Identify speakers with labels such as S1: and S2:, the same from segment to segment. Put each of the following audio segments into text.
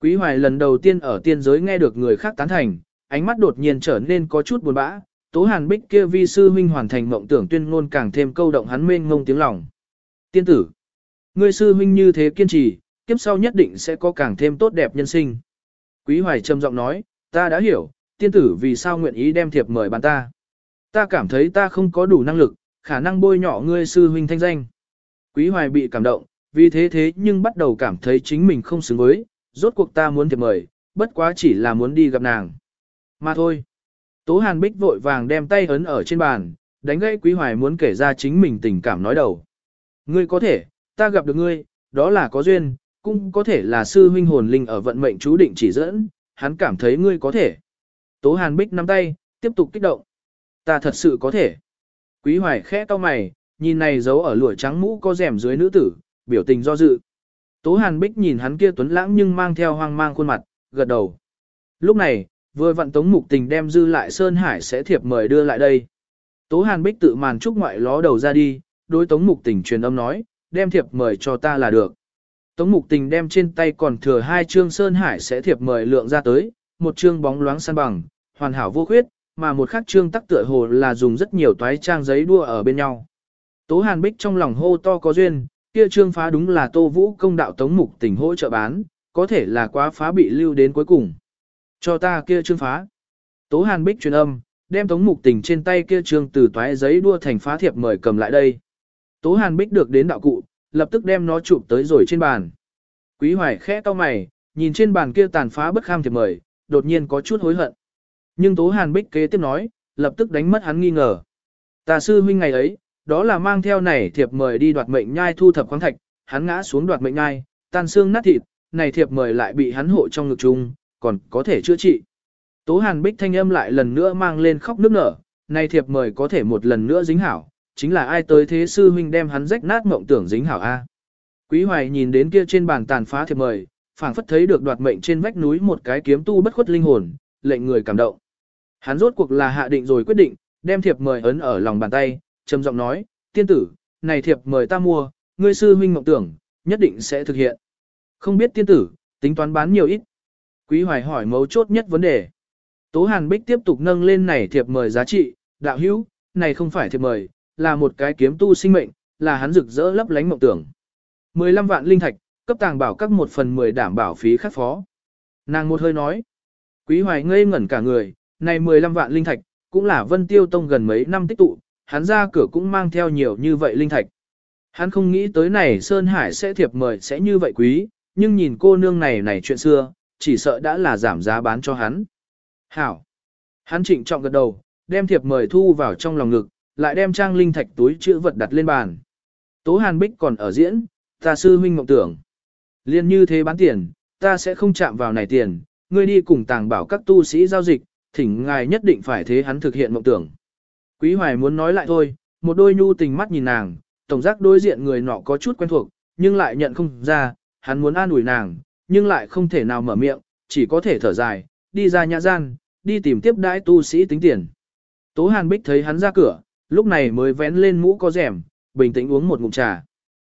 S1: Quý hoài lần đầu tiên ở tiên giới nghe được người khác tán thành, ánh mắt đột nhiên trở nên có chút buồn bã, tố hàn bích kia vi sư huynh hoàn thành mộng tưởng tuyên ngôn càng thêm câu động hắn mênh ngông tiếng lòng. Tiên tử, ngươi sư huynh như thế kiên trì, kiếp sau nhất định sẽ có càng thêm tốt đẹp nhân sinh. Quý hoài trầm giọng nói, ta đã hiểu, tiên tử vì sao nguyện ý đem thiệp mời bàn ta. Ta cảm thấy ta không có đủ năng lực, khả năng bôi nhọ ngươi sư huynh thanh danh. Quý hoài bị cảm động, vì thế thế nhưng bắt đầu cảm thấy chính mình không xứng với, rốt cuộc ta muốn thiệp mời, bất quá chỉ là muốn đi gặp nàng. Mà thôi. Tố Hàn Bích vội vàng đem tay ấn ở trên bàn, đánh gãy Quý Hoài muốn kể ra chính mình tình cảm nói đầu. Ngươi có thể, ta gặp được ngươi, đó là có duyên, cũng có thể là sư huynh hồn linh ở vận mệnh chú định chỉ dẫn, hắn cảm thấy ngươi có thể. Tố Hàn Bích nắm tay, tiếp tục kích động. Ta thật sự có thể. Quý Hoài khẽ to mày, nhìn này giấu ở lụa trắng mũ có rèm dưới nữ tử, biểu tình do dự. Tố Hàn Bích nhìn hắn kia tuấn lãng nhưng mang theo hoang mang khuôn mặt, gật đầu. Lúc này, vừa vận Tống Mục Tình đem dư lại Sơn Hải sẽ thiệp mời đưa lại đây. Tố Hàn Bích tự màn trúc ngoại ló đầu ra đi, đối Tống Mục Tình truyền âm nói, đem thiệp mời cho ta là được. Tống Mục Tình đem trên tay còn thừa hai chương Sơn Hải sẽ thiệp mời lượng ra tới, một chương bóng loáng san bằng, hoàn hảo vô khuyết, mà một khác chương tắc tựa hồ là dùng rất nhiều toái trang giấy đua ở bên nhau. Tố Hàn Bích trong lòng hô to có duyên, kia trương phá đúng là Tô Vũ công đạo Tống Mục Tình hỗ trợ bán, có thể là quá phá bị lưu đến cuối cùng. Cho ta kia trương phá. Tố Hàn Bích truyền âm, đem Tống Mục Tình trên tay kia trương từ toái giấy đua thành phá thiệp mời cầm lại đây. Tố Hàn Bích được đến đạo cụ, lập tức đem nó chụp tới rồi trên bàn. Quý Hoài khẽ cau mày, nhìn trên bàn kia tàn phá bất kham thiệp mời, đột nhiên có chút hối hận. Nhưng Tố Hàn Bích kế tiếp nói, lập tức đánh mất hắn nghi ngờ. Tà sư huynh ngày ấy, đó là mang theo này thiệp mời đi đoạt mệnh nhai thu thập khoáng thạch, hắn ngã xuống đoạt mệnh nhai, tan xương nát thịt, này thiệp mời lại bị hắn hộ trong ngực chung, còn có thể chữa trị. Tố Hàn Bích thanh âm lại lần nữa mang lên khóc nước nở, này thiệp mời có thể một lần nữa dính hảo, chính là ai tới thế sư huynh đem hắn rách nát mộng tưởng dính hảo a. Quý Hoài nhìn đến kia trên bàn tàn phá thiệp mời, phảng phất thấy được đoạt mệnh trên vách núi một cái kiếm tu bất khuất linh hồn, lệnh người cảm động. Hắn rốt cuộc là hạ định rồi quyết định, đem thiệp mời ấn ở lòng bàn tay, trầm giọng nói, tiên tử, này thiệp mời ta mua, ngươi sư huynh mộng tưởng, nhất định sẽ thực hiện. Không biết tiên tử, tính toán bán nhiều ít. Quý hoài hỏi mấu chốt nhất vấn đề. Tố Hàn Bích tiếp tục nâng lên này thiệp mời giá trị, đạo hữu, này không phải thiệp mời, là một cái kiếm tu sinh mệnh, là hắn rực rỡ lấp lánh mộng tưởng. 15 vạn linh thạch, cấp tàng bảo các một phần 10 đảm bảo phí khắc phó. Nàng một hơi nói. Quý hoài ngây ngẩn cả người, này 15 vạn linh thạch, cũng là vân tiêu tông gần mấy năm tích tụ, hắn ra cửa cũng mang theo nhiều như vậy linh thạch. Hắn không nghĩ tới này Sơn Hải sẽ thiệp mời sẽ như vậy quý, nhưng nhìn cô nương này này chuyện xưa, chỉ sợ đã là giảm giá bán cho hắn. Hảo! Hắn trịnh trọng gật đầu, đem thiệp mời thu vào trong lòng ngực, lại đem trang linh thạch túi chữ vật đặt lên bàn. Tố Hàn Bích còn ở diễn, ta sư huynh mộng tưởng. Liên như thế bán tiền, ta sẽ không chạm vào này tiền, ngươi đi cùng tàng bảo các tu sĩ giao dịch, thỉnh ngài nhất định phải thế hắn thực hiện mộng tưởng. Quý Hoài muốn nói lại thôi, một đôi nhu tình mắt nhìn nàng, tổng giác đối diện người nọ có chút quen thuộc, nhưng lại nhận không ra, hắn muốn an ủi nàng, nhưng lại không thể nào mở miệng, chỉ có thể thở dài, đi ra nhà gian, đi tìm tiếp đãi tu sĩ tính tiền. Tố Hàn Bích thấy hắn ra cửa, lúc này mới vén lên mũ có rèm, bình tĩnh uống một ngụm trà.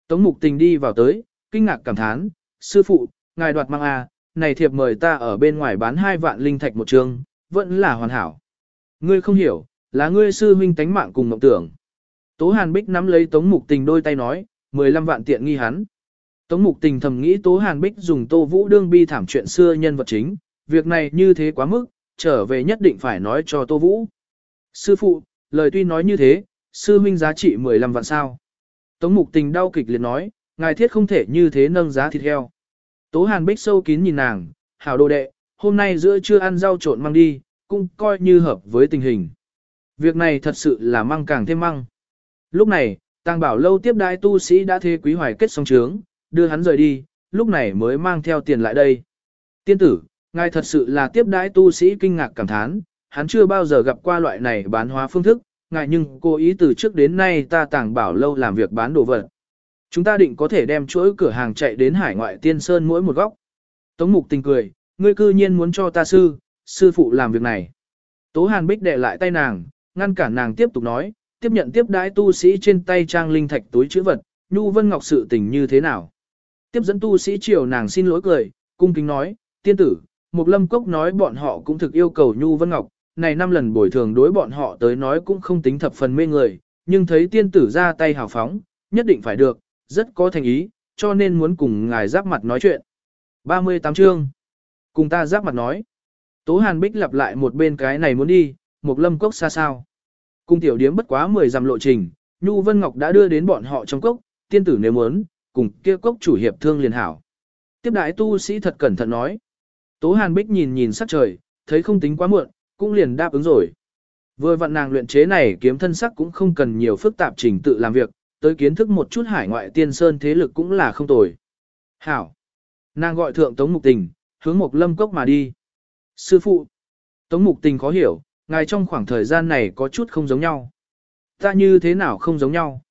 S1: Tống Mục Tình đi vào tới, kinh ngạc cảm thán, sư phụ, ngài đoạt mang a, này thiệp mời ta ở bên ngoài bán hai vạn linh thạch một trường, vẫn là hoàn hảo. Ngươi không hiểu, là ngươi sư huynh tánh mạng cùng mộng tưởng. Tố Hàn Bích nắm lấy Tống Mục Tình đôi tay nói, 15 vạn tiện nghi hắn. Tống Mục Tình thầm nghĩ Tố Hàn Bích dùng Tô Vũ đương bi thảm chuyện xưa nhân vật chính, việc này như thế quá mức, trở về nhất định phải nói cho Tô Vũ. Sư phụ, lời tuy nói như thế, sư huynh giá trị 15 vạn sao. Tống Mục Tình đau kịch liệt nói, ngài thiết không thể như thế nâng giá thịt heo. Tố Hàn Bích sâu kín nhìn nàng, hảo đồ đệ, hôm nay giữa trưa ăn rau trộn mang đi, cũng coi như hợp với tình hình. Việc này thật sự là măng càng thêm măng. Lúc này, Tăng Bảo Lâu tiếp đại tu sĩ đã thế quý hoài kết xong trướng, đưa hắn rời đi, lúc này mới mang theo tiền lại đây. Tiên tử, ngài thật sự là tiếp đại tu sĩ kinh ngạc cảm thán, hắn chưa bao giờ gặp qua loại này bán hóa phương thức, ngài nhưng cố ý từ trước đến nay ta Tàng Bảo Lâu làm việc bán đồ vật. Chúng ta định có thể đem chuỗi cửa hàng chạy đến hải ngoại tiên sơn mỗi một góc. Tống mục tình cười, ngươi cư nhiên muốn cho ta sư, sư phụ làm việc này. Tố Hàn Bích đệ lại tay nàng, ngăn cản nàng tiếp tục nói, tiếp nhận tiếp đãi tu sĩ trên tay trang linh thạch túi chữ vật, Nhu Vân Ngọc sự tình như thế nào. Tiếp dẫn tu sĩ chiều nàng xin lỗi cười, cung kính nói, tiên tử, Mục Lâm Cốc nói bọn họ cũng thực yêu cầu Nhu Vân Ngọc, này năm lần bồi thường đối bọn họ tới nói cũng không tính thập phần mê người, nhưng thấy tiên tử ra tay hào phóng, nhất định phải được, rất có thành ý, cho nên muốn cùng ngài giáp mặt nói chuyện. 38 chương. Cùng ta giáp mặt nói. Tố Hàn Bích lặp lại một bên cái này muốn đi, một Lâm Cốc xa sao. Cung tiểu điếm bất quá 10 dặm lộ trình, Nhu Vân Ngọc đã đưa đến bọn họ trong cốc, tiên tử nếu muốn, cùng kia cốc chủ hiệp thương liền hảo. Tiếp đại tu sĩ thật cẩn thận nói. Tố Hàn Bích nhìn nhìn sắc trời, thấy không tính quá muộn, cũng liền đáp ứng rồi. Vừa vặn nàng luyện chế này kiếm thân sắc cũng không cần nhiều phức tạp trình tự làm việc, tới kiến thức một chút hải ngoại tiên sơn thế lực cũng là không tồi. Hảo. Nàng gọi thượng Tống Mục Tình, hướng Mục lâm cốc mà đi. Sư phụ. Tống Mục Tình khó hiểu, ngài trong khoảng thời gian này có chút không giống nhau. Ta như thế nào không giống nhau?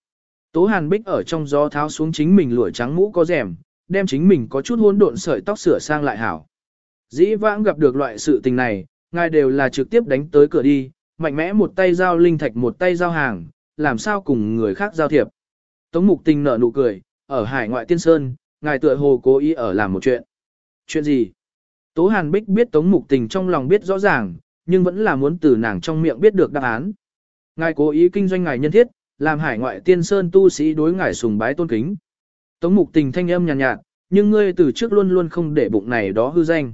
S1: Tố Hàn Bích ở trong gió tháo xuống chính mình lụa trắng mũ có rèm, đem chính mình có chút hỗn độn sợi tóc sửa sang lại hảo. Dĩ vãng gặp được loại sự tình này, ngài đều là trực tiếp đánh tới cửa đi, mạnh mẽ một tay giao linh thạch một tay giao hàng, làm sao cùng người khác giao thiệp. Tống mục tình nở nụ cười, ở hải ngoại tiên sơn, ngài tựa hồ cố ý ở làm một chuyện. Chuyện gì? Tố Hàn Bích biết Tống mục tình trong lòng biết rõ ràng, nhưng vẫn là muốn từ nàng trong miệng biết được đáp án. Ngài cố ý kinh doanh ngài nhân thiết, làm hải ngoại tiên sơn tu sĩ đối ngài sùng bái tôn kính. Tống mục tình thanh âm nhàn nhạt, nhạt, nhưng ngươi từ trước luôn luôn không để bụng này đó hư danh.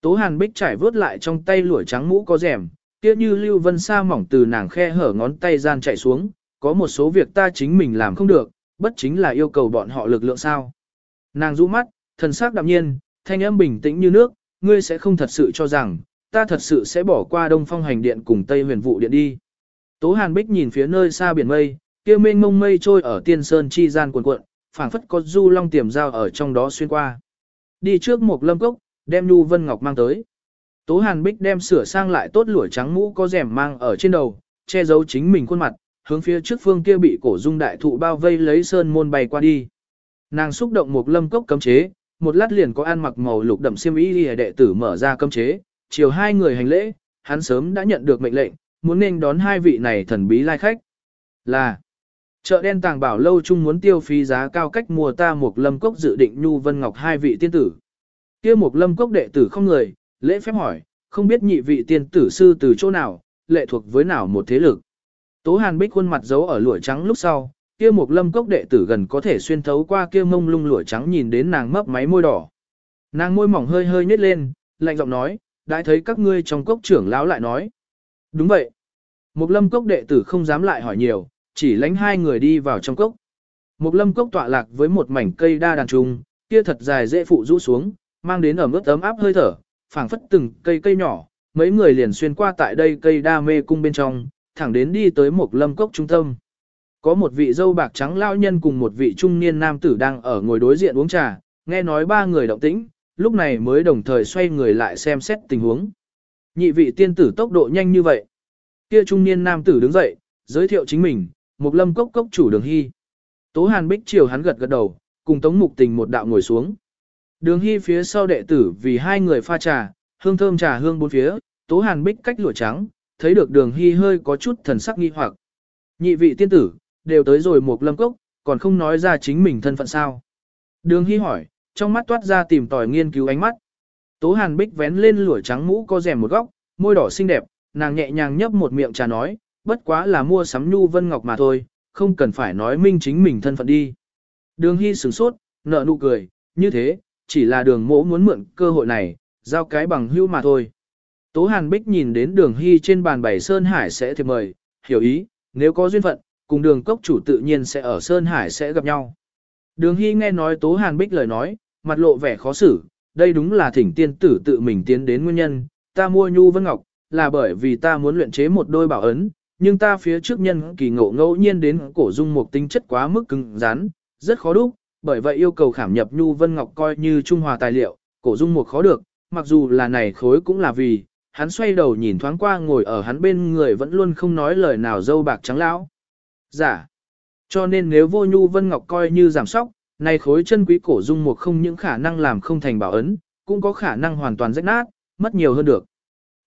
S1: Tố Hàn Bích trải vớt lại trong tay lũa trắng mũ có rèm, kia như lưu vân sa mỏng từ nàng khe hở ngón tay gian chạy xuống, có một số việc ta chính mình làm không được, bất chính là yêu cầu bọn họ lực lượng sao. Nàng rũ mắt, thần sắc đạm nhiên, thanh âm bình tĩnh như nước, ngươi sẽ không thật sự cho rằng, ta thật sự sẽ bỏ qua đông phong hành điện cùng tây huyền vụ điện đi. Tố Hàn Bích nhìn phía nơi xa biển mây, kia mênh mông mây trôi ở tiên sơn chi gian cuộn cuộn, phảng phất có du long tiềm dao ở trong đó xuyên qua. Đi trước một lâm cốc, đem Nhu Vân Ngọc mang tới. Tố Hàn Bích đem sửa sang lại tốt lũa trắng mũ có rèm mang ở trên đầu, che giấu chính mình khuôn mặt, hướng phía trước phương kia bị cổ dung đại thụ bao vây lấy sơn môn bay qua đi. Nàng xúc động một lâm cốc cấm chế, một lát liền có ăn mặc màu lục đậm xiêm y lìa đệ tử mở ra cấm chế, chiều hai người hành lễ, hắn sớm đã nhận được mệnh lệnh, muốn nên đón hai vị này thần bí lai khách. Là Chợ đen tàng bảo lâu chung muốn tiêu phí giá cao cách mua ta một lâm cốc dự định nhu vân ngọc hai vị tiên tử. kia một lâm cốc đệ tử không người, lễ phép hỏi, không biết nhị vị tiên tử sư từ chỗ nào, lệ thuộc với nào một thế lực. Tố hàn bích khuôn mặt giấu ở lụa trắng lúc sau, kia một lâm cốc đệ tử gần có thể xuyên thấu qua kia mông lung lụa trắng nhìn đến nàng mấp máy môi đỏ. Nàng môi mỏng hơi hơi nhếch lên, lạnh giọng nói, đã thấy các ngươi trong cốc trưởng lão lại nói. Đúng vậy. Một lâm cốc đệ tử không dám lại hỏi nhiều, chỉ lánh hai người đi vào trong cốc. Một lâm cốc tọa lạc với một mảnh cây đa đàn trùng, kia thật dài dễ phụ rũ xuống, mang đến ở mức ấm áp hơi thở, phảng phất từng cây cây nhỏ, mấy người liền xuyên qua tại đây cây đa mê cung bên trong, thẳng đến đi tới một lâm cốc trung tâm. Có một vị dâu bạc trắng lão nhân cùng một vị trung niên nam tử đang ở ngồi đối diện uống trà, nghe nói ba người động tĩnh, lúc này mới đồng thời xoay người lại xem xét tình huống. Nhị vị tiên tử tốc độ nhanh như vậy. Kia trung niên nam tử đứng dậy, giới thiệu chính mình, một lâm cốc cốc chủ đường hy. Tố Hàn Bích chiều hắn gật gật đầu, cùng Tống Mục Tình một đạo ngồi xuống. Đường hy phía sau đệ tử vì hai người pha trà, hương thơm trà hương bốn phía, Tố Hàn Bích cách lụa trắng, thấy được đường hy hơi có chút thần sắc nghi hoặc. Nhị vị tiên tử, đều tới rồi một lâm cốc, còn không nói ra chính mình thân phận sao. Đường hy hỏi, trong mắt toát ra tìm tòi nghiên cứu ánh mắt. Tố Hàn Bích vén lên lụa trắng mũ có rèm một góc, môi đỏ xinh đẹp, nàng nhẹ nhàng nhấp một miệng trà nói, bất quá là mua sắm nhu vân ngọc mà thôi, không cần phải nói minh chính mình thân phận đi. Đường Hy sửng sốt, nợ nụ cười, như thế, chỉ là đường mỗ muốn mượn cơ hội này, giao cái bằng hưu mà thôi. Tố Hàn Bích nhìn đến đường Hy trên bàn bảy Sơn Hải sẽ thiệp mời, hiểu ý, nếu có duyên phận, cùng đường cốc chủ tự nhiên sẽ ở Sơn Hải sẽ gặp nhau. Đường Hy nghe nói Tố Hàn Bích lời nói, mặt lộ vẻ khó xử, đây đúng là thỉnh tiên tử tự mình tiến đến nguyên nhân, ta mua nhu vân ngọc, là bởi vì ta muốn luyện chế một đôi bảo ấn, nhưng ta phía trước nhân kỳ ngộ ngẫu nhiên đến cổ dung một tính chất quá mức cứng rắn, rất khó đúc, bởi vậy yêu cầu khảm nhập nhu vân ngọc coi như trung hòa tài liệu, cổ dung một khó được, mặc dù là này khối cũng là vì, hắn xoay đầu nhìn thoáng qua ngồi ở hắn bên người vẫn luôn không nói lời nào dâu bạc trắng lão. Giả. Dạ. Cho nên nếu vô nhu vân ngọc coi như giảm sóc, nay khối chân quý cổ dung một không những khả năng làm không thành bảo ấn, cũng có khả năng hoàn toàn rách nát, mất nhiều hơn được.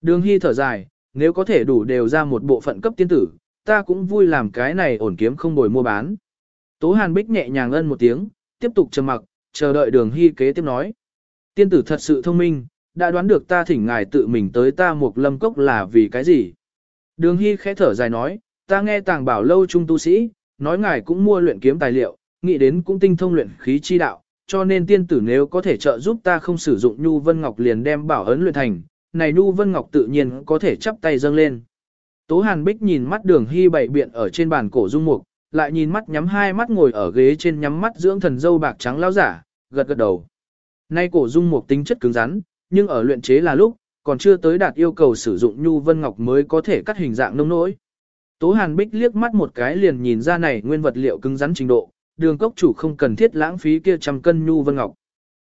S1: Đường Hy thở dài, nếu có thể đủ đều ra một bộ phận cấp tiên tử, ta cũng vui làm cái này ổn kiếm không bồi mua bán. Tố Hàn Bích nhẹ nhàng ân một tiếng, tiếp tục trầm mặc, chờ đợi đường hy kế tiếp nói. Tiên tử thật sự thông minh, đã đoán được ta thỉnh ngài tự mình tới ta một lâm cốc là vì cái gì. Đường Hy khẽ thở dài nói, ta nghe tàng bảo lâu trung tu sĩ, nói ngài cũng mua luyện kiếm tài liệu, nghĩ đến cũng tinh thông luyện khí chi đạo, cho nên tiên tử nếu có thể trợ giúp ta không sử dụng Nhu Vân Ngọc liền đem bảo ấn luyện thành, này Nhu Vân Ngọc tự nhiên có thể chắp tay dâng lên. Tố Hàn Bích nhìn mắt đường hy bảy biện ở trên bàn cổ dung mục, lại nhìn mắt nhắm hai mắt ngồi ở ghế trên nhắm mắt dưỡng thần dâu bạc trắng lao giả, gật gật đầu. Nay cổ dung mục tính chất cứng rắn, nhưng ở luyện chế là lúc, còn chưa tới đạt yêu cầu sử dụng Nhu Vân Ngọc mới có thể cắt hình dạng nông nỗi. Tố Hàn Bích liếc mắt một cái liền nhìn ra này nguyên vật liệu cứng rắn trình độ, đường cốc chủ không cần thiết lãng phí kia trăm cân Nhu Vân Ngọc.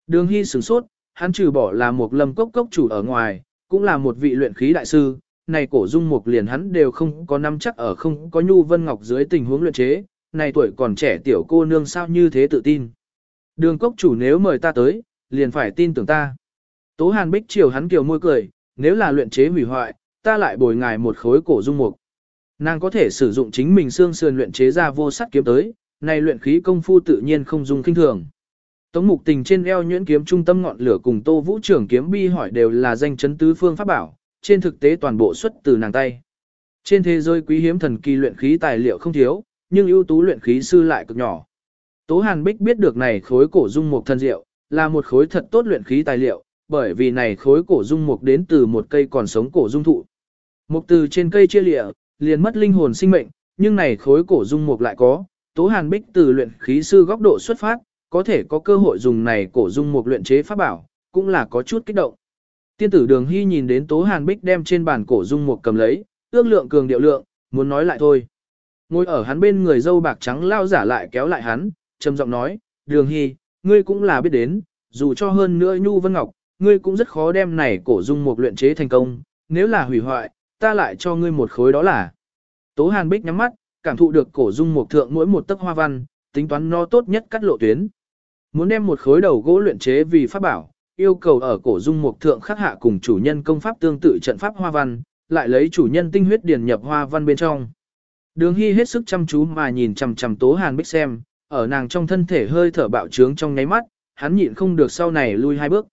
S1: Đường Hy sửng sốt, hắn trừ bỏ là một lâm cốc cốc chủ ở ngoài, cũng là một vị luyện khí đại sư, này cổ dung mục liền hắn đều không có nắm chắc ở không có nhu vân ngọc dưới tình huống luyện chế, này tuổi còn trẻ tiểu cô nương sao như thế tự tin. Đường cốc chủ nếu mời ta tới, liền phải tin tưởng ta. Tố hàn bích chiều hắn kiều môi cười, nếu là luyện chế hủy hoại, ta lại bồi ngài một khối cổ dung mục. Nàng có thể sử dụng chính mình xương sườn luyện chế ra vô sắt kiếm tới, này luyện khí công phu tự nhiên không dùng kinh thường. Tống mục tình trên eo nhuyễn kiếm trung tâm ngọn lửa cùng tô vũ trưởng kiếm bi hỏi đều là danh chấn tứ phương pháp bảo, trên thực tế toàn bộ xuất từ nàng tay. Trên thế giới quý hiếm thần kỳ luyện khí tài liệu không thiếu, nhưng ưu tú luyện khí sư lại cực nhỏ. Tố Hàn Bích biết được này khối cổ dung mục thần diệu, là một khối thật tốt luyện khí tài liệu, bởi vì này khối cổ dung mục đến từ một cây còn sống cổ dung thụ. Mục từ trên cây chia lịa, liền mất linh hồn sinh mệnh, nhưng này khối cổ dung mục lại có, Tố Hàn Bích từ luyện khí sư góc độ xuất phát, có thể có cơ hội dùng này cổ dung mục luyện chế pháp bảo, cũng là có chút kích động. Tiên tử đường hy nhìn đến Tố Hàn Bích đem trên bàn cổ dung mục cầm lấy, ước lượng cường điệu lượng, muốn nói lại thôi. Ngồi ở hắn bên người dâu bạc trắng lao giả lại kéo lại hắn, trầm giọng nói, đường hy, ngươi cũng là biết đến, dù cho hơn nữa nhu vân ngọc, ngươi cũng rất khó đem này cổ dung mục luyện chế thành công, nếu là hủy hoại, ta lại cho ngươi một khối đó là. Tố Hàn Bích nhắm mắt, cảm thụ được cổ dung mục thượng mỗi một tấc hoa văn, tính toán nó tốt nhất cắt lộ tuyến. Muốn đem một khối đầu gỗ luyện chế vì pháp bảo, yêu cầu ở cổ dung mục thượng khắc hạ cùng chủ nhân công pháp tương tự trận pháp hoa văn, lại lấy chủ nhân tinh huyết điền nhập hoa văn bên trong. Đường Hy hết sức chăm chú mà nhìn chằm chằm Tố Hàn Bích xem, ở nàng trong thân thể hơi thở bạo trướng trong nháy mắt, hắn nhịn không được sau này lui hai bước.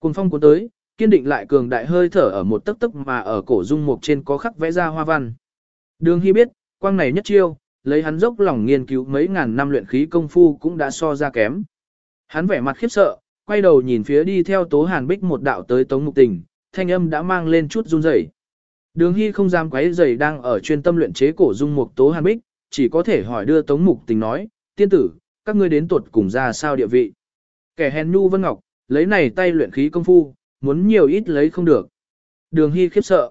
S1: Cùng phong cuốn tới, kiên định lại cường đại hơi thở ở một tấc tấc mà ở cổ dung mục trên có khắc vẽ ra hoa văn. Đường Hy biết, quang này nhất chiêu, lấy hắn dốc lòng nghiên cứu mấy ngàn năm luyện khí công phu cũng đã so ra kém. Hắn vẻ mặt khiếp sợ, quay đầu nhìn phía đi theo Tố Hàn Bích một đạo tới Tống Mục Tình, thanh âm đã mang lên chút run rẩy. Đường Hy không dám quấy rầy đang ở chuyên tâm luyện chế cổ dung mục Tố Hàn Bích, chỉ có thể hỏi đưa Tống Mục Tình nói, tiên tử, các ngươi đến tuột cùng ra sao địa vị. Kẻ hèn nhu vân ngọc, lấy này tay luyện khí công phu, muốn nhiều ít lấy không được. Đường Hy khiếp sợ.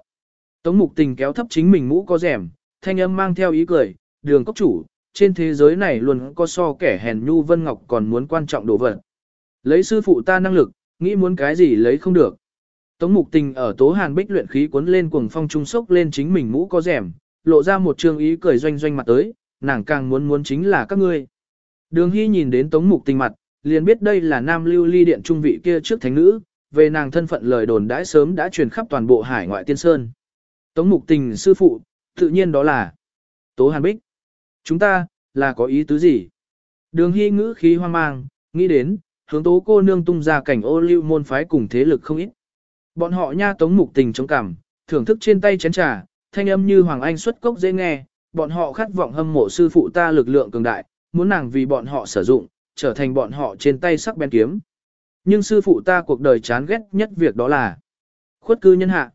S1: Tống Mục Tình kéo thấp chính mình mũ có rẻm, thanh âm mang theo ý cười, đường cốc chủ, trên thế giới này luôn có so kẻ hèn nhu vân ngọc còn muốn quan trọng đồ vật. Lấy sư phụ ta năng lực, nghĩ muốn cái gì lấy không được. Tống mục tình ở tố hàn bích luyện khí cuốn lên cuồng phong trung sốc lên chính mình mũ có rẻm, lộ ra một trương ý cười doanh doanh mặt tới, nàng càng muốn muốn chính là các ngươi. Đường Hy nhìn đến tống mục tình mặt, liền biết đây là nam lưu ly điện trung vị kia trước thánh nữ, về nàng thân phận lời đồn đãi sớm đã truyền khắp toàn bộ hải ngoại tiên sơn. Tống mục tình sư phụ, tự nhiên đó là Tố Hàn Bích. Chúng ta, là có ý tứ gì? Đường Hy ngữ khí hoang mang, nghĩ đến, hướng tố cô nương tung ra cảnh ô lưu môn phái cùng thế lực không ít. Bọn họ nha tống mục tình chống cảm, thưởng thức trên tay chén trà, thanh âm như Hoàng Anh xuất cốc dễ nghe, bọn họ khát vọng hâm mộ sư phụ ta lực lượng cường đại, muốn nàng vì bọn họ sử dụng, trở thành bọn họ trên tay sắc bén kiếm. Nhưng sư phụ ta cuộc đời chán ghét nhất việc đó là khuất cư nhân hạ.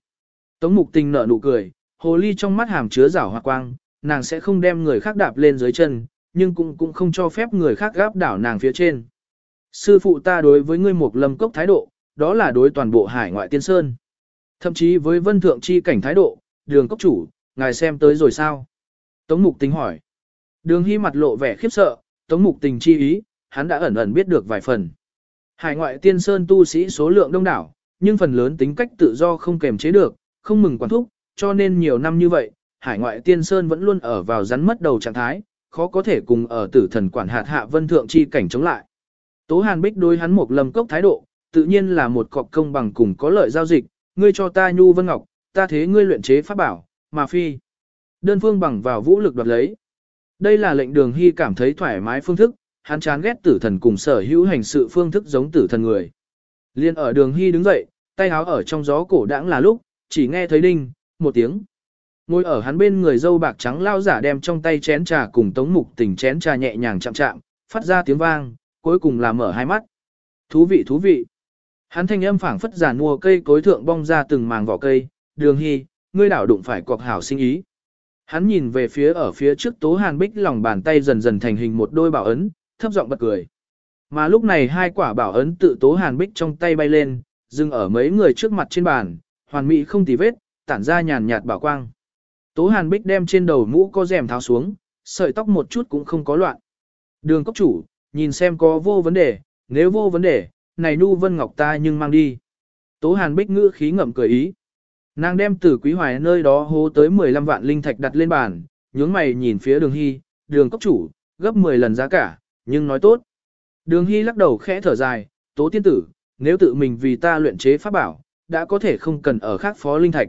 S1: Tống mục tình nở nụ cười, hồ ly trong mắt hàm chứa rảo hoa quang, nàng sẽ không đem người khác đạp lên dưới chân, nhưng cũng cũng không cho phép người khác gáp đảo nàng phía trên. Sư phụ ta đối với ngươi mục lâm cốc thái độ, đó là đối toàn bộ hải ngoại tiên sơn. Thậm chí với vân thượng chi cảnh thái độ, đường cốc chủ, ngài xem tới rồi sao? Tống mục tình hỏi. Đường hy mặt lộ vẻ khiếp sợ, tống mục tình chi ý, hắn đã ẩn ẩn biết được vài phần. Hải ngoại tiên sơn tu sĩ số lượng đông đảo, nhưng phần lớn tính cách tự do không kềm chế được, không mừng quản thúc, cho nên nhiều năm như vậy, hải ngoại tiên sơn vẫn luôn ở vào rắn mất đầu trạng thái, khó có thể cùng ở tử thần quản hạt hạ vân thượng chi cảnh chống lại. Tố Hàn Bích đối hắn một lầm cốc thái độ, tự nhiên là một cọc công bằng cùng có lợi giao dịch, ngươi cho ta nhu vân ngọc, ta thế ngươi luyện chế pháp bảo, mà phi. Đơn phương bằng vào vũ lực đoạt lấy. Đây là lệnh đường hy cảm thấy thoải mái phương thức, hắn chán ghét tử thần cùng sở hữu hành sự phương thức giống tử thần người. Liên ở đường hy đứng dậy, tay háo ở trong gió cổ đãng là lúc, chỉ nghe thấy đinh, một tiếng. Ngồi ở hắn bên người dâu bạc trắng lao giả đem trong tay chén trà cùng tống mục tình chén trà nhẹ nhàng chạm chạm, phát ra tiếng vang, cuối cùng là mở hai mắt. Thú vị thú vị. Hắn thanh âm phảng phất giả mua cây cối thượng bong ra từng màng vỏ cây, đường hy, ngươi đảo đụng phải cọc hảo sinh ý. Hắn nhìn về phía ở phía trước tố hàn bích lòng bàn tay dần dần thành hình một đôi bảo ấn, thấp giọng bật cười. Mà lúc này hai quả bảo ấn tự tố hàn bích trong tay bay lên, dừng ở mấy người trước mặt trên bàn, hoàn mỹ không tì vết, tản ra nhàn nhạt bảo quang. Tố hàn bích đem trên đầu mũ có rèm tháo xuống, sợi tóc một chút cũng không có loạn. Đường cốc chủ, nhìn xem có vô vấn đề, nếu vô vấn đề, này nu vân ngọc ta nhưng mang đi. Tố hàn bích ngữ khí ngậm cười ý. Nàng đem từ quý hoài nơi đó hô tới 15 vạn linh thạch đặt lên bàn, nhướng mày nhìn phía đường hy, đường cốc chủ, gấp 10 lần giá cả, nhưng nói tốt. Đường hy lắc đầu khẽ thở dài, tố tiên tử, nếu tự mình vì ta luyện chế pháp bảo, đã có thể không cần ở khác phó linh thạch.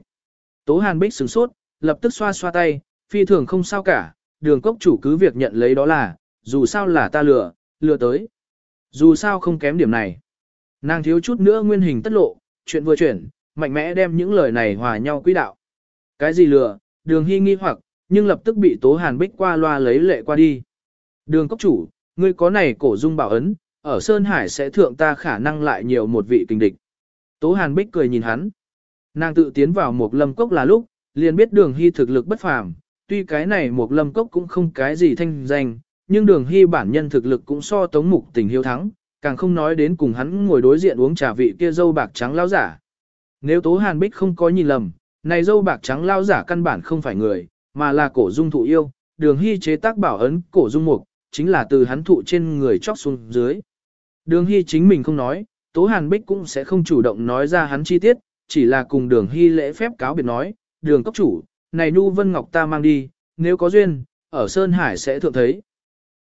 S1: Tố hàn bích sửng sốt, lập tức xoa xoa tay, phi thường không sao cả, đường cốc chủ cứ việc nhận lấy đó là, dù sao là ta lừa, lừa tới. Dù sao không kém điểm này. Nàng thiếu chút nữa nguyên hình tất lộ, chuyện vừa chuyển, mạnh mẽ đem những lời này hòa nhau quỹ đạo. Cái gì lừa, đường hy nghi hoặc, nhưng lập tức bị tố hàn bích qua loa lấy lệ qua đi. Đường cốc chủ, ngươi có này cổ dung bảo ấn, ở Sơn Hải sẽ thượng ta khả năng lại nhiều một vị kinh địch. Tố hàn bích cười nhìn hắn. Nàng tự tiến vào một lâm cốc là lúc, liền biết đường hy thực lực bất phàm, tuy cái này một lâm cốc cũng không cái gì thanh danh, nhưng đường hy bản nhân thực lực cũng so tống mục tình hiếu thắng, càng không nói đến cùng hắn ngồi đối diện uống trà vị kia dâu bạc trắng lao giả. Nếu Tố Hàn Bích không có nhìn lầm, này dâu bạc trắng lao giả căn bản không phải người, mà là cổ dung thụ yêu, đường hy chế tác bảo ấn cổ dung mục, chính là từ hắn thụ trên người chóc xuống dưới. Đường hy chính mình không nói, Tố Hàn Bích cũng sẽ không chủ động nói ra hắn chi tiết, chỉ là cùng đường hy lễ phép cáo biệt nói, đường cốc chủ, này Nu Vân Ngọc ta mang đi, nếu có duyên, ở Sơn Hải sẽ thượng thấy.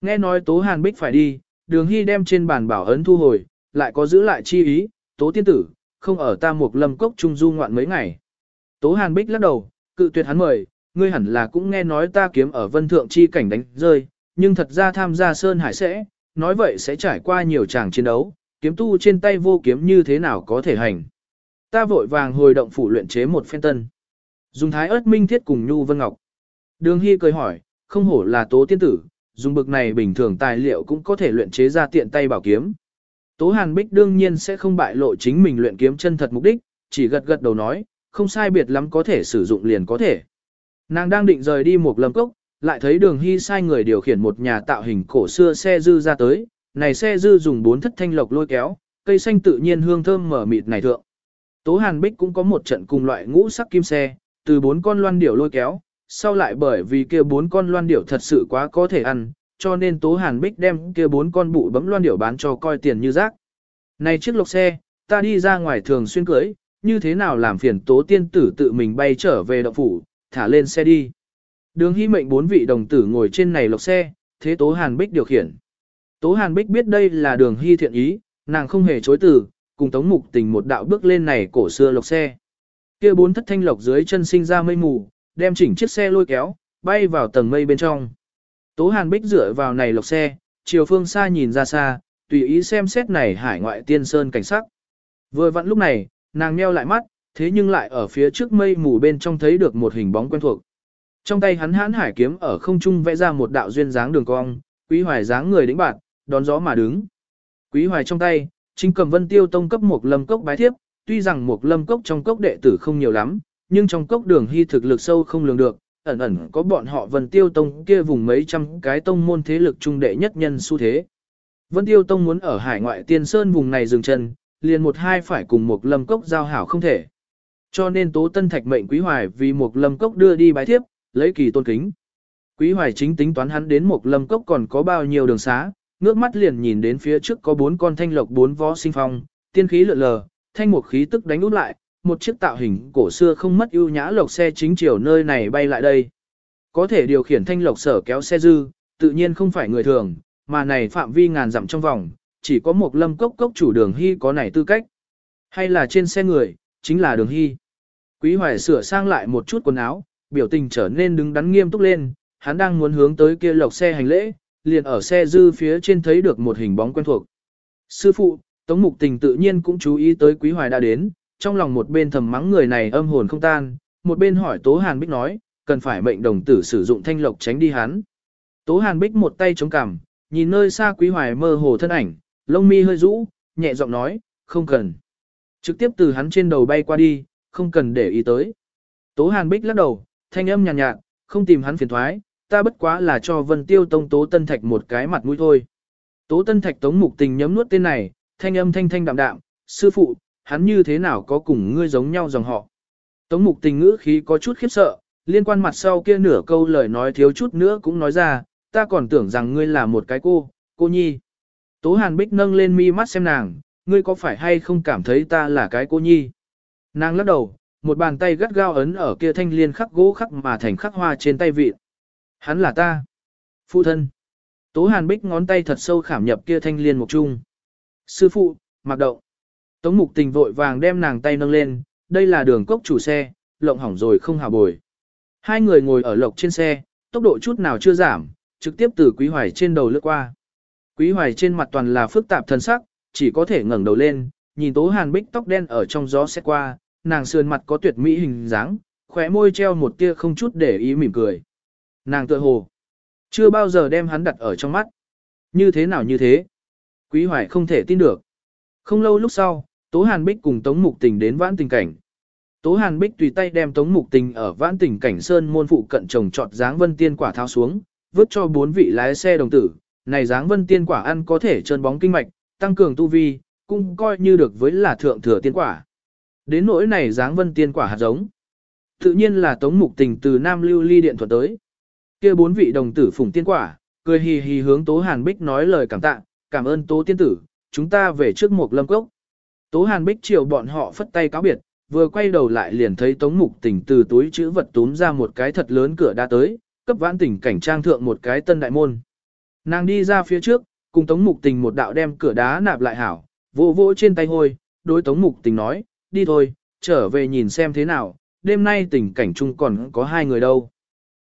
S1: Nghe nói Tố Hàn Bích phải đi, đường hy đem trên bàn bảo ấn thu hồi, lại có giữ lại chi ý, Tố Tiên Tử, không ở ta một lâm cốc trung du ngoạn mấy ngày. Tố Hàn Bích lắc đầu, cự tuyệt hắn mời, ngươi hẳn là cũng nghe nói ta kiếm ở vân thượng chi cảnh đánh rơi, nhưng thật ra tham gia Sơn Hải sẽ, nói vậy sẽ trải qua nhiều tràng chiến đấu, kiếm tu trên tay vô kiếm như thế nào có thể hành. Ta vội vàng hồi động phủ luyện chế một phen tân. Dùng thái ớt minh thiết cùng nhu vân ngọc. Đường Hy cười hỏi, không hổ là tố tiên tử, dùng bực này bình thường tài liệu cũng có thể luyện chế ra tiện tay bảo kiếm. Tố Hàn Bích đương nhiên sẽ không bại lộ chính mình luyện kiếm chân thật mục đích, chỉ gật gật đầu nói, không sai biệt lắm có thể sử dụng liền có thể. Nàng đang định rời đi một lâm cốc, lại thấy đường hy sai người điều khiển một nhà tạo hình cổ xưa xe dư ra tới, này xe dư dùng bốn thất thanh lộc lôi kéo, cây xanh tự nhiên hương thơm mở mịt này thượng. Tố Hàn Bích cũng có một trận cùng loại ngũ sắc kim xe, từ bốn con loan điểu lôi kéo, sau lại bởi vì kia bốn con loan điểu thật sự quá có thể ăn, cho nên Tố Hàn Bích đem kia bốn con bụ bấm loan điểu bán cho coi tiền như rác. Này chiếc lộc xe, ta đi ra ngoài thường xuyên cưới, như thế nào làm phiền Tố Tiên Tử tự mình bay trở về động phủ, thả lên xe đi. Đường hy mệnh bốn vị đồng tử ngồi trên này lộc xe, thế Tố Hàn Bích điều khiển. Tố Hàn Bích biết đây là đường hy thiện ý, nàng không hề chối từ, cùng Tống Mục Tình một đạo bước lên này cổ xưa lộc xe. Kia bốn thất thanh lộc dưới chân sinh ra mây mù, đem chỉnh chiếc xe lôi kéo, bay vào tầng mây bên trong. Tố Hàn Bích dựa vào này lộc xe, chiều phương xa nhìn ra xa, tùy ý xem xét này hải ngoại tiên sơn cảnh sắc. Vừa vặn lúc này, nàng nheo lại mắt, thế nhưng lại ở phía trước mây mù bên trong thấy được một hình bóng quen thuộc. Trong tay hắn hãn hải kiếm ở không trung vẽ ra một đạo duyên dáng đường cong, quý hoài dáng người đĩnh bạn, đón gió mà đứng. Quý hoài trong tay, chính cầm vân tiêu tông cấp một lâm cốc bái thiếp, tuy rằng một lâm cốc trong cốc đệ tử không nhiều lắm, nhưng trong cốc đường hy thực lực sâu không lường được, ẩn ẩn có bọn họ Vân Tiêu Tông kia vùng mấy trăm cái tông môn thế lực trung đệ nhất nhân xu thế. Vân Tiêu Tông muốn ở hải ngoại tiên sơn vùng này dừng chân, liền một hai phải cùng một lâm cốc giao hảo không thể. Cho nên Tố Tân Thạch mệnh Quý Hoài vì một lâm cốc đưa đi bái thiếp, lấy kỳ tôn kính. Quý Hoài chính tính toán hắn đến một lâm cốc còn có bao nhiêu đường xá, ngước mắt liền nhìn đến phía trước có bốn con thanh lộc bốn võ sinh phong, tiên khí lượn lờ, thanh một khí tức đánh út lại, một chiếc tạo hình cổ xưa không mất ưu nhã lộc xe chính chiều nơi này bay lại đây. Có thể điều khiển thanh lộc sở kéo xe dư, tự nhiên không phải người thường, mà này phạm vi ngàn dặm trong vòng, chỉ có một lâm cốc cốc chủ đường hy có này tư cách. Hay là trên xe người, chính là đường hy. Quý hoài sửa sang lại một chút quần áo, biểu tình trở nên đứng đắn nghiêm túc lên, hắn đang muốn hướng tới kia lộc xe hành lễ, liền ở xe dư phía trên thấy được một hình bóng quen thuộc. Sư phụ, Tống Mục Tình tự nhiên cũng chú ý tới Quý Hoài đã đến, trong lòng một bên thầm mắng người này âm hồn không tan, một bên hỏi Tố Hàn Bích nói, cần phải mệnh đồng tử sử dụng thanh lộc tránh đi hắn. Tố Hàn Bích một tay chống cằm, nhìn nơi xa Quý Hoài mơ hồ thân ảnh, lông mi hơi rũ, nhẹ giọng nói, không cần. Trực tiếp từ hắn trên đầu bay qua đi, không cần để ý tới. Tố Hàn Bích lắc đầu, thanh âm nhàn nhạt, nhạt, không tìm hắn phiền thoái, ta bất quá là cho Vân Tiêu Tông Tố Tân Thạch một cái mặt mũi thôi. Tố Tân Thạch Tống Mục Tình nhấm nuốt tên này, thanh âm thanh thanh đạm đạm, sư phụ, hắn như thế nào có cùng ngươi giống nhau dòng họ. Tống Mục Tình ngữ khí có chút khiếp sợ, liên quan mặt sau kia nửa câu lời nói thiếu chút nữa cũng nói ra, ta còn tưởng rằng ngươi là một cái cô, cô nhi. Tố Hàn Bích nâng lên mi mắt xem nàng, ngươi có phải hay không cảm thấy ta là cái cô nhi. Nàng lắc đầu, một bàn tay gắt gao ấn ở kia thanh liên khắc gỗ khắc mà thành khắc hoa trên tay vị. Hắn là ta. Phụ thân. Tố Hàn Bích ngón tay thật sâu khảm nhập kia thanh liên mục trung. Sư phụ, mặc động. Tống mục tình vội vàng đem nàng tay nâng lên, đây là đường cốc chủ xe, lộng hỏng rồi không hào bồi. Hai người ngồi ở lộc trên xe, tốc độ chút nào chưa giảm, trực tiếp từ quý hoài trên đầu lướt qua. Quý hoài trên mặt toàn là phức tạp thần sắc, chỉ có thể ngẩng đầu lên, nhìn tố hàn bích tóc đen ở trong gió xét qua, nàng sườn mặt có tuyệt mỹ hình dáng, khóe môi treo một tia không chút để ý mỉm cười. Nàng tự hồ, chưa bao giờ đem hắn đặt ở trong mắt. Như thế nào như thế? Quý hoài không thể tin được. Không lâu lúc sau, Tố Hàn Bích cùng Tống Mục Tình đến vãn tình cảnh. Tố Hàn Bích tùy tay đem Tống Mục Tình ở vãn tình cảnh sơn môn phụ cận trồng trọt dáng vân tiên quả thao xuống, vứt cho bốn vị lái xe đồng tử. Này dáng vân tiên quả ăn có thể trơn bóng kinh mạch, tăng cường tu vi, cũng coi như được với là thượng thừa tiên quả. Đến nỗi này dáng vân tiên quả hạt giống. Tự nhiên là Tống Mục Tình từ Nam Lưu Ly Điện thuật tới. kia bốn vị đồng tử phụng tiên quả, cười hì hì hướng Tố Hàn Bích nói lời cảm tạ, cảm ơn Tố Tiên Tử, chúng ta về trước một lâm cốc. Tố Hàn Bích chiều bọn họ phất tay cáo biệt, vừa quay đầu lại liền thấy Tống Mục Tình từ túi chữ vật túm ra một cái thật lớn cửa đã tới, cấp vãn tỉnh cảnh trang thượng một cái tân đại môn. Nàng đi ra phía trước, cùng Tống Mục Tình một đạo đem cửa đá nạp lại hảo, vô vỗ trên tay hôi, đối Tống Mục Tình nói, đi thôi, trở về nhìn xem thế nào, đêm nay tình cảnh chung còn có hai người đâu.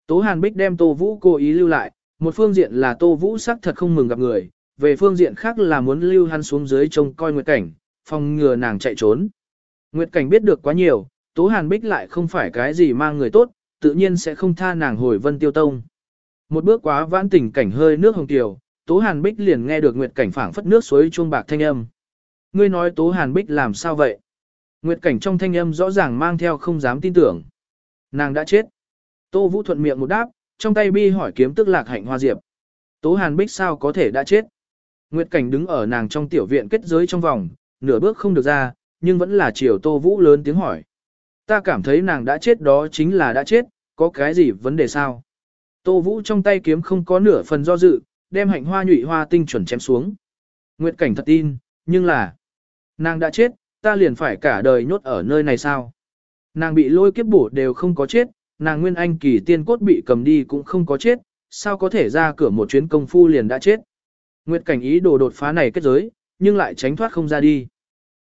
S1: Tố Hàn Bích đem Tô Vũ cố ý lưu lại, một phương diện là Tô Vũ sắc thật không mừng gặp người, về phương diện khác là muốn lưu hắn xuống dưới trông coi nguyệt cảnh, phòng ngừa nàng chạy trốn. Nguyệt cảnh biết được quá nhiều, Tố Hàn Bích lại không phải cái gì mang người tốt, tự nhiên sẽ không tha nàng hồi vân tiêu tông. Một bước quá vãn tình cảnh hơi nước hồng tiểu, Tố Hàn Bích liền nghe được Nguyệt cảnh phảng phất nước suối chuông bạc thanh âm. Ngươi nói Tố Hàn Bích làm sao vậy? Nguyệt cảnh trong thanh âm rõ ràng mang theo không dám tin tưởng. Nàng đã chết. Tô Vũ thuận miệng một đáp, trong tay bi hỏi kiếm tức lạc hạnh hoa diệp. Tố Hàn Bích sao có thể đã chết? Nguyệt cảnh đứng ở nàng trong tiểu viện kết giới trong vòng, nửa bước không được ra, nhưng vẫn là chiều Tô Vũ lớn tiếng hỏi. Ta cảm thấy nàng đã chết đó chính là đã chết, có cái gì vấn đề sao? Tô Vũ trong tay kiếm không có nửa phần do dự, đem hạnh hoa nhụy hoa tinh chuẩn chém xuống. Nguyệt cảnh thật tin, nhưng là nàng đã chết, ta liền phải cả đời nhốt ở nơi này sao? Nàng bị lôi kiếp bổ đều không có chết, nàng nguyên anh kỳ tiên cốt bị cầm đi cũng không có chết, sao có thể ra cửa một chuyến công phu liền đã chết? Nguyệt cảnh ý đồ đột phá này kết giới, nhưng lại tránh thoát không ra đi.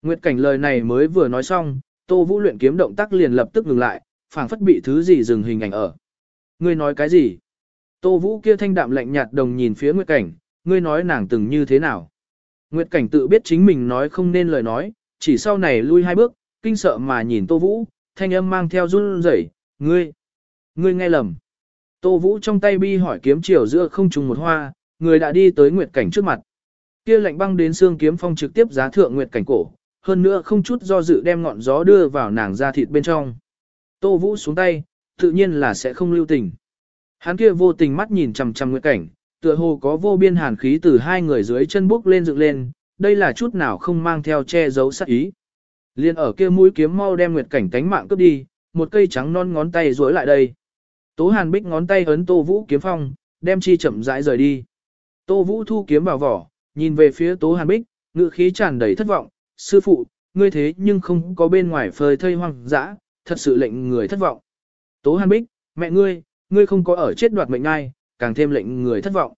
S1: Nguyệt cảnh lời này mới vừa nói xong, Tô Vũ luyện kiếm động tác liền lập tức ngừng lại, phảng phất bị thứ gì dừng hình ảnh ở. Ngươi nói cái gì? Tô Vũ kia thanh đạm lạnh nhạt đồng nhìn phía Nguyệt cảnh, ngươi nói nàng từng như thế nào? Nguyệt cảnh tự biết chính mình nói không nên lời nói, chỉ sau này lui hai bước, kinh sợ mà nhìn Tô Vũ, thanh âm mang theo run rẩy, ngươi, ngươi nghe lầm. Tô Vũ trong tay bi hỏi kiếm chiều giữa không trùng một hoa, người đã đi tới Nguyệt cảnh trước mặt. Kia lạnh băng đến xương kiếm phong trực tiếp giá thượng Nguyệt cảnh cổ, hơn nữa không chút do dự đem ngọn gió đưa vào nàng da thịt bên trong. Tô Vũ xuống tay, tự nhiên là sẽ không lưu tình. Hắn kia vô tình mắt nhìn chằm chằm Nguyệt cảnh, tựa hồ có vô biên hàn khí từ hai người dưới chân bước lên dựng lên, đây là chút nào không mang theo che giấu sát ý. Liên ở kia mũi kiếm mau đem Nguyệt cảnh tánh mạng cướp đi, một cây trắng non ngón tay duỗi lại đây. Tố Hàn Bích ngón tay ấn Tô Vũ kiếm phong, đem chi chậm rãi rời đi. Tô Vũ thu kiếm vào vỏ, nhìn về phía Tố Hàn Bích, ngữ khí tràn đầy thất vọng, sư phụ, ngươi thế nhưng không có bên ngoài phơi thây hoang dã, thật sự lệnh người thất vọng. Tố Hàn Bích, mẹ ngươi, ngươi không có ở chết đoạt mệnh ngay, càng thêm lệnh người thất vọng.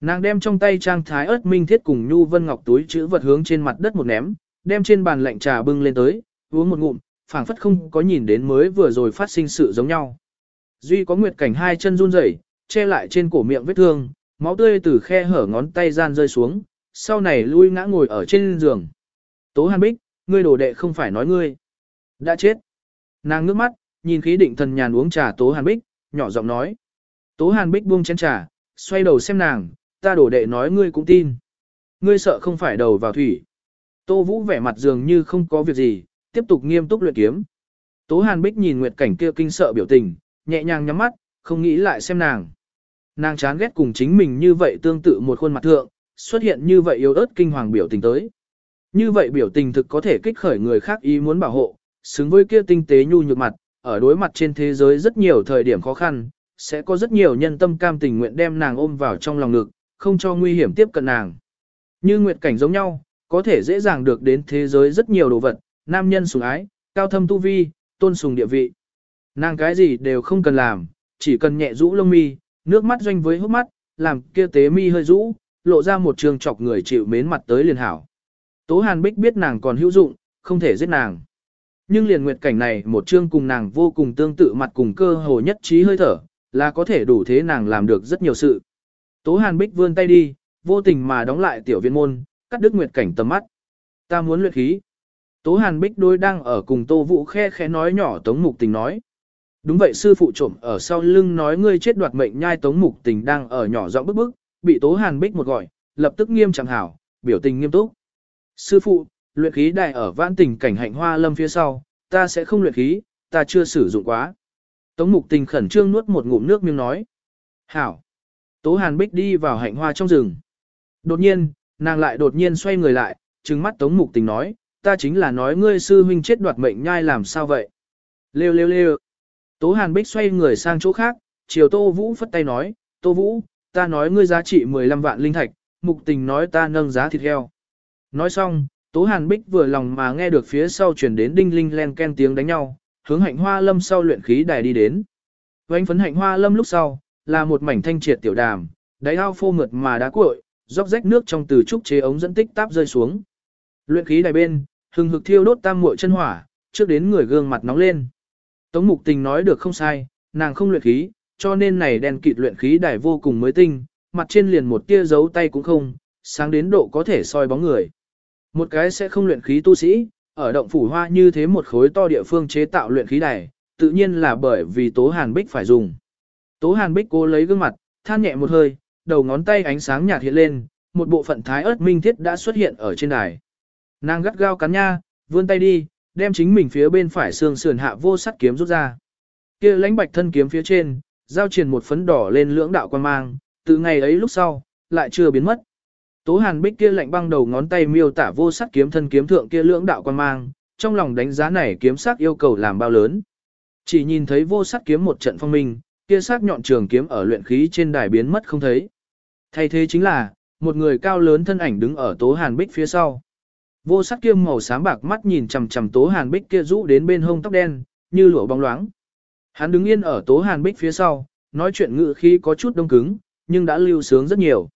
S1: Nàng đem trong tay trang thái ớt minh thiết cùng nhu vân ngọc túi chữ vật hướng trên mặt đất một ném, đem trên bàn lạnh trà bưng lên tới, uống một ngụm, phảng phất không có nhìn đến mới vừa rồi phát sinh sự giống nhau. Duy có nguyệt cảnh hai chân run rẩy, che lại trên cổ miệng vết thương, máu tươi từ khe hở ngón tay gian rơi xuống, sau này lui ngã ngồi ở trên giường. Tố Hàn Bích, ngươi đồ đệ không phải nói ngươi. Đã chết. Nàng ngước mắt, nhìn khí định thần nhàn uống trà Tố Hàn Bích, nhỏ giọng nói. Tố Hàn Bích buông chén trà, xoay đầu xem nàng, ta đổ đệ nói ngươi cũng tin. Ngươi sợ không phải đầu vào thủy. Tô Vũ vẻ mặt dường như không có việc gì, tiếp tục nghiêm túc luyện kiếm. Tố Hàn Bích nhìn Nguyệt Cảnh kia kinh sợ biểu tình, nhẹ nhàng nhắm mắt, không nghĩ lại xem nàng. Nàng chán ghét cùng chính mình như vậy tương tự một khuôn mặt thượng, xuất hiện như vậy yếu ớt kinh hoàng biểu tình tới. Như vậy biểu tình thực có thể kích khởi người khác ý muốn bảo hộ, xứng với kia tinh tế nhu nhược mặt, ở đối mặt trên thế giới rất nhiều thời điểm khó khăn, sẽ có rất nhiều nhân tâm cam tình nguyện đem nàng ôm vào trong lòng ngực, không cho nguy hiểm tiếp cận nàng. Như nguyệt cảnh giống nhau, có thể dễ dàng được đến thế giới rất nhiều đồ vật, nam nhân sủng ái, cao thâm tu vi, tôn sùng địa vị. Nàng cái gì đều không cần làm, chỉ cần nhẹ rũ lông mi, nước mắt doanh với hốc mắt, làm kia tế mi hơi rũ, lộ ra một trường chọc người chịu mến mặt tới liền hảo. Tố Hàn Bích biết nàng còn hữu dụng, không thể giết nàng. Nhưng liền nguyệt cảnh này một chương cùng nàng vô cùng tương tự mặt cùng cơ hồ nhất trí hơi thở, là có thể đủ thế nàng làm được rất nhiều sự. Tố Hàn Bích vươn tay đi, vô tình mà đóng lại tiểu viên môn, cắt đứt nguyệt cảnh tầm mắt. Ta muốn luyện khí. Tố Hàn Bích đôi đang ở cùng Tô Vũ khe khẽ nói nhỏ Tống Mục Tình nói. Đúng vậy sư phụ trộm ở sau lưng nói ngươi chết đoạt mệnh nhai Tống Mục Tình đang ở nhỏ giọng bức bức, bị Tố Hàn Bích một gọi, lập tức nghiêm chẳng hảo, biểu tình nghiêm túc. Sư phụ, luyện khí đại ở vãn tình cảnh hạnh hoa lâm phía sau, ta sẽ không luyện khí, ta chưa sử dụng quá. Tống Mục Tình khẩn trương nuốt một ngụm nước miếng nói. Hảo. Tố Hàn Bích đi vào hạnh hoa trong rừng. Đột nhiên, nàng lại đột nhiên xoay người lại, trừng mắt Tống Mục Tình nói, ta chính là nói ngươi sư huynh chết đoạt mệnh nhai làm sao vậy. Lêu lêu lêu. Tố Hàn Bích xoay người sang chỗ khác, chiều Tô Vũ phất tay nói, Tô Vũ, ta nói ngươi giá trị 15 vạn linh thạch, Mục Tình nói ta nâng giá thịt heo. Nói xong, Tố Hàn Bích vừa lòng mà nghe được phía sau chuyển đến đinh linh len ken tiếng đánh nhau, hướng hạnh hoa lâm sau luyện khí đài đi đến. Vánh phấn hạnh hoa lâm lúc sau, là một mảnh thanh triệt tiểu đàm, đáy ao phô mượt mà đá cuội, róc rách nước trong từ trúc chế ống dẫn tích táp rơi xuống. Luyện khí đài bên, hừng hực thiêu đốt tam muội chân hỏa, trước đến người gương mặt nóng lên. Tống Mục Tình nói được không sai, nàng không luyện khí, cho nên này đèn kịt luyện khí đài vô cùng mới tinh, mặt trên liền một tia dấu tay cũng không, sáng đến độ có thể soi bóng người. Một cái sẽ không luyện khí tu sĩ, ở động phủ hoa như thế một khối to địa phương chế tạo luyện khí đài, tự nhiên là bởi vì Tố Hàn Bích phải dùng. Tố Hàn Bích cố lấy gương mặt, than nhẹ một hơi, đầu ngón tay ánh sáng nhạt hiện lên, một bộ phận thái ớt minh thiết đã xuất hiện ở trên đài. Nàng gắt gao cắn nha, vươn tay đi, đem chính mình phía bên phải xương sườn hạ vô sắt kiếm rút ra. Kia lãnh bạch thân kiếm phía trên, giao truyền một phấn đỏ lên lưỡng đạo quan mang, từ ngày ấy lúc sau, lại chưa biến mất. Tố Hàn Bích kia lạnh băng đầu ngón tay miêu tả vô sắc kiếm thân kiếm thượng kia lưỡng đạo quan mang, trong lòng đánh giá này kiếm sắc yêu cầu làm bao lớn. Chỉ nhìn thấy vô sắc kiếm một trận phong minh, kia sắc nhọn trường kiếm ở luyện khí trên đài biến mất không thấy. Thay thế chính là, một người cao lớn thân ảnh đứng ở Tố Hàn Bích phía sau. Vô sắc kiếm màu xám bạc mắt nhìn chằm chằm Tố Hàn Bích kia rũ đến bên hông tóc đen, như lụa bóng loáng. Hắn đứng yên ở Tố Hàn Bích phía sau, nói chuyện ngự khí có chút đông cứng, nhưng đã lưu sướng rất nhiều.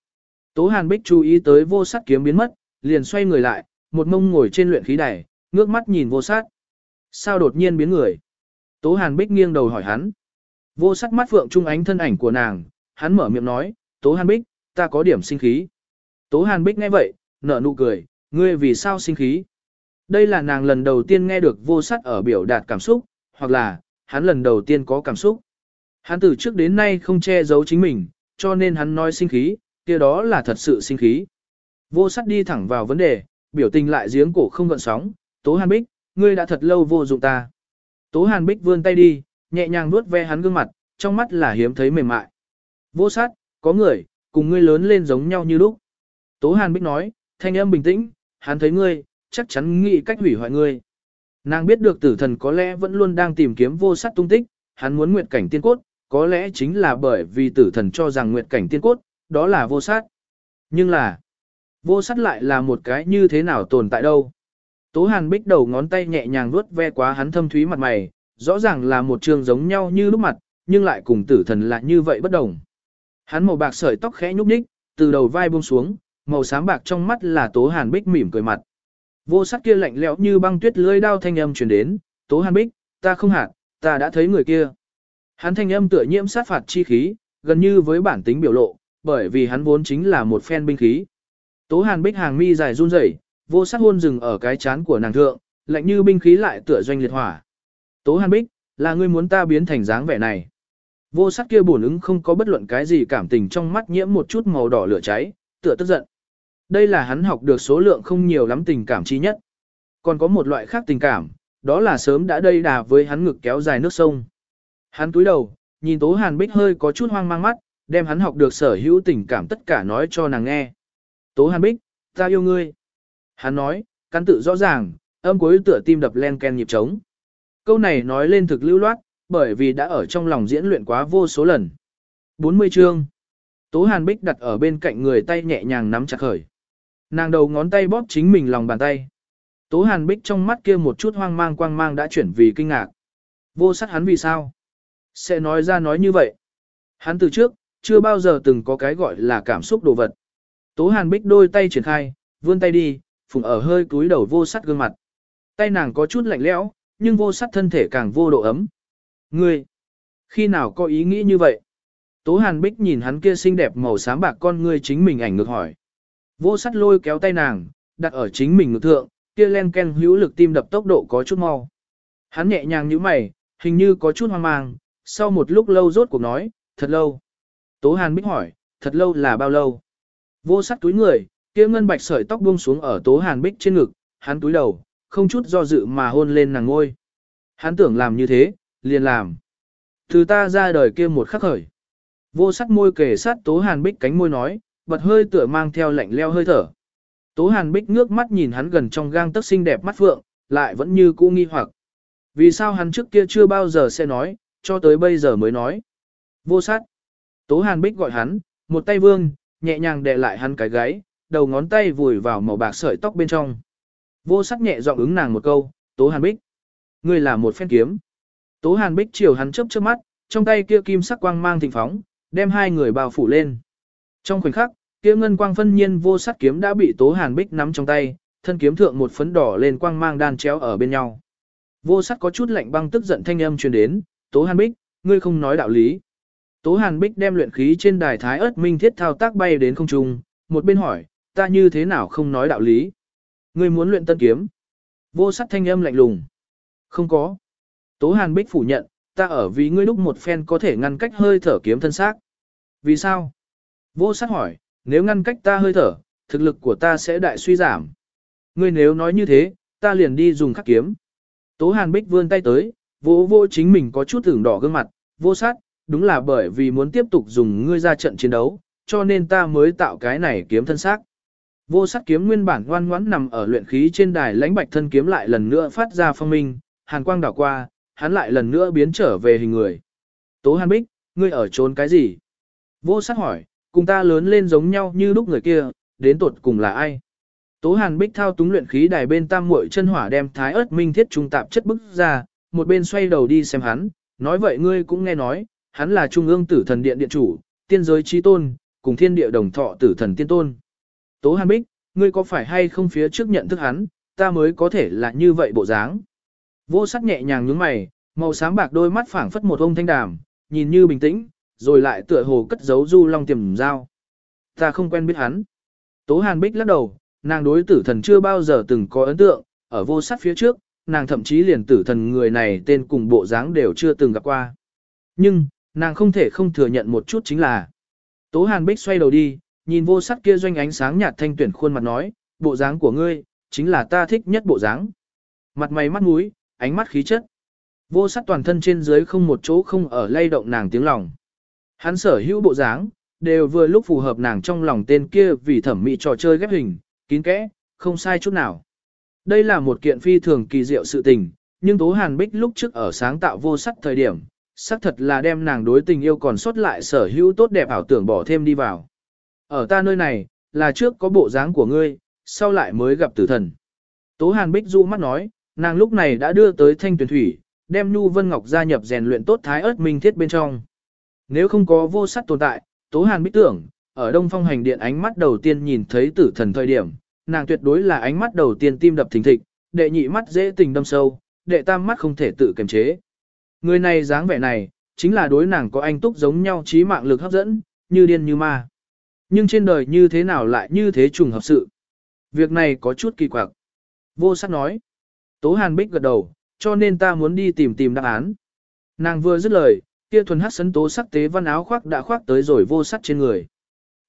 S1: Tố Hàn Bích chú ý tới vô sắc kiếm biến mất, liền xoay người lại, một mông ngồi trên luyện khí đài, ngước mắt nhìn vô sát. Sao đột nhiên biến người? Tố Hàn Bích nghiêng đầu hỏi hắn. Vô sắc mắt phượng trung ánh thân ảnh của nàng, hắn mở miệng nói, Tố Hàn Bích, ta có điểm sinh khí. Tố Hàn Bích nghe vậy, nở nụ cười, ngươi vì sao sinh khí? Đây là nàng lần đầu tiên nghe được vô sắc ở biểu đạt cảm xúc, hoặc là, hắn lần đầu tiên có cảm xúc. Hắn từ trước đến nay không che giấu chính mình, cho nên hắn nói sinh khí, kia đó là thật sự sinh khí. Vô sắc đi thẳng vào vấn đề, biểu tình lại giếng cổ không gợn sóng, Tố Hàn Bích, ngươi đã thật lâu vô dụng ta. Tố Hàn Bích vươn tay đi, nhẹ nhàng nuốt ve hắn gương mặt, trong mắt là hiếm thấy mềm mại. Vô sát, có người, cùng ngươi lớn lên giống nhau như lúc. Tố Hàn Bích nói, thanh âm bình tĩnh, hắn thấy ngươi, chắc chắn nghĩ cách hủy hoại ngươi. Nàng biết được tử thần có lẽ vẫn luôn đang tìm kiếm vô sát tung tích, hắn muốn nguyệt cảnh tiên cốt, có lẽ chính là bởi vì tử thần cho rằng nguyệt cảnh tiên cốt, đó là vô sát. Nhưng là, vô sát lại là một cái như thế nào tồn tại đâu. Tố Hàn Bích đầu ngón tay nhẹ nhàng vuốt ve quá hắn thâm thúy mặt mày, rõ ràng là một trường giống nhau như lúc mặt, nhưng lại cùng tử thần lại như vậy bất đồng. Hắn màu bạc sợi tóc khẽ nhúc nhích, từ đầu vai buông xuống, màu xám bạc trong mắt là Tố Hàn Bích mỉm cười mặt. Vô sắc kia lạnh lẽo như băng tuyết lưỡi đao thanh âm truyền đến, "Tố Hàn Bích, ta không hạt, ta đã thấy người kia." Hắn thanh âm tựa nhiễm sát phạt chi khí, gần như với bản tính biểu lộ, bởi vì hắn vốn chính là một phen binh khí. Tố Hàn Bích hàng mi dài run rẩy, vô sắc hôn dừng ở cái chán của nàng thượng, lạnh như binh khí lại tựa doanh liệt hỏa. Tố Hàn Bích, là ngươi muốn ta biến thành dáng vẻ này. Vô sắc kia bổn ứng không có bất luận cái gì cảm tình trong mắt nhiễm một chút màu đỏ lửa cháy, tựa tức giận. Đây là hắn học được số lượng không nhiều lắm tình cảm chi nhất. Còn có một loại khác tình cảm, đó là sớm đã đây đà với hắn ngực kéo dài nước sông. Hắn túi đầu, nhìn Tố Hàn Bích hơi có chút hoang mang mắt, đem hắn học được sở hữu tình cảm tất cả nói cho nàng nghe. Tố Hàn Bích, ta yêu ngươi. Hắn nói, căn tự rõ ràng, âm cuối tựa tim đập len ken nhịp trống. Câu này nói lên thực lưu loát, bởi vì đã ở trong lòng diễn luyện quá vô số lần. 40 chương. Tố Hàn Bích đặt ở bên cạnh người tay nhẹ nhàng nắm chặt khởi. Nàng đầu ngón tay bóp chính mình lòng bàn tay. Tố Hàn Bích trong mắt kia một chút hoang mang quang mang đã chuyển vì kinh ngạc. Vô sát hắn vì sao? Sẽ nói ra nói như vậy. Hắn từ trước, chưa bao giờ từng có cái gọi là cảm xúc đồ vật. Tố Hàn Bích đôi tay triển khai, vươn tay đi, phùng ở hơi cúi đầu vô sắc gương mặt. Tay nàng có chút lạnh lẽo, nhưng vô sắt thân thể càng vô độ ấm. Ngươi, khi nào có ý nghĩ như vậy? Tố Hàn Bích nhìn hắn kia xinh đẹp màu xám bạc con ngươi chính mình ảnh ngược hỏi. Vô sắt lôi kéo tay nàng, đặt ở chính mình ngực thượng, kia len ken hữu lực tim đập tốc độ có chút mau. Hắn nhẹ nhàng như mày, hình như có chút hoang mang, sau một lúc lâu rốt cuộc nói, thật lâu. Tố Hàn Bích hỏi, thật lâu là bao lâu? Vô sắc túi người, kia ngân bạch sợi tóc buông xuống ở Tố Hàn Bích trên ngực, hắn túi đầu, không chút do dự mà hôn lên nàng ngôi. Hắn tưởng làm như thế, liền làm. Từ ta ra đời kia một khắc khởi. Vô sắc môi kề sát Tố Hàn Bích cánh môi nói, bật hơi tựa mang theo lạnh leo hơi thở. Tố Hàn Bích ngước mắt nhìn hắn gần trong gang tấc xinh đẹp mắt phượng, lại vẫn như cũ nghi hoặc. Vì sao hắn trước kia chưa bao giờ sẽ nói, cho tới bây giờ mới nói. Vô sát. Tố Hàn Bích gọi hắn, một tay vương, nhẹ nhàng đè lại hắn cái gáy, đầu ngón tay vùi vào màu bạc sợi tóc bên trong. Vô sắc nhẹ giọng ứng nàng một câu, Tố Hàn Bích. Ngươi là một phen kiếm. Tố Hàn Bích chiều hắn chớp chớp mắt, trong tay kia kim sắc quang mang thịnh phóng, đem hai người bao phủ lên. Trong khoảnh khắc, kia ngân quang phân nhiên vô sắc kiếm đã bị Tố Hàn Bích nắm trong tay, thân kiếm thượng một phấn đỏ lên quang mang đan chéo ở bên nhau. Vô sắc có chút lạnh băng tức giận thanh âm truyền đến, Tố Hàn Bích, ngươi không nói đạo lý. Tố Hàn Bích đem luyện khí trên đài thái ớt minh thiết thao tác bay đến không trung, một bên hỏi, ta như thế nào không nói đạo lý. Ngươi muốn luyện tân kiếm. Vô sắc thanh âm lạnh lùng. Không có. Tố Hàn Bích phủ nhận, ta ở vì ngươi lúc một phen có thể ngăn cách hơi thở kiếm thân xác. Vì sao? Vô sắc hỏi, nếu ngăn cách ta hơi thở, thực lực của ta sẽ đại suy giảm. Ngươi nếu nói như thế, ta liền đi dùng khắc kiếm. Tố Hàn Bích vươn tay tới, vô vô chính mình có chút tưởng đỏ gương mặt, vô sát, đúng là bởi vì muốn tiếp tục dùng ngươi ra trận chiến đấu, cho nên ta mới tạo cái này kiếm thân xác. Vô sắc kiếm nguyên bản ngoan ngoãn nằm ở luyện khí trên đài lãnh bạch thân kiếm lại lần nữa phát ra phong minh, hàn quang đảo qua, hắn lại lần nữa biến trở về hình người. Tố Hàn Bích, ngươi ở trốn cái gì? Vô sắc hỏi, cùng ta lớn lên giống nhau như lúc người kia, đến tuột cùng là ai? Tố Hàn Bích thao túng luyện khí đài bên tam muội chân hỏa đem thái ớt minh thiết trung tạp chất bức ra, một bên xoay đầu đi xem hắn, nói vậy ngươi cũng nghe nói, hắn là trung ương tử thần điện điện chủ, tiên giới chi tôn, cùng thiên địa đồng thọ tử thần tiên tôn. Tố Hàn Bích, ngươi có phải hay không phía trước nhận thức hắn, ta mới có thể là như vậy bộ dáng. Vô sắc nhẹ nhàng nhướng mày, màu xám bạc đôi mắt phảng phất một ông thanh đàm, nhìn như bình tĩnh, rồi lại tựa hồ cất giấu du long tiềm dao. Ta không quen biết hắn. Tố Hàn Bích lắc đầu, nàng đối tử thần chưa bao giờ từng có ấn tượng, ở vô sắc phía trước, nàng thậm chí liền tử thần người này tên cùng bộ dáng đều chưa từng gặp qua. Nhưng, nàng không thể không thừa nhận một chút chính là. Tố Hàn Bích xoay đầu đi, nhìn vô sắc kia doanh ánh sáng nhạt thanh tuyển khuôn mặt nói, bộ dáng của ngươi, chính là ta thích nhất bộ dáng. Mặt mày mắt mũi, ánh mắt khí chất. Vô sắc toàn thân trên dưới không một chỗ không ở lay động nàng tiếng lòng. Hắn sở hữu bộ dáng, đều vừa lúc phù hợp nàng trong lòng tên kia vì thẩm mỹ trò chơi ghép hình, kín kẽ, không sai chút nào. Đây là một kiện phi thường kỳ diệu sự tình, nhưng Tố Hàn Bích lúc trước ở sáng tạo vô sắc thời điểm, xác thật là đem nàng đối tình yêu còn sót lại sở hữu tốt đẹp ảo tưởng bỏ thêm đi vào. Ở ta nơi này, là trước có bộ dáng của ngươi, sau lại mới gặp tử thần. Tố Hàn Bích dụ mắt nói, nàng lúc này đã đưa tới thanh tuyển thủy, đem Nhu Vân Ngọc gia nhập rèn luyện tốt thái ớt minh thiết bên trong. Nếu không có vô sắc tồn tại, Tố Hàn Bích tưởng, ở Đông Phong hành điện ánh mắt đầu tiên nhìn thấy tử thần thời điểm, nàng tuyệt đối là ánh mắt đầu tiên tim đập thình thịch, đệ nhị mắt dễ tình đâm sâu, đệ tam mắt không thể tự kiềm chế. Người này dáng vẻ này, chính là đối nàng có anh túc giống nhau trí mạng lực hấp dẫn, như điên như ma. Nhưng trên đời như thế nào lại như thế trùng hợp sự. Việc này có chút kỳ quặc. Vô sắc nói. Tố Hàn Bích gật đầu, cho nên ta muốn đi tìm tìm đáp án. Nàng vừa dứt lời, kia thuần hát sấn tố sắc tế văn áo khoác đã khoác tới rồi vô sắt trên người.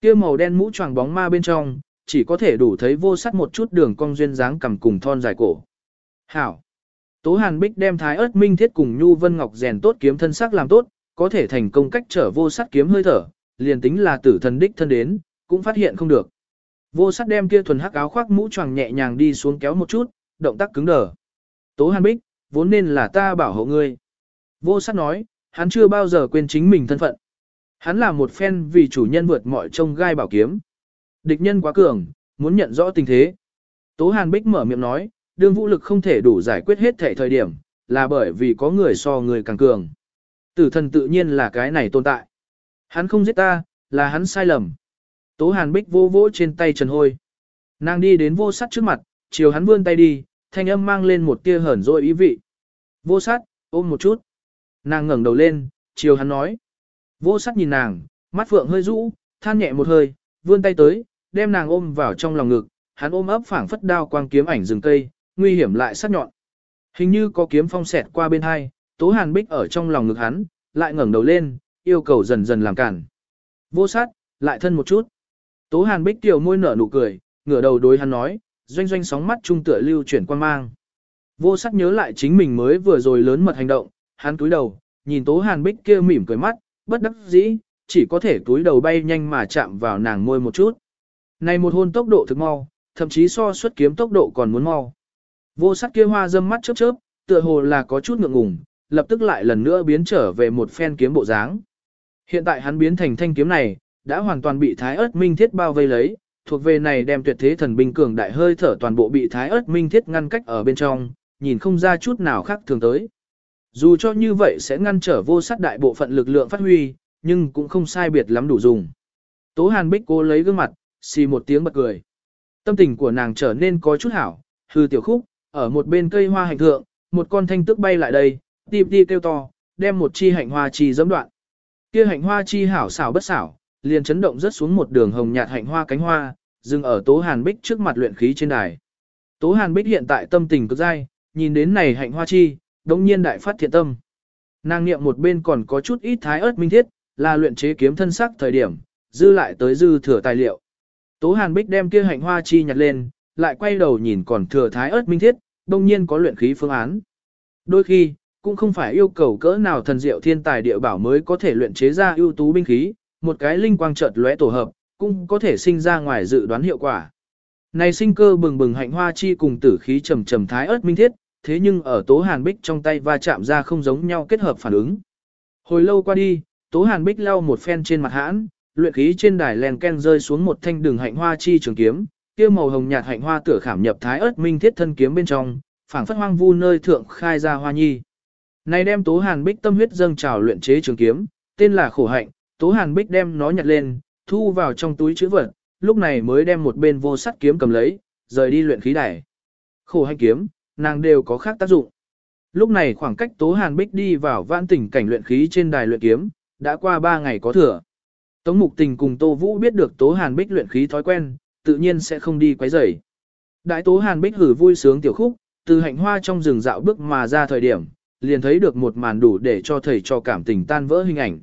S1: Kia màu đen mũ choàng bóng ma bên trong, chỉ có thể đủ thấy vô sắt một chút đường cong duyên dáng cầm cùng thon dài cổ. Hảo. Tố Hàn Bích đem thái ớt minh thiết cùng Nhu Vân Ngọc rèn tốt kiếm thân sắc làm tốt, có thể thành công cách trở vô sắt kiếm hơi thở, liền tính là tử thần đích thân đến, cũng phát hiện không được. Vô sát đem kia thuần hắc áo khoác mũ choàng nhẹ nhàng đi xuống kéo một chút, động tác cứng đờ. Tố Hàn Bích, vốn nên là ta bảo hộ ngươi. Vô sát nói, hắn chưa bao giờ quên chính mình thân phận. Hắn là một phen vì chủ nhân vượt mọi trông gai bảo kiếm. Địch nhân quá cường, muốn nhận rõ tình thế. Tố Hàn Bích mở miệng nói, đương vũ lực không thể đủ giải quyết hết thể thời điểm, là bởi vì có người so người càng cường. Tử thần tự nhiên là cái này tồn tại. Hắn không giết ta, là hắn sai lầm. Tố Hàn Bích vô vỗ trên tay Trần Hôi. Nàng đi đến vô sắt trước mặt, chiều hắn vươn tay đi, thanh âm mang lên một tia hởn dội ý vị. Vô sát, ôm một chút. Nàng ngẩng đầu lên, chiều hắn nói. Vô sát nhìn nàng, mắt phượng hơi rũ, than nhẹ một hơi, vươn tay tới, đem nàng ôm vào trong lòng ngực, hắn ôm ấp phảng phất đao quang kiếm ảnh rừng cây, nguy hiểm lại sắc nhọn. Hình như có kiếm phong xẹt qua bên hai, Tố Hàn Bích ở trong lòng ngực hắn, lại ngẩng đầu lên, yêu cầu dần dần làm cản. Vô sát, lại thân một chút. Tố Hàn Bích tiểu môi nở nụ cười, ngửa đầu đối hắn nói, doanh doanh sóng mắt trung tựa lưu chuyển quan mang. Vô sát nhớ lại chính mình mới vừa rồi lớn mật hành động, hắn túi đầu, nhìn Tố Hàn Bích kia mỉm cười mắt, bất đắc dĩ, chỉ có thể túi đầu bay nhanh mà chạm vào nàng môi một chút. Này một hôn tốc độ thực mau, thậm chí so xuất kiếm tốc độ còn muốn mau. Vô sắc kia hoa dâm mắt chớp chớp, tựa hồ là có chút ngượng ngùng, lập tức lại lần nữa biến trở về một phen kiếm bộ dáng. Hiện tại hắn biến thành thanh kiếm này, đã hoàn toàn bị thái ớt minh thiết bao vây lấy, thuộc về này đem tuyệt thế thần binh cường đại hơi thở toàn bộ bị thái ớt minh thiết ngăn cách ở bên trong, nhìn không ra chút nào khác thường tới. Dù cho như vậy sẽ ngăn trở vô sát đại bộ phận lực lượng phát huy, nhưng cũng không sai biệt lắm đủ dùng. Tố Hàn Bích cố lấy gương mặt, xì một tiếng bật cười. Tâm tình của nàng trở nên có chút hảo, hư tiểu khúc, ở một bên cây hoa hành thượng, một con thanh tước bay lại đây, tìm đi kêu to, đem một chi hạnh hoa chi dẫm đoạn. Kia hạnh hoa chi hảo xảo bất xảo, liền chấn động rất xuống một đường hồng nhạt hạnh hoa cánh hoa, dừng ở Tố Hàn Bích trước mặt luyện khí trên đài. Tố Hàn Bích hiện tại tâm tình cực dai, nhìn đến này hạnh hoa chi, đống nhiên đại phát thiện tâm. Nàng niệm một bên còn có chút ít thái ớt minh thiết, là luyện chế kiếm thân sắc thời điểm, dư lại tới dư thừa tài liệu. Tố Hàn Bích đem kia hạnh hoa chi nhặt lên, lại quay đầu nhìn còn thừa thái ớt minh thiết, đông nhiên có luyện khí phương án. Đôi khi, cũng không phải yêu cầu cỡ nào thần diệu thiên tài địa bảo mới có thể luyện chế ra ưu tú binh khí, một cái linh quang chợt lóe tổ hợp, cũng có thể sinh ra ngoài dự đoán hiệu quả. Này sinh cơ bừng bừng hạnh hoa chi cùng tử khí trầm trầm thái ớt minh thiết, thế nhưng ở Tố Hàn Bích trong tay va chạm ra không giống nhau kết hợp phản ứng. Hồi lâu qua đi, Tố Hàn Bích lau một phen trên mặt hãn, luyện khí trên đài len ken rơi xuống một thanh đường hạnh hoa chi trường kiếm, kia màu hồng nhạt hạnh hoa tựa khảm nhập thái ớt minh thiết thân kiếm bên trong, phảng phất hoang vu nơi thượng khai ra hoa nhi. Này đem Tố Hàn Bích tâm huyết dâng trào luyện chế trường kiếm, tên là khổ hạnh, Tố Hàn Bích đem nó nhặt lên, thu vào trong túi chữ vật, lúc này mới đem một bên vô sắt kiếm cầm lấy, rời đi luyện khí đài. Khổ hạnh kiếm, nàng đều có khác tác dụng. Lúc này khoảng cách Tố Hàn Bích đi vào vãn tỉnh cảnh luyện khí trên đài luyện kiếm, đã qua 3 ngày có thừa. Tống Mục Tình cùng Tô Vũ biết được Tố Hàn Bích luyện khí thói quen, tự nhiên sẽ không đi quấy rầy. Đại Tố Hàn Bích hử vui sướng tiểu khúc, từ hạnh hoa trong rừng dạo bước mà ra thời điểm, liền thấy được một màn đủ để cho thầy cho cảm tình tan vỡ hình ảnh.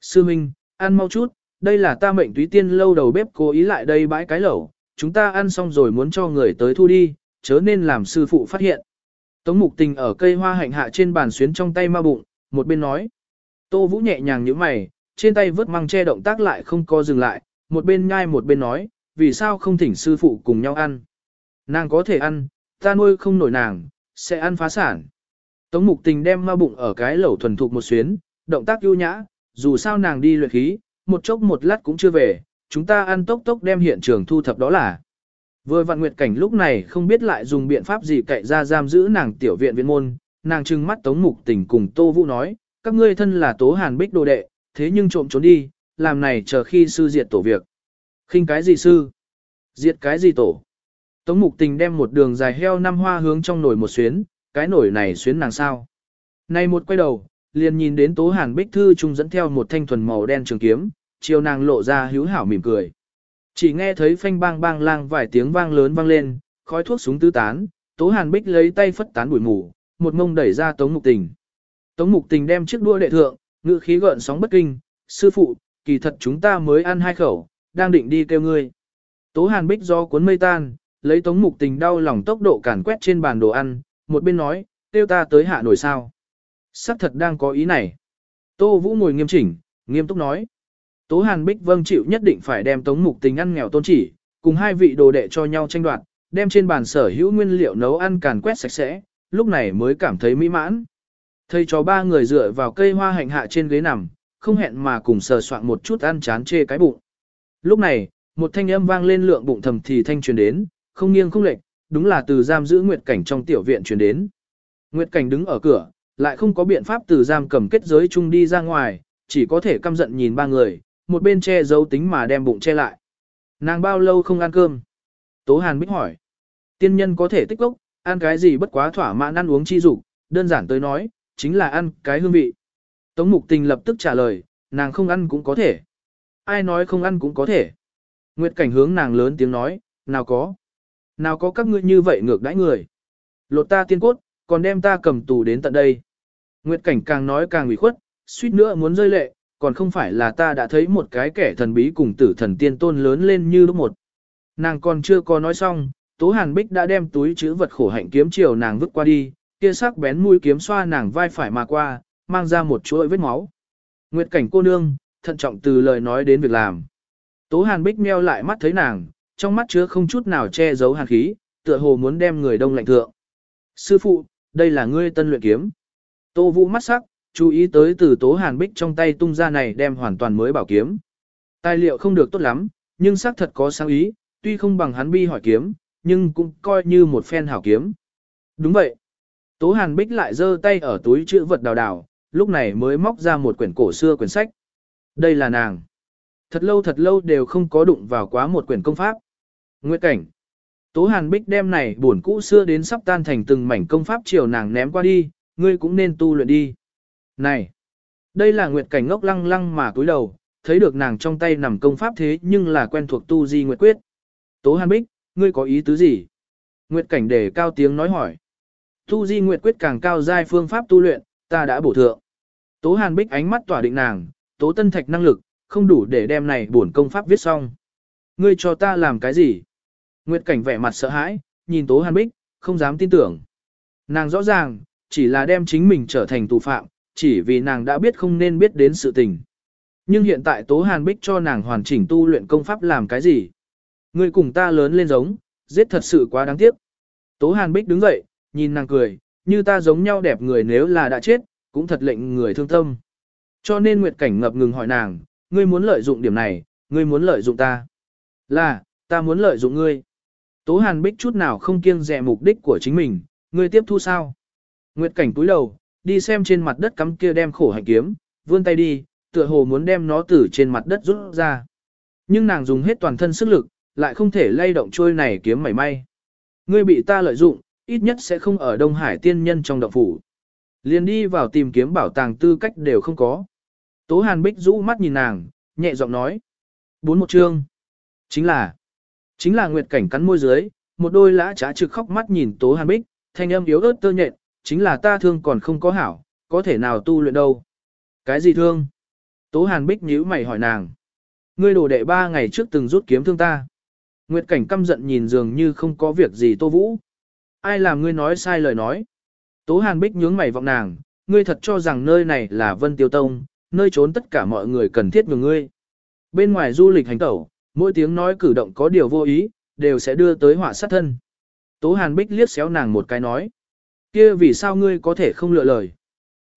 S1: Sư Minh, ăn mau chút, đây là ta mệnh túy tiên lâu đầu bếp cố ý lại đây bãi cái lẩu, chúng ta ăn xong rồi muốn cho người tới thu đi, chớ nên làm sư phụ phát hiện. Tống mục tình ở cây hoa hạnh hạ trên bàn xuyến trong tay ma bụng, một bên nói. Tô Vũ nhẹ nhàng như mày, trên tay vớt măng che động tác lại không co dừng lại, một bên nhai một bên nói, vì sao không thỉnh sư phụ cùng nhau ăn. Nàng có thể ăn, ta nuôi không nổi nàng, sẽ ăn phá sản. Tống mục tình đem ma bụng ở cái lẩu thuần thục một xuyến, động tác ưu nhã, dù sao nàng đi luyện khí, một chốc một lát cũng chưa về, chúng ta ăn tốc tốc đem hiện trường thu thập đó là. Vừa vạn nguyệt cảnh lúc này không biết lại dùng biện pháp gì cậy ra giam giữ nàng tiểu viện viện môn, nàng trừng mắt tống mục tình cùng Tô Vũ nói, các ngươi thân là tố hàn bích đồ đệ, thế nhưng trộm trốn đi, làm này chờ khi sư diệt tổ việc. khinh cái gì sư? Diệt cái gì tổ? Tống mục tình đem một đường dài heo năm hoa hướng trong nồi một xuyến, cái nổi này xuyến nàng sao. Này một quay đầu, liền nhìn đến tố hàn bích thư trung dẫn theo một thanh thuần màu đen trường kiếm, chiều nàng lộ ra hữu hảo mỉm cười. Chỉ nghe thấy phanh bang bang lang vài tiếng vang lớn vang lên, khói thuốc súng tứ tán, Tố Hàn Bích lấy tay phất tán bụi mù, một ngông đẩy ra Tống Mục Tình. Tống Mục Tình đem chiếc đũa đệ thượng, ngự khí gợn sóng bất kinh, sư phụ, kỳ thật chúng ta mới ăn hai khẩu, đang định đi kêu ngươi. Tố Hàn Bích do cuốn mây tan, lấy Tống Mục Tình đau lòng tốc độ càn quét trên bàn đồ ăn, một bên nói, tiêu ta tới hạ nổi sao. Sắc thật đang có ý này. Tô Vũ ngồi nghiêm chỉnh, nghiêm túc nói. Tố Hàn Bích vâng chịu nhất định phải đem Tống Mục Tình ăn nghèo tôn chỉ, cùng hai vị đồ đệ cho nhau tranh đoạt, đem trên bàn sở hữu nguyên liệu nấu ăn càn quét sạch sẽ, lúc này mới cảm thấy mỹ mãn. Thầy cho ba người dựa vào cây hoa hạnh hạ trên ghế nằm, không hẹn mà cùng sờ soạn một chút ăn chán chê cái bụng. Lúc này, một thanh âm vang lên lượng bụng thầm thì thanh truyền đến, không nghiêng không lệch, đúng là từ giam giữ Nguyệt Cảnh trong tiểu viện chuyển đến. Nguyệt Cảnh đứng ở cửa, lại không có biện pháp từ giam cầm kết giới chung đi ra ngoài, chỉ có thể căm giận nhìn ba người, một bên che giấu tính mà đem bụng che lại. Nàng bao lâu không ăn cơm? Tố Hàn Bích hỏi. Tiên nhân có thể tích lốc, ăn cái gì bất quá thỏa mãn ăn uống chi dục, đơn giản tới nói, chính là ăn cái hương vị. Tống Mục Tình lập tức trả lời, nàng không ăn cũng có thể. Ai nói không ăn cũng có thể. Nguyệt Cảnh hướng nàng lớn tiếng nói, nào có. Nào có các ngươi như vậy ngược đãi người. Lột ta tiên cốt, còn đem ta cầm tù đến tận đây. Nguyệt Cảnh càng nói càng ủy khuất, suýt nữa muốn rơi lệ, còn không phải là ta đã thấy một cái kẻ thần bí cùng tử thần tiên tôn lớn lên như lúc một. Nàng còn chưa có nói xong, Tố Hàn Bích đã đem túi chữ vật khổ hạnh kiếm chiều nàng vứt qua đi, kia sắc bén mũi kiếm xoa nàng vai phải mà qua, mang ra một chuỗi vết máu. Nguyệt cảnh cô nương, thận trọng từ lời nói đến việc làm. Tố Hàn Bích meo lại mắt thấy nàng, trong mắt chứa không chút nào che giấu hàn khí, tựa hồ muốn đem người đông lạnh thượng. Sư phụ, đây là ngươi tân luyện kiếm. Tô Vũ mắt sắc, chú ý tới từ Tố Hàn Bích trong tay tung ra này đem hoàn toàn mới bảo kiếm. Tài liệu không được tốt lắm, nhưng xác thật có sáng ý, tuy không bằng hắn bi hỏi kiếm, nhưng cũng coi như một phen hảo kiếm. Đúng vậy. Tố Hàn Bích lại giơ tay ở túi chữ vật đào đào, lúc này mới móc ra một quyển cổ xưa quyển sách. Đây là nàng. Thật lâu thật lâu đều không có đụng vào quá một quyển công pháp. Nguyệt cảnh. Tố Hàn Bích đem này buồn cũ xưa đến sắp tan thành từng mảnh công pháp chiều nàng ném qua đi, ngươi cũng nên tu luyện đi. Này, đây là Nguyệt cảnh ngốc lăng lăng mà cúi đầu, thấy được nàng trong tay nằm công pháp thế nhưng là quen thuộc tu di Nguyệt quyết. Tố Hàn Bích, ngươi có ý tứ gì? Nguyệt cảnh để cao tiếng nói hỏi. Tu di Nguyệt quyết càng cao giai phương pháp tu luyện, ta đã bổ thượng. Tố Hàn Bích ánh mắt tỏa định nàng, tố tân thạch năng lực, không đủ để đem này buồn công pháp viết xong. Ngươi cho ta làm cái gì? Nguyệt cảnh vẻ mặt sợ hãi, nhìn Tố Hàn Bích, không dám tin tưởng. Nàng rõ ràng, chỉ là đem chính mình trở thành tù phạm, chỉ vì nàng đã biết không nên biết đến sự tình. Nhưng hiện tại Tố Hàn Bích cho nàng hoàn chỉnh tu luyện công pháp làm cái gì? Ngươi cùng ta lớn lên giống, giết thật sự quá đáng tiếc. Tố Hàn Bích đứng dậy, nhìn nàng cười, như ta giống nhau đẹp người nếu là đã chết, cũng thật lệnh người thương tâm. Cho nên Nguyệt Cảnh ngập ngừng hỏi nàng, ngươi muốn lợi dụng điểm này, ngươi muốn lợi dụng ta. Là, ta muốn lợi dụng ngươi. Tố Hàn Bích chút nào không kiêng dè mục đích của chính mình, ngươi tiếp thu sao? Nguyệt Cảnh túi đầu, đi xem trên mặt đất cắm kia đem khổ hạnh kiếm, vươn tay đi, tựa hồ muốn đem nó từ trên mặt đất rút ra. Nhưng nàng dùng hết toàn thân sức lực, lại không thể lay động trôi này kiếm mảy may. Ngươi bị ta lợi dụng, ít nhất sẽ không ở Đông Hải tiên nhân trong động phủ. Liền đi vào tìm kiếm bảo tàng tư cách đều không có. Tố Hàn Bích rũ mắt nhìn nàng, nhẹ giọng nói. Bốn một chương. Chính là, chính là Nguyệt Cảnh cắn môi dưới, một đôi lã trá trực khóc mắt nhìn Tố Hàn Bích, thanh âm yếu ớt tơ nhện, chính là ta thương còn không có hảo, có thể nào tu luyện đâu. Cái gì thương? Tố Hàn Bích nhíu mày hỏi nàng. Ngươi đổ đệ ba ngày trước từng rút kiếm thương ta. Nguyệt Cảnh căm giận nhìn dường như không có việc gì Tô Vũ. Ai làm ngươi nói sai lời nói? Tố Hàn Bích nhướng mày vọng nàng, ngươi thật cho rằng nơi này là Vân Tiêu Tông, nơi trốn tất cả mọi người cần thiết nhường ngươi. Bên ngoài du lịch hành tẩu, mỗi tiếng nói cử động có điều vô ý, đều sẽ đưa tới họa sát thân. Tố Hàn Bích liếc xéo nàng một cái nói. kia vì sao ngươi có thể không lựa lời?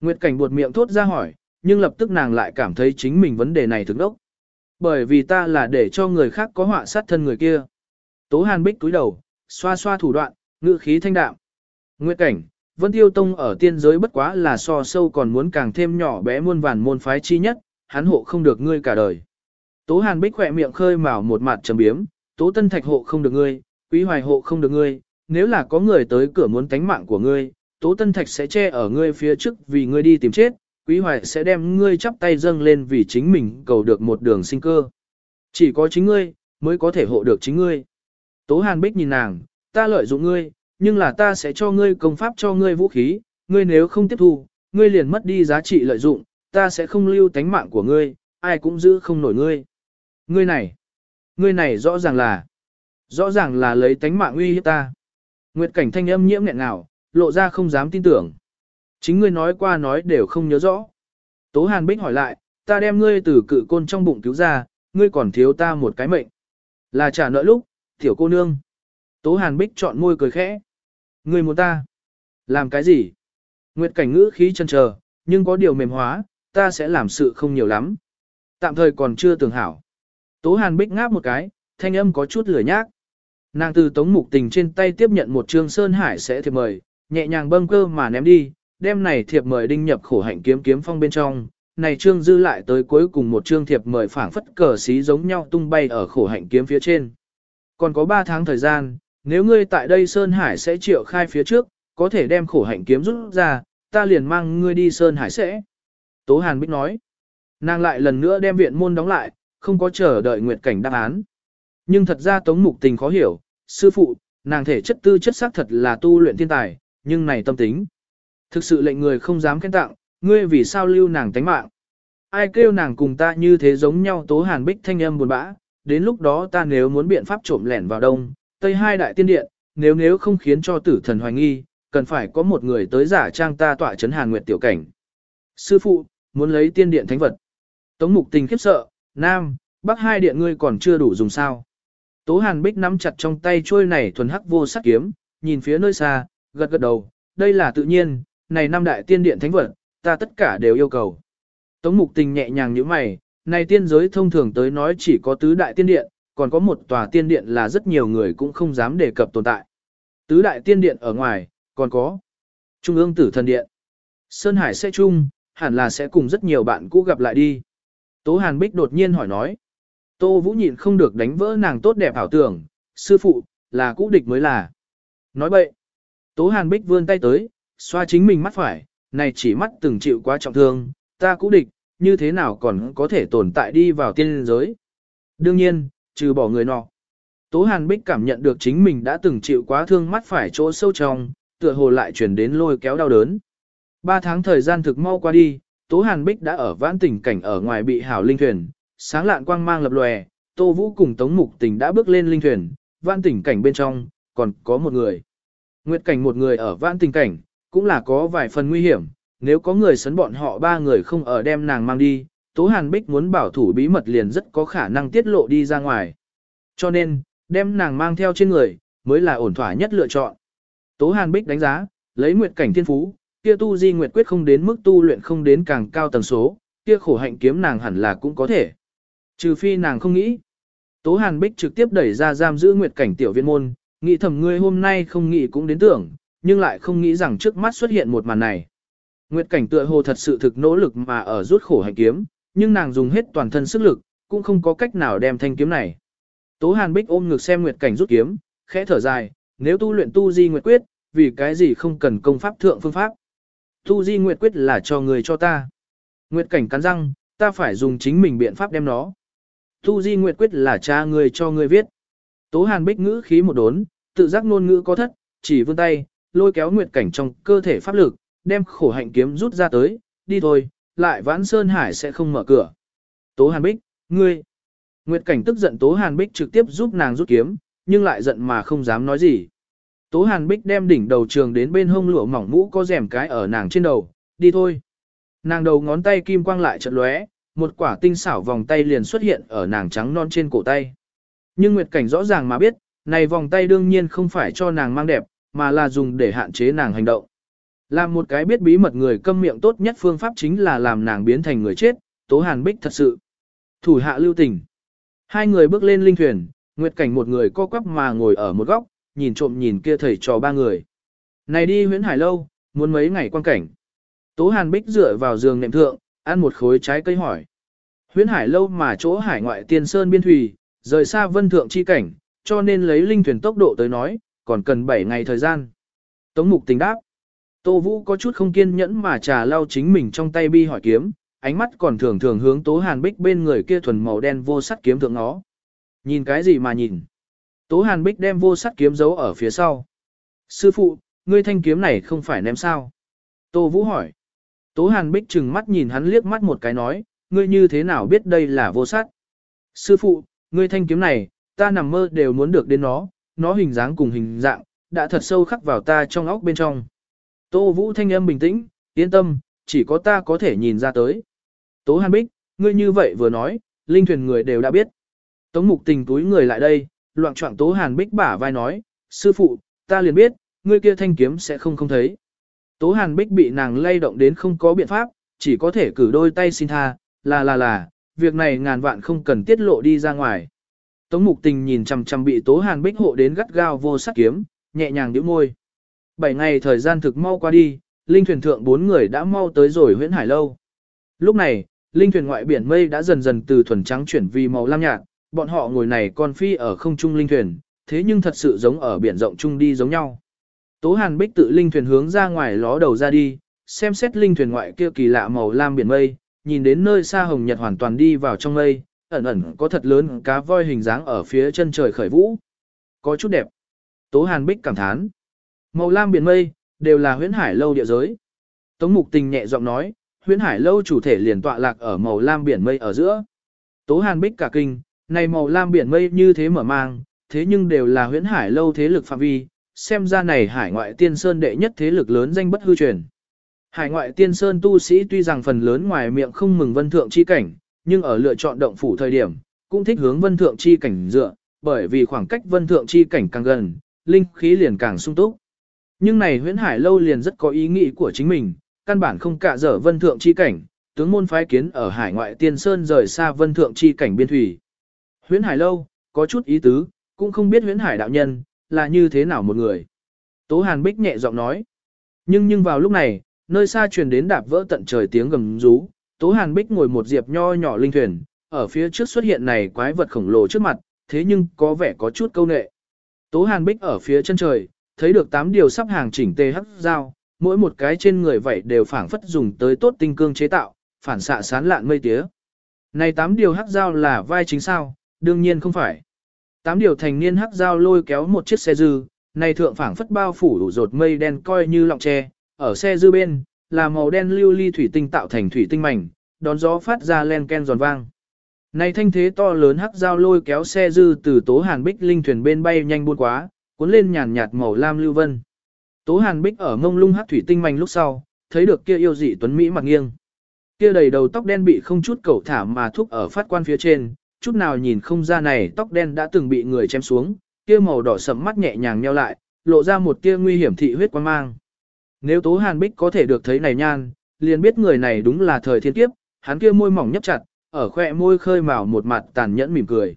S1: Nguyệt Cảnh buột miệng thốt ra hỏi, nhưng lập tức nàng lại cảm thấy chính mình vấn đề này thực đốc. Bởi vì ta là để cho người khác có họa sát thân người kia. Tố Hàn Bích túi đầu, xoa xoa thủ đoạn, ngữ khí thanh đạm. Nguyệt Cảnh, Vân Tiêu Tông ở tiên giới bất quá là so sâu còn muốn càng thêm nhỏ bé muôn vàn môn phái chi nhất, hắn hộ không được ngươi cả đời. Tố Hàn Bích khỏe miệng khơi mào một mặt trầm biếm, Tố Tân Thạch hộ không được ngươi, Quý Hoài hộ không được ngươi, nếu là có người tới cửa muốn tánh mạng của ngươi, Tố Tân Thạch sẽ che ở ngươi phía trước vì ngươi đi tìm chết, Quý Hoài sẽ đem ngươi chắp tay dâng lên vì chính mình cầu được một đường sinh cơ. Chỉ có chính ngươi, mới có thể hộ được chính ngươi. Tố Hàn Bích nhìn nàng, ta lợi dụng ngươi, nhưng là ta sẽ cho ngươi công pháp cho ngươi vũ khí, ngươi nếu không tiếp thu, ngươi liền mất đi giá trị lợi dụng, ta sẽ không lưu tánh mạng của ngươi, ai cũng giữ không nổi ngươi. Ngươi này, ngươi này rõ ràng là, rõ ràng là lấy tánh mạng uy hiếp ta. Nguyệt cảnh thanh âm nhiễm nghẹn nào, lộ ra không dám tin tưởng. Chính ngươi nói qua nói đều không nhớ rõ. Tố Hàn Bích hỏi lại, ta đem ngươi từ cự côn trong bụng cứu ra, ngươi còn thiếu ta một cái mệnh. Là trả nợ lúc, tiểu cô nương. Tố Hàn Bích chọn môi cười khẽ. Ngươi muốn ta. Làm cái gì? Nguyệt cảnh ngữ khí chân chờ, nhưng có điều mềm hóa, ta sẽ làm sự không nhiều lắm. Tạm thời còn chưa tưởng hảo. Tố Hàn Bích ngáp một cái, thanh âm có chút lửa nhác. Nàng từ tống mục tình trên tay tiếp nhận một trương sơn hải sẽ thiệp mời, nhẹ nhàng bâng cơ mà ném đi, đem này thiệp mời đinh nhập khổ hạnh kiếm kiếm phong bên trong. Này trương dư lại tới cuối cùng một trương thiệp mời phảng phất cờ xí giống nhau tung bay ở khổ hạnh kiếm phía trên. Còn có 3 tháng thời gian, nếu ngươi tại đây Sơn Hải sẽ triệu khai phía trước, có thể đem khổ hạnh kiếm rút ra, ta liền mang ngươi đi Sơn Hải sẽ. Tố Hàn Bích nói, nàng lại lần nữa đem viện môn đóng lại, không có chờ đợi nguyệt cảnh đáp án. Nhưng thật ra Tống Mục Tình khó hiểu, sư phụ, nàng thể chất tư chất xác thật là tu luyện thiên tài, nhưng này tâm tính. Thực sự lệnh người không dám khen tặng, ngươi vì sao lưu nàng tánh mạng. Ai kêu nàng cùng ta như thế giống nhau Tố Hàn Bích thanh âm buồn bã, đến lúc đó ta nếu muốn biện pháp trộm lẻn vào đông, tây hai đại tiên điện, nếu nếu không khiến cho tử thần hoài nghi, cần phải có một người tới giả trang ta tỏa chấn hàn nguyệt tiểu cảnh. Sư phụ, muốn lấy tiên điện thánh vật. Tống mục tình khiếp sợ, nam, bắc hai điện ngươi còn chưa đủ dùng sao. Tố hàn bích nắm chặt trong tay trôi này thuần hắc vô sắc kiếm, nhìn phía nơi xa, gật gật đầu, đây là tự nhiên, này năm đại tiên điện thánh vật, ta tất cả đều yêu cầu. Tống mục tình nhẹ nhàng như mày, này tiên giới thông thường tới nói chỉ có tứ đại tiên điện, còn có một tòa tiên điện là rất nhiều người cũng không dám đề cập tồn tại. Tứ đại tiên điện ở ngoài, còn có Trung ương tử thần điện. Sơn Hải sẽ chung, hẳn là sẽ cùng rất nhiều bạn cũ gặp lại đi. Tố Hàn Bích đột nhiên hỏi nói. Tô Vũ nhịn không được đánh vỡ nàng tốt đẹp ảo tưởng, sư phụ, là cũ địch mới là. Nói bậy. Tố Hàn Bích vươn tay tới, xoa chính mình mắt phải, này chỉ mắt từng chịu quá trọng thương, ta cũ địch, như thế nào còn có thể tồn tại đi vào tiên giới. Đương nhiên, trừ bỏ người nọ. Tố Hàn Bích cảm nhận được chính mình đã từng chịu quá thương mắt phải chỗ sâu trong, tựa hồ lại chuyển đến lôi kéo đau đớn. Ba tháng thời gian thực mau qua đi, Tố Hàn Bích đã ở vãn tỉnh cảnh ở ngoài bị hảo linh thuyền, sáng lạn quang mang lập lòe, Tô Vũ cùng Tống Mục Tình đã bước lên linh thuyền, vãn tỉnh cảnh bên trong, còn có một người. Nguyệt cảnh một người ở vãn tỉnh cảnh, cũng là có vài phần nguy hiểm, nếu có người sấn bọn họ ba người không ở đem nàng mang đi, Tố Hàn Bích muốn bảo thủ bí mật liền rất có khả năng tiết lộ đi ra ngoài. Cho nên, đem nàng mang theo trên người, mới là ổn thỏa nhất lựa chọn. Tố Hàn Bích đánh giá, lấy nguyệt cảnh thiên phú, kia tu di nguyệt quyết không đến mức tu luyện không đến càng cao tầng số, kia khổ hạnh kiếm nàng hẳn là cũng có thể. Trừ phi nàng không nghĩ. Tố Hàn Bích trực tiếp đẩy ra giam giữ nguyệt cảnh tiểu viên môn, nghĩ thầm ngươi hôm nay không nghĩ cũng đến tưởng, nhưng lại không nghĩ rằng trước mắt xuất hiện một màn này. Nguyệt cảnh tựa hồ thật sự thực nỗ lực mà ở rút khổ hạnh kiếm, nhưng nàng dùng hết toàn thân sức lực, cũng không có cách nào đem thanh kiếm này. Tố Hàn Bích ôm ngực xem Nguyệt cảnh rút kiếm, khẽ thở dài, nếu tu luyện tu di Nguyệt quyết, vì cái gì không cần công pháp thượng phương pháp. Tu di Nguyệt quyết là cho người cho ta. Nguyệt cảnh cắn răng, ta phải dùng chính mình biện pháp đem nó. Tu di Nguyệt quyết là cha người cho người viết. Tố Hàn Bích ngữ khí một đốn, tự giác ngôn ngữ có thất, chỉ vươn tay, lôi kéo Nguyệt cảnh trong cơ thể pháp lực, đem khổ hạnh kiếm rút ra tới, đi thôi, lại vãn Sơn Hải sẽ không mở cửa. Tố Hàn Bích, ngươi. Nguyệt Cảnh tức giận Tố Hàn Bích trực tiếp giúp nàng rút kiếm, nhưng lại giận mà không dám nói gì. Tố Hàn Bích đem đỉnh đầu trường đến bên hông lụa mỏng mũ có rèm cái ở nàng trên đầu, đi thôi. Nàng đầu ngón tay kim quang lại chợt lóe, một quả tinh xảo vòng tay liền xuất hiện ở nàng trắng non trên cổ tay. Nhưng Nguyệt Cảnh rõ ràng mà biết, này vòng tay đương nhiên không phải cho nàng mang đẹp, mà là dùng để hạn chế nàng hành động. Làm một cái biết bí mật người câm miệng tốt nhất phương pháp chính là làm nàng biến thành người chết, Tố Hàn Bích thật sự. Thủ hạ lưu tình. Hai người bước lên linh thuyền, Nguyệt Cảnh một người co quắp mà ngồi ở một góc, nhìn trộm nhìn kia thầy trò ba người. Này đi huyễn hải lâu, muốn mấy ngày quan cảnh. Tố Hàn Bích dựa vào giường nệm thượng, ăn một khối trái cây hỏi. Huyễn hải lâu mà chỗ hải ngoại tiên sơn biên thủy, rời xa vân thượng chi cảnh, cho nên lấy linh thuyền tốc độ tới nói, còn cần 7 ngày thời gian. Tống mục tình đáp. Tô Vũ có chút không kiên nhẫn mà trà lau chính mình trong tay bi hỏi kiếm, ánh mắt còn thường thường hướng Tố Hàn Bích bên người kia thuần màu đen vô sắt kiếm thượng nó. Nhìn cái gì mà nhìn? Tố Hàn Bích đem vô sắt kiếm giấu ở phía sau. Sư phụ, ngươi thanh kiếm này không phải ném sao? Tô Vũ hỏi. Tố Hàn Bích chừng mắt nhìn hắn liếc mắt một cái nói, ngươi như thế nào biết đây là vô sát? Sư phụ, ngươi thanh kiếm này, ta nằm mơ đều muốn được đến nó, nó hình dáng cùng hình dạng, đã thật sâu khắc vào ta trong óc bên trong. Tô Vũ thanh âm bình tĩnh, yên tâm, chỉ có ta có thể nhìn ra tới. Tố Hàn Bích, ngươi như vậy vừa nói, linh thuyền người đều đã biết. Tống mục tình túi người lại đây, loạn trọng Tố Hàn Bích bả vai nói, sư phụ, ta liền biết, ngươi kia thanh kiếm sẽ không không thấy. Tố Hàn Bích bị nàng lay động đến không có biện pháp, chỉ có thể cử đôi tay xin tha, là là là, việc này ngàn vạn không cần tiết lộ đi ra ngoài. Tống Mục Tình nhìn chằm chằm bị Tố Hàn Bích hộ đến gắt gao vô sắc kiếm, nhẹ nhàng nhíu môi. Bảy ngày thời gian thực mau qua đi, linh thuyền thượng bốn người đã mau tới rồi huyễn hải lâu. Lúc này, linh thuyền ngoại biển mây đã dần dần từ thuần trắng chuyển vì màu lam nhạt, bọn họ ngồi này con phi ở không trung linh thuyền, thế nhưng thật sự giống ở biển rộng chung đi giống nhau. Tố Hàn Bích tự linh thuyền hướng ra ngoài ló đầu ra đi, xem xét linh thuyền ngoại kia kỳ lạ màu lam biển mây, nhìn đến nơi xa hồng nhật hoàn toàn đi vào trong mây, ẩn ẩn có thật lớn cá voi hình dáng ở phía chân trời khởi vũ. Có chút đẹp. Tố Hàn Bích cảm thán. Màu lam biển mây, đều là huyễn hải lâu địa giới. Tống Mục Tình nhẹ giọng nói, huyễn hải lâu chủ thể liền tọa lạc ở màu lam biển mây ở giữa. Tố Hàn Bích cả kinh, này màu lam biển mây như thế mở mang, thế nhưng đều là huyễn hải lâu thế lực phạm vi, xem ra này hải ngoại tiên sơn đệ nhất thế lực lớn danh bất hư truyền. Hải ngoại tiên sơn tu sĩ tuy rằng phần lớn ngoài miệng không mừng vân thượng chi cảnh, nhưng ở lựa chọn động phủ thời điểm, cũng thích hướng vân thượng chi cảnh dựa, bởi vì khoảng cách vân thượng chi cảnh càng gần, linh khí liền càng sung túc. Nhưng này huyễn hải lâu liền rất có ý nghĩ của chính mình, căn bản không cả dở vân thượng chi cảnh, tướng môn phái kiến ở hải ngoại tiên sơn rời xa vân thượng chi cảnh biên thủy. Huyễn hải lâu, có chút ý tứ, cũng không biết huyễn hải đạo nhân, là như thế nào một người. Tố Hàn Bích nhẹ giọng nói. Nhưng nhưng vào lúc này, nơi xa truyền đến đạp vỡ tận trời tiếng gầm rú, Tố Hàn Bích ngồi một diệp nho nhỏ linh thuyền, ở phía trước xuất hiện này quái vật khổng lồ trước mặt, thế nhưng có vẻ có chút câu nệ. Tố Hàn Bích ở phía chân trời, thấy được tám điều sắp hàng chỉnh tề hắc dao, mỗi một cái trên người vậy đều phảng phất dùng tới tốt tinh cương chế tạo, phản xạ sán lạn mây tía. Này tám điều hắc dao là vai chính sao? Đương nhiên không phải. Tám điều thành niên hắc dao lôi kéo một chiếc xe dư, này thượng phảng phất bao phủ đủ rột mây đen coi như lọng tre, ở xe dư bên, là màu đen lưu ly thủy tinh tạo thành thủy tinh mảnh, đón gió phát ra len ken giòn vang. Này thanh thế to lớn hắc dao lôi kéo xe dư từ tố hàn bích linh thuyền bên bay nhanh buôn quá, cuốn lên nhàn nhạt màu lam lưu vân. Tố hàn bích ở ngông lung hắc thủy tinh mảnh lúc sau, thấy được kia yêu dị tuấn Mỹ mặt nghiêng. Kia đầy đầu tóc đen bị không chút cầu thả mà thúc ở phát quan phía trên, chút nào nhìn không ra này tóc đen đã từng bị người chém xuống, kia màu đỏ sẫm mắt nhẹ nhàng nheo lại, lộ ra một tia nguy hiểm thị huyết quan mang. Nếu Tố Hàn Bích có thể được thấy này nhan, liền biết người này đúng là thời thiên kiếp, hắn kia môi mỏng nhấp chặt, ở khoe môi khơi mào một mặt tàn nhẫn mỉm cười.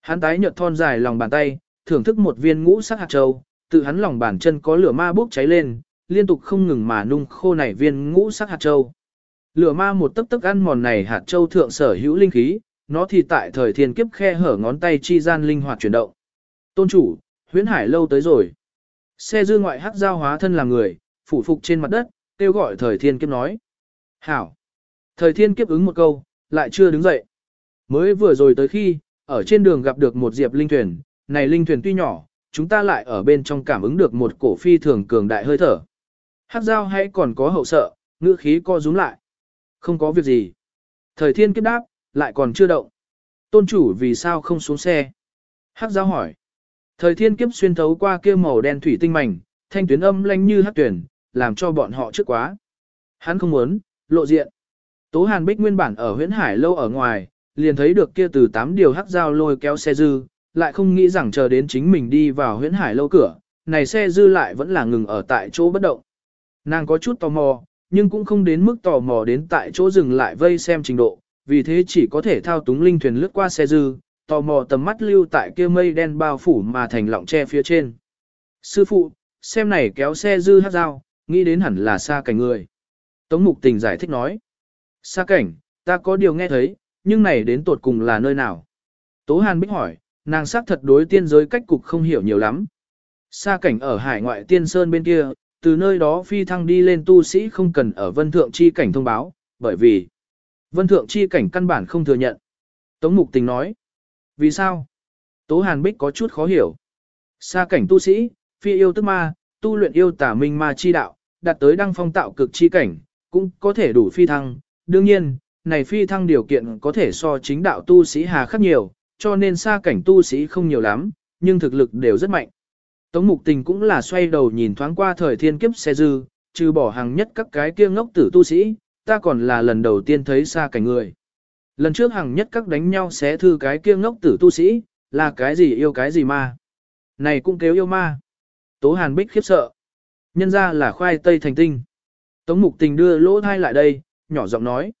S1: Hắn tái nhợt thon dài lòng bàn tay, thưởng thức một viên ngũ sắc hạt châu, tự hắn lòng bàn chân có lửa ma bốc cháy lên, liên tục không ngừng mà nung khô này viên ngũ sắc hạt châu. Lửa ma một tấc tấc ăn mòn này hạt châu thượng sở hữu linh khí, nó thì tại thời thiên kiếp khe hở ngón tay chi gian linh hoạt chuyển động. Tôn chủ, huyễn hải lâu tới rồi. Xe dư ngoại hắc giao hóa thân là người, phủ phục trên mặt đất, kêu gọi thời thiên kiếp nói. Hảo. Thời thiên kiếp ứng một câu, lại chưa đứng dậy. Mới vừa rồi tới khi, ở trên đường gặp được một diệp linh thuyền, này linh thuyền tuy nhỏ, chúng ta lại ở bên trong cảm ứng được một cổ phi thường cường đại hơi thở. Hắc giao hãy còn có hậu sợ, ngữ khí co rúm lại. Không có việc gì. Thời thiên kiếp đáp, lại còn chưa động. Tôn chủ vì sao không xuống xe? Hắc giao hỏi. Thời thiên kiếp xuyên thấu qua kia màu đen thủy tinh mảnh, thanh tuyến âm lanh như hắc tuyển, làm cho bọn họ trước quá. Hắn không muốn, lộ diện. Tố Hàn Bích nguyên bản ở huyễn hải lâu ở ngoài, liền thấy được kia từ tám điều hắc giao lôi kéo xe dư, lại không nghĩ rằng chờ đến chính mình đi vào huyễn hải lâu cửa, này xe dư lại vẫn là ngừng ở tại chỗ bất động. Nàng có chút tò mò, nhưng cũng không đến mức tò mò đến tại chỗ dừng lại vây xem trình độ, vì thế chỉ có thể thao túng linh thuyền lướt qua xe dư, tò mò tầm mắt lưu tại kia mây đen bao phủ mà thành lọng tre phía trên. Sư phụ, xem này kéo xe dư hát dao, nghĩ đến hẳn là xa cảnh người. Tống mục tình giải thích nói. Xa cảnh, ta có điều nghe thấy, nhưng này đến tột cùng là nơi nào? Tố Hàn Bích hỏi, nàng xác thật đối tiên giới cách cục không hiểu nhiều lắm. Xa cảnh ở hải ngoại tiên sơn bên kia, từ nơi đó phi thăng đi lên tu sĩ không cần ở vân thượng chi cảnh thông báo, bởi vì Vân Thượng chi cảnh căn bản không thừa nhận. Tống Mục Tình nói. Vì sao? Tố Hàn Bích có chút khó hiểu. Xa cảnh tu sĩ, phi yêu tức ma, tu luyện yêu tả minh ma chi đạo, đạt tới đăng phong tạo cực chi cảnh, cũng có thể đủ phi thăng. Đương nhiên, này phi thăng điều kiện có thể so chính đạo tu sĩ hà khắc nhiều, cho nên xa cảnh tu sĩ không nhiều lắm, nhưng thực lực đều rất mạnh. Tống mục tình cũng là xoay đầu nhìn thoáng qua thời thiên kiếp xe dư, trừ bỏ hàng nhất các cái kia ngốc tử tu sĩ, ta còn là lần đầu tiên thấy xa cảnh người. Lần trước hàng nhất các đánh nhau xé thư cái kia ngốc tử tu sĩ, là cái gì yêu cái gì ma. Này cũng kêu yêu ma. Tố Hàn Bích khiếp sợ. Nhân ra là khoai tây thành tinh. Tống mục tình đưa lỗ thai lại đây, nhỏ giọng nói.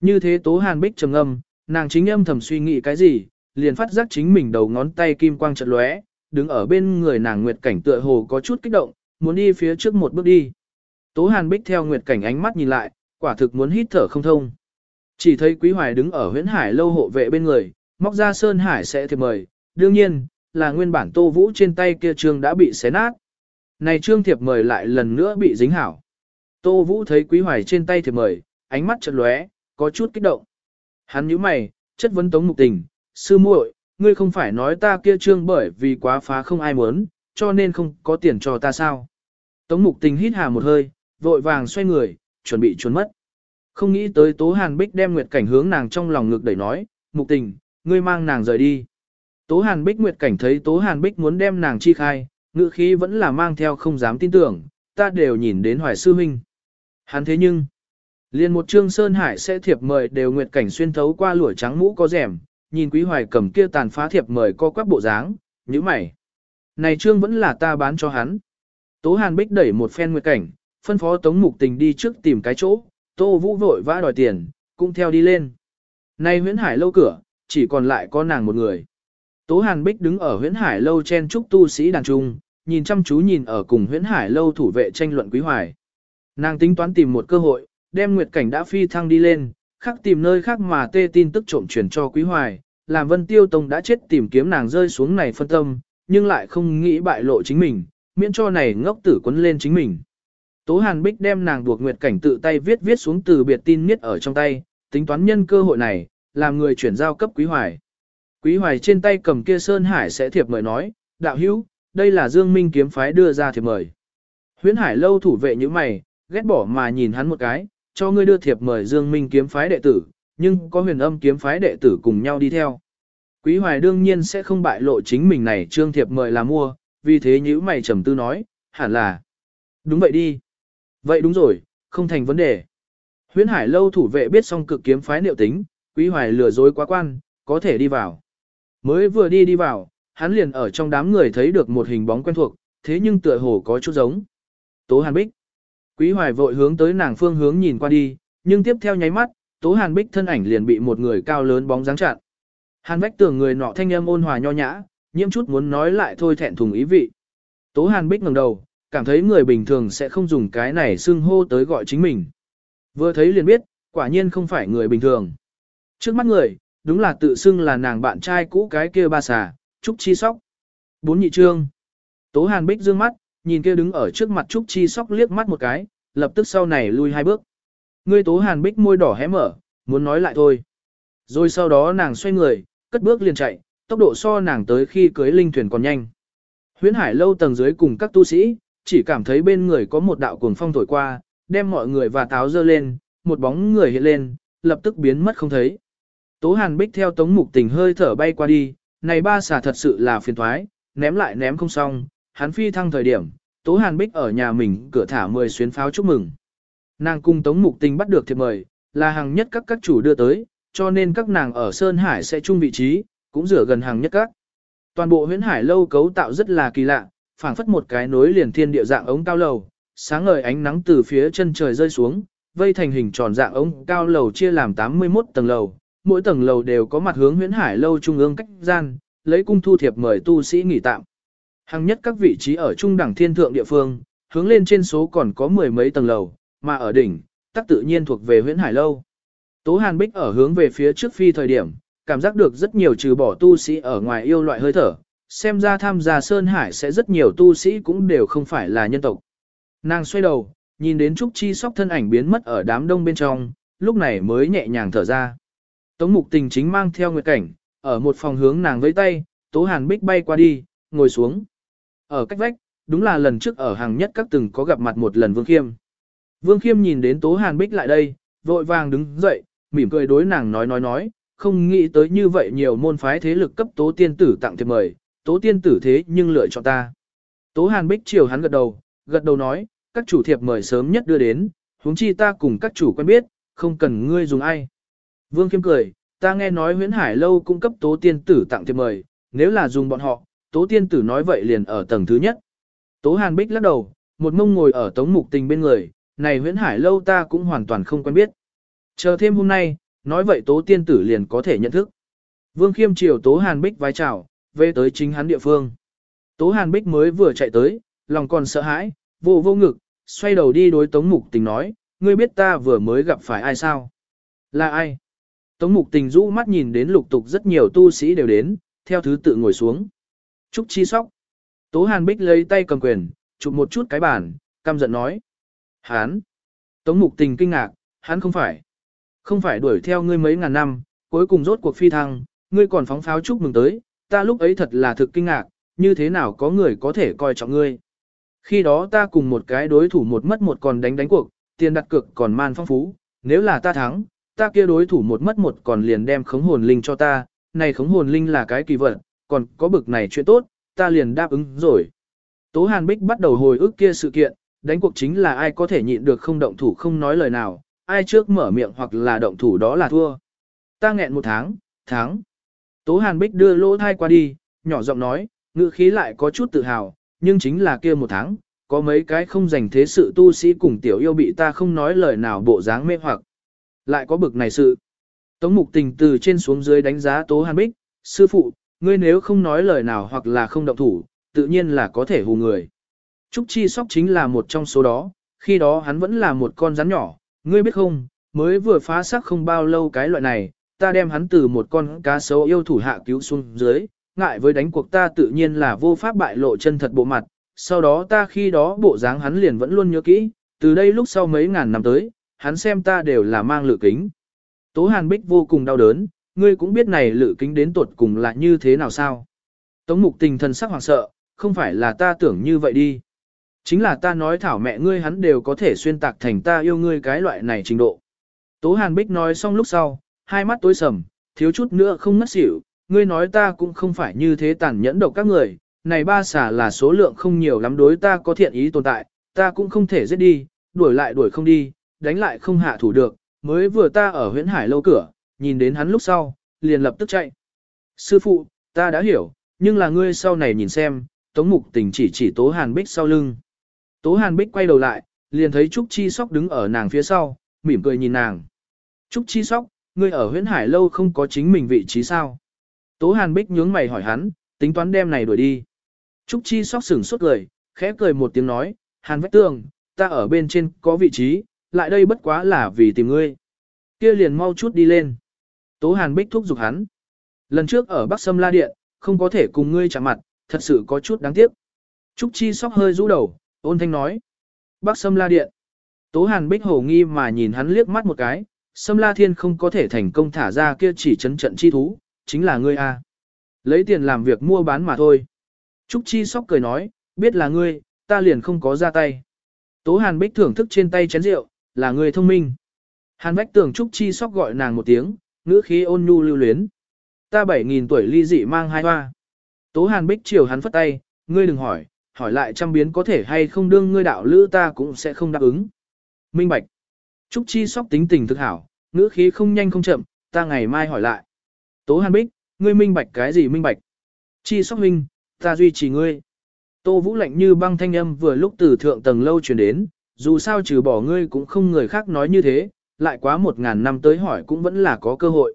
S1: Như thế Tố Hàn Bích trầm ngâm, nàng chính âm thầm suy nghĩ cái gì, liền phát giác chính mình đầu ngón tay kim quang trận lóe, đứng ở bên người nàng Nguyệt Cảnh tựa hồ có chút kích động, muốn đi phía trước một bước đi. Tố Hàn Bích theo Nguyệt Cảnh ánh mắt nhìn lại, quả thực muốn hít thở không thông. Chỉ thấy Quý Hoài đứng ở huyễn hải lâu hộ vệ bên người, móc ra Sơn Hải sẽ thiệp mời, đương nhiên, là nguyên bản Tô Vũ trên tay kia trương đã bị xé nát. Này trương thiệp mời lại lần nữa bị dính hảo. Tô Vũ thấy Quý Hoài trên tay thiệp mời, ánh mắt chợt lóe, có chút kích động. Hắn nhíu mày, chất vấn Tống Mục Tình, sư muội, ngươi không phải nói ta kia trương bởi vì quá phá không ai muốn, cho nên không có tiền cho ta sao. Tống Mục Tình hít hà một hơi, vội vàng xoay người, chuẩn bị trốn mất. Không nghĩ tới Tố Hàn Bích đem Nguyệt Cảnh hướng nàng trong lòng ngực đẩy nói, Mục Tình, ngươi mang nàng rời đi. Tố Hàn Bích Nguyệt Cảnh thấy Tố Hàn Bích muốn đem nàng chi khai, ngữ khí vẫn là mang theo không dám tin tưởng, ta đều nhìn đến Hoài Sư Minh. Hắn thế nhưng, liền một trương Sơn Hải sẽ thiệp mời đều Nguyệt Cảnh xuyên thấu qua lũa trắng mũ có rẻm, nhìn Quý Hoài cầm kia tàn phá thiệp mời co quắp bộ dáng, như mày. Này trương vẫn là ta bán cho hắn. Tố Hàn Bích đẩy một phen Nguyệt Cảnh, phân phó Tống Mục Tình đi trước tìm cái chỗ, Tô Vũ vội vã đòi tiền, cũng theo đi lên. Nay huyễn hải lâu cửa, chỉ còn lại có nàng một người. Tố Hàn Bích đứng ở huyễn hải lâu chen trúc tu sĩ đàn trung, nhìn chăm chú nhìn ở cùng huyễn hải lâu thủ vệ tranh luận quý hoài. Nàng tính toán tìm một cơ hội, đem nguyệt cảnh đã phi thăng đi lên, khắc tìm nơi khác mà tê tin tức trộm truyền cho quý hoài, làm vân tiêu tông đã chết tìm kiếm nàng rơi xuống này phân tâm, nhưng lại không nghĩ bại lộ chính mình, miễn cho này ngốc tử quấn lên chính mình. Tố Hàn Bích đem nàng buộc nguyệt cảnh tự tay viết viết xuống từ biệt tin miết ở trong tay, tính toán nhân cơ hội này, làm người chuyển giao cấp quý hoài. Quý hoài trên tay cầm kia Sơn Hải sẽ thiệp mời nói, đạo hữu, đây là Dương Minh kiếm phái đưa ra thiệp mời. Huyễn Hải lâu thủ vệ như mày, ghét bỏ mà nhìn hắn một cái, cho ngươi đưa thiệp mời Dương Minh kiếm phái đệ tử, nhưng có huyền âm kiếm phái đệ tử cùng nhau đi theo. Quý hoài đương nhiên sẽ không bại lộ chính mình này trương thiệp mời là mua, vì thế nhữ mày trầm tư nói, hẳn là. Đúng vậy đi. Vậy đúng rồi, không thành vấn đề. Huyễn Hải lâu thủ vệ biết xong cực kiếm phái liệu tính, quý hoài lừa dối quá quan, có thể đi vào. Mới vừa đi đi vào, hắn liền ở trong đám người thấy được một hình bóng quen thuộc, thế nhưng tựa hồ có chút giống. Tố Hàn Bích. Quý hoài vội hướng tới nàng phương hướng nhìn qua đi, nhưng tiếp theo nháy mắt, Tố Hàn Bích thân ảnh liền bị một người cao lớn bóng dáng chặn. Hàn Bách tưởng người nọ thanh âm ôn hòa nho nhã, nhiễm chút muốn nói lại thôi thẹn thùng ý vị. Tố Hàn Bích ngẩng đầu, cảm thấy người bình thường sẽ không dùng cái này xưng hô tới gọi chính mình. Vừa thấy liền biết, quả nhiên không phải người bình thường. Trước mắt người, đúng là tự xưng là nàng bạn trai cũ cái kia ba xà, Trúc Chi Sóc. Bốn nhị trương. Tố Hàn Bích dương mắt, nhìn kia đứng ở trước mặt Trúc Chi Sóc liếc mắt một cái, lập tức sau này lui hai bước. Ngươi Tố Hàn Bích môi đỏ hé mở, muốn nói lại thôi. Rồi sau đó nàng xoay người, cất bước liền chạy, tốc độ so nàng tới khi cưới linh thuyền còn nhanh. Huyễn Hải lâu tầng dưới cùng các tu sĩ, chỉ cảm thấy bên người có một đạo cuồng phong thổi qua, đem mọi người và táo dơ lên, một bóng người hiện lên, lập tức biến mất không thấy. Tố Hàn Bích theo Tống Mục Tình hơi thở bay qua đi, này ba xà thật sự là phiền thoái, ném lại ném không xong, hắn phi thăng thời điểm, Tố Hàn Bích ở nhà mình cửa thả 10 xuyến pháo chúc mừng. Nàng cung Tống Mục Tình bắt được thiệp mời, là hàng nhất các các chủ đưa tới, cho nên các nàng ở Sơn Hải sẽ chung vị trí, cũng rửa gần hàng nhất các. Toàn bộ huyễn hải lâu cấu tạo rất là kỳ lạ, phảng phất một cái nối liền thiên địa dạng ống cao lầu, sáng ngời ánh nắng từ phía chân trời rơi xuống, vây thành hình tròn dạng ống cao lầu chia làm 81 tầng lầu, mỗi tầng lầu đều có mặt hướng huyễn hải lâu trung ương cách gian, lấy cung thu thiệp mời tu sĩ nghỉ tạm. Hằng nhất các vị trí ở trung đẳng thiên thượng địa phương, hướng lên trên số còn có mười mấy tầng lầu, mà ở đỉnh, tắc tự nhiên thuộc về huyễn hải lâu. Tố Hàn Bích ở hướng về phía trước phi thời điểm, cảm giác được rất nhiều trừ bỏ tu sĩ ở ngoài yêu loại hơi thở, xem ra tham gia Sơn Hải sẽ rất nhiều tu sĩ cũng đều không phải là nhân tộc. Nàng xoay đầu, nhìn đến Trúc Chi sóc thân ảnh biến mất ở đám đông bên trong, lúc này mới nhẹ nhàng thở ra. Tống mục tình chính mang theo nguyệt cảnh, ở một phòng hướng nàng với tay, Tố Hàn Bích bay qua đi, ngồi xuống. Ở cách vách, đúng là lần trước ở hàng nhất các từng có gặp mặt một lần Vương Khiêm. Vương Khiêm nhìn đến Tố Hàn Bích lại đây, vội vàng đứng dậy, mỉm cười đối nàng nói nói nói, không nghĩ tới như vậy nhiều môn phái thế lực cấp Tố Tiên Tử tặng thiệp mời, Tố Tiên Tử thế nhưng lựa chọn ta. Tố Hàn Bích chiều hắn gật đầu, gật đầu nói, các chủ thiệp mời sớm nhất đưa đến, huống chi ta cùng các chủ quen biết, không cần ngươi dùng ai. Vương Khiêm cười, ta nghe nói huyễn hải lâu cung cấp Tố Tiên Tử tặng thiệp mời, nếu là dùng bọn họ, Tố Tiên Tử nói vậy liền ở tầng thứ nhất. Tố Hàn Bích lắc đầu, một mông ngồi ở Tống Mục Tình bên người, này huyễn hải lâu ta cũng hoàn toàn không quen biết. Chờ thêm hôm nay, nói vậy Tố Tiên Tử liền có thể nhận thức. Vương Khiêm chiều Tố Hàn Bích vái chào, về tới chính hắn địa phương. Tố Hàn Bích mới vừa chạy tới, lòng còn sợ hãi, vô vô ngực, xoay đầu đi đối Tống Mục Tình nói, ngươi biết ta vừa mới gặp phải ai sao? Là ai? Tống Mục Tình rũ mắt nhìn đến lục tục rất nhiều tu sĩ đều đến, theo thứ tự ngồi xuống. Trúc Chi Sóc. Tố Hàn Bích lấy tay cầm quyền, chụp một chút cái bàn, căm giận nói. Hán. Tống Mục Tình kinh ngạc, hắn không phải. Không phải đuổi theo ngươi mấy ngàn năm, cuối cùng rốt cuộc phi thăng, ngươi còn phóng pháo chúc mừng tới, ta lúc ấy thật là thực kinh ngạc, như thế nào có người có thể coi trọng ngươi. Khi đó ta cùng một cái đối thủ một mất một còn đánh đánh cuộc, tiền đặt cược còn man phong phú, nếu là ta thắng, ta kia đối thủ một mất một còn liền đem khống hồn linh cho ta, này khống hồn linh là cái kỳ vật, còn có bực này chuyện tốt, ta liền đáp ứng rồi. Tố Hàn Bích bắt đầu hồi ức kia sự kiện, đánh cuộc chính là ai có thể nhịn được không động thủ không nói lời nào, ai trước mở miệng hoặc là động thủ đó là thua. Ta nghẹn một tháng, tháng. Tố Hàn Bích đưa lỗ thai qua đi, nhỏ giọng nói, ngữ khí lại có chút tự hào, nhưng chính là kia một tháng, có mấy cái không dành thế sự tu sĩ cùng tiểu yêu bị ta không nói lời nào bộ dáng mê hoặc. Lại có bực này sự. Tống mục tình từ trên xuống dưới đánh giá Tố Hàn Bích, sư phụ, ngươi nếu không nói lời nào hoặc là không động thủ, tự nhiên là có thể hù người. Trúc Chi Sóc chính là một trong số đó, khi đó hắn vẫn là một con rắn nhỏ, ngươi biết không, mới vừa phá xác không bao lâu cái loại này, ta đem hắn từ một con cá sấu yêu thủ hạ cứu xuống dưới, ngại với đánh cuộc ta tự nhiên là vô pháp bại lộ chân thật bộ mặt, sau đó ta khi đó bộ dáng hắn liền vẫn luôn nhớ kỹ, từ đây lúc sau mấy ngàn năm tới, hắn xem ta đều là mang lự kính. Tố Hàn Bích vô cùng đau đớn, ngươi cũng biết này lự kính đến tuột cùng là như thế nào sao. Tống mục tình thần sắc hoảng sợ, không phải là ta tưởng như vậy đi. Chính là ta nói thảo mẹ ngươi hắn đều có thể xuyên tạc thành ta yêu ngươi cái loại này trình độ. Tố Hàn Bích nói xong lúc sau, hai mắt tối sầm, thiếu chút nữa không ngất xỉu, ngươi nói ta cũng không phải như thế tàn nhẫn độc các người, này ba xả là số lượng không nhiều lắm đối ta có thiện ý tồn tại, ta cũng không thể giết đi, đuổi lại đuổi không đi, đánh lại không hạ thủ được, mới vừa ta ở huyễn hải lâu cửa, nhìn đến hắn lúc sau, liền lập tức chạy. Sư phụ, ta đã hiểu, nhưng là ngươi sau này nhìn xem, Tống Mục Tình chỉ chỉ Tố Hàn Bích sau lưng. Tố Hàn Bích quay đầu lại, liền thấy Trúc Chi Sóc đứng ở nàng phía sau, mỉm cười nhìn nàng. Trúc Chi Sóc, ngươi ở huyễn hải lâu không có chính mình vị trí sao? Tố Hàn Bích nhướng mày hỏi hắn, tính toán đem này đuổi đi. Trúc Chi Sóc sửng suốt cười, khẽ cười một tiếng nói, Hàn Vách Tường, ta ở bên trên có vị trí, lại đây bất quá là vì tìm ngươi. Kia liền mau chút đi lên. Tố Hàn Bích thúc giục hắn. Lần trước ở Bắc Sâm La Điện, không có thể cùng ngươi chạm mặt, thật sự có chút đáng tiếc. Trúc Chi Sóc hơi rũ đầu, ôn thanh nói. Bắc Sâm La Điện. Tố Hàn Bích hổ nghi mà nhìn hắn liếc mắt một cái, Sâm La Thiên không có thể thành công thả ra kia chỉ chấn trận chi thú, chính là ngươi a. Lấy tiền làm việc mua bán mà thôi. Trúc Chi Sóc cười nói, biết là ngươi, ta liền không có ra tay. Tố Hàn Bích thưởng thức trên tay chén rượu, là người thông minh. Hàn Bách tưởng Trúc Chi Sóc gọi nàng một tiếng, ngữ khí ôn nhu lưu luyến. Ta bảy nghìn tuổi ly dị mang hai hoa. Tố Hàn Bích chiều hắn phất tay, ngươi đừng hỏi, hỏi lại trăm biến có thể hay không đương ngươi đạo lữ ta cũng sẽ không đáp ứng. Minh Bạch. Trúc Chi Sóc tính tình thực hảo, ngữ khí không nhanh không chậm, ta ngày mai hỏi lại. Tố Hàn Bích, ngươi minh bạch cái gì minh bạch? Chi Sóc Minh, ta duy trì ngươi. Tô Vũ lạnh như băng thanh âm vừa lúc từ thượng tầng lâu truyền đến, dù sao trừ bỏ ngươi cũng không người khác nói như thế, lại quá một ngàn năm tới hỏi cũng vẫn là có cơ hội.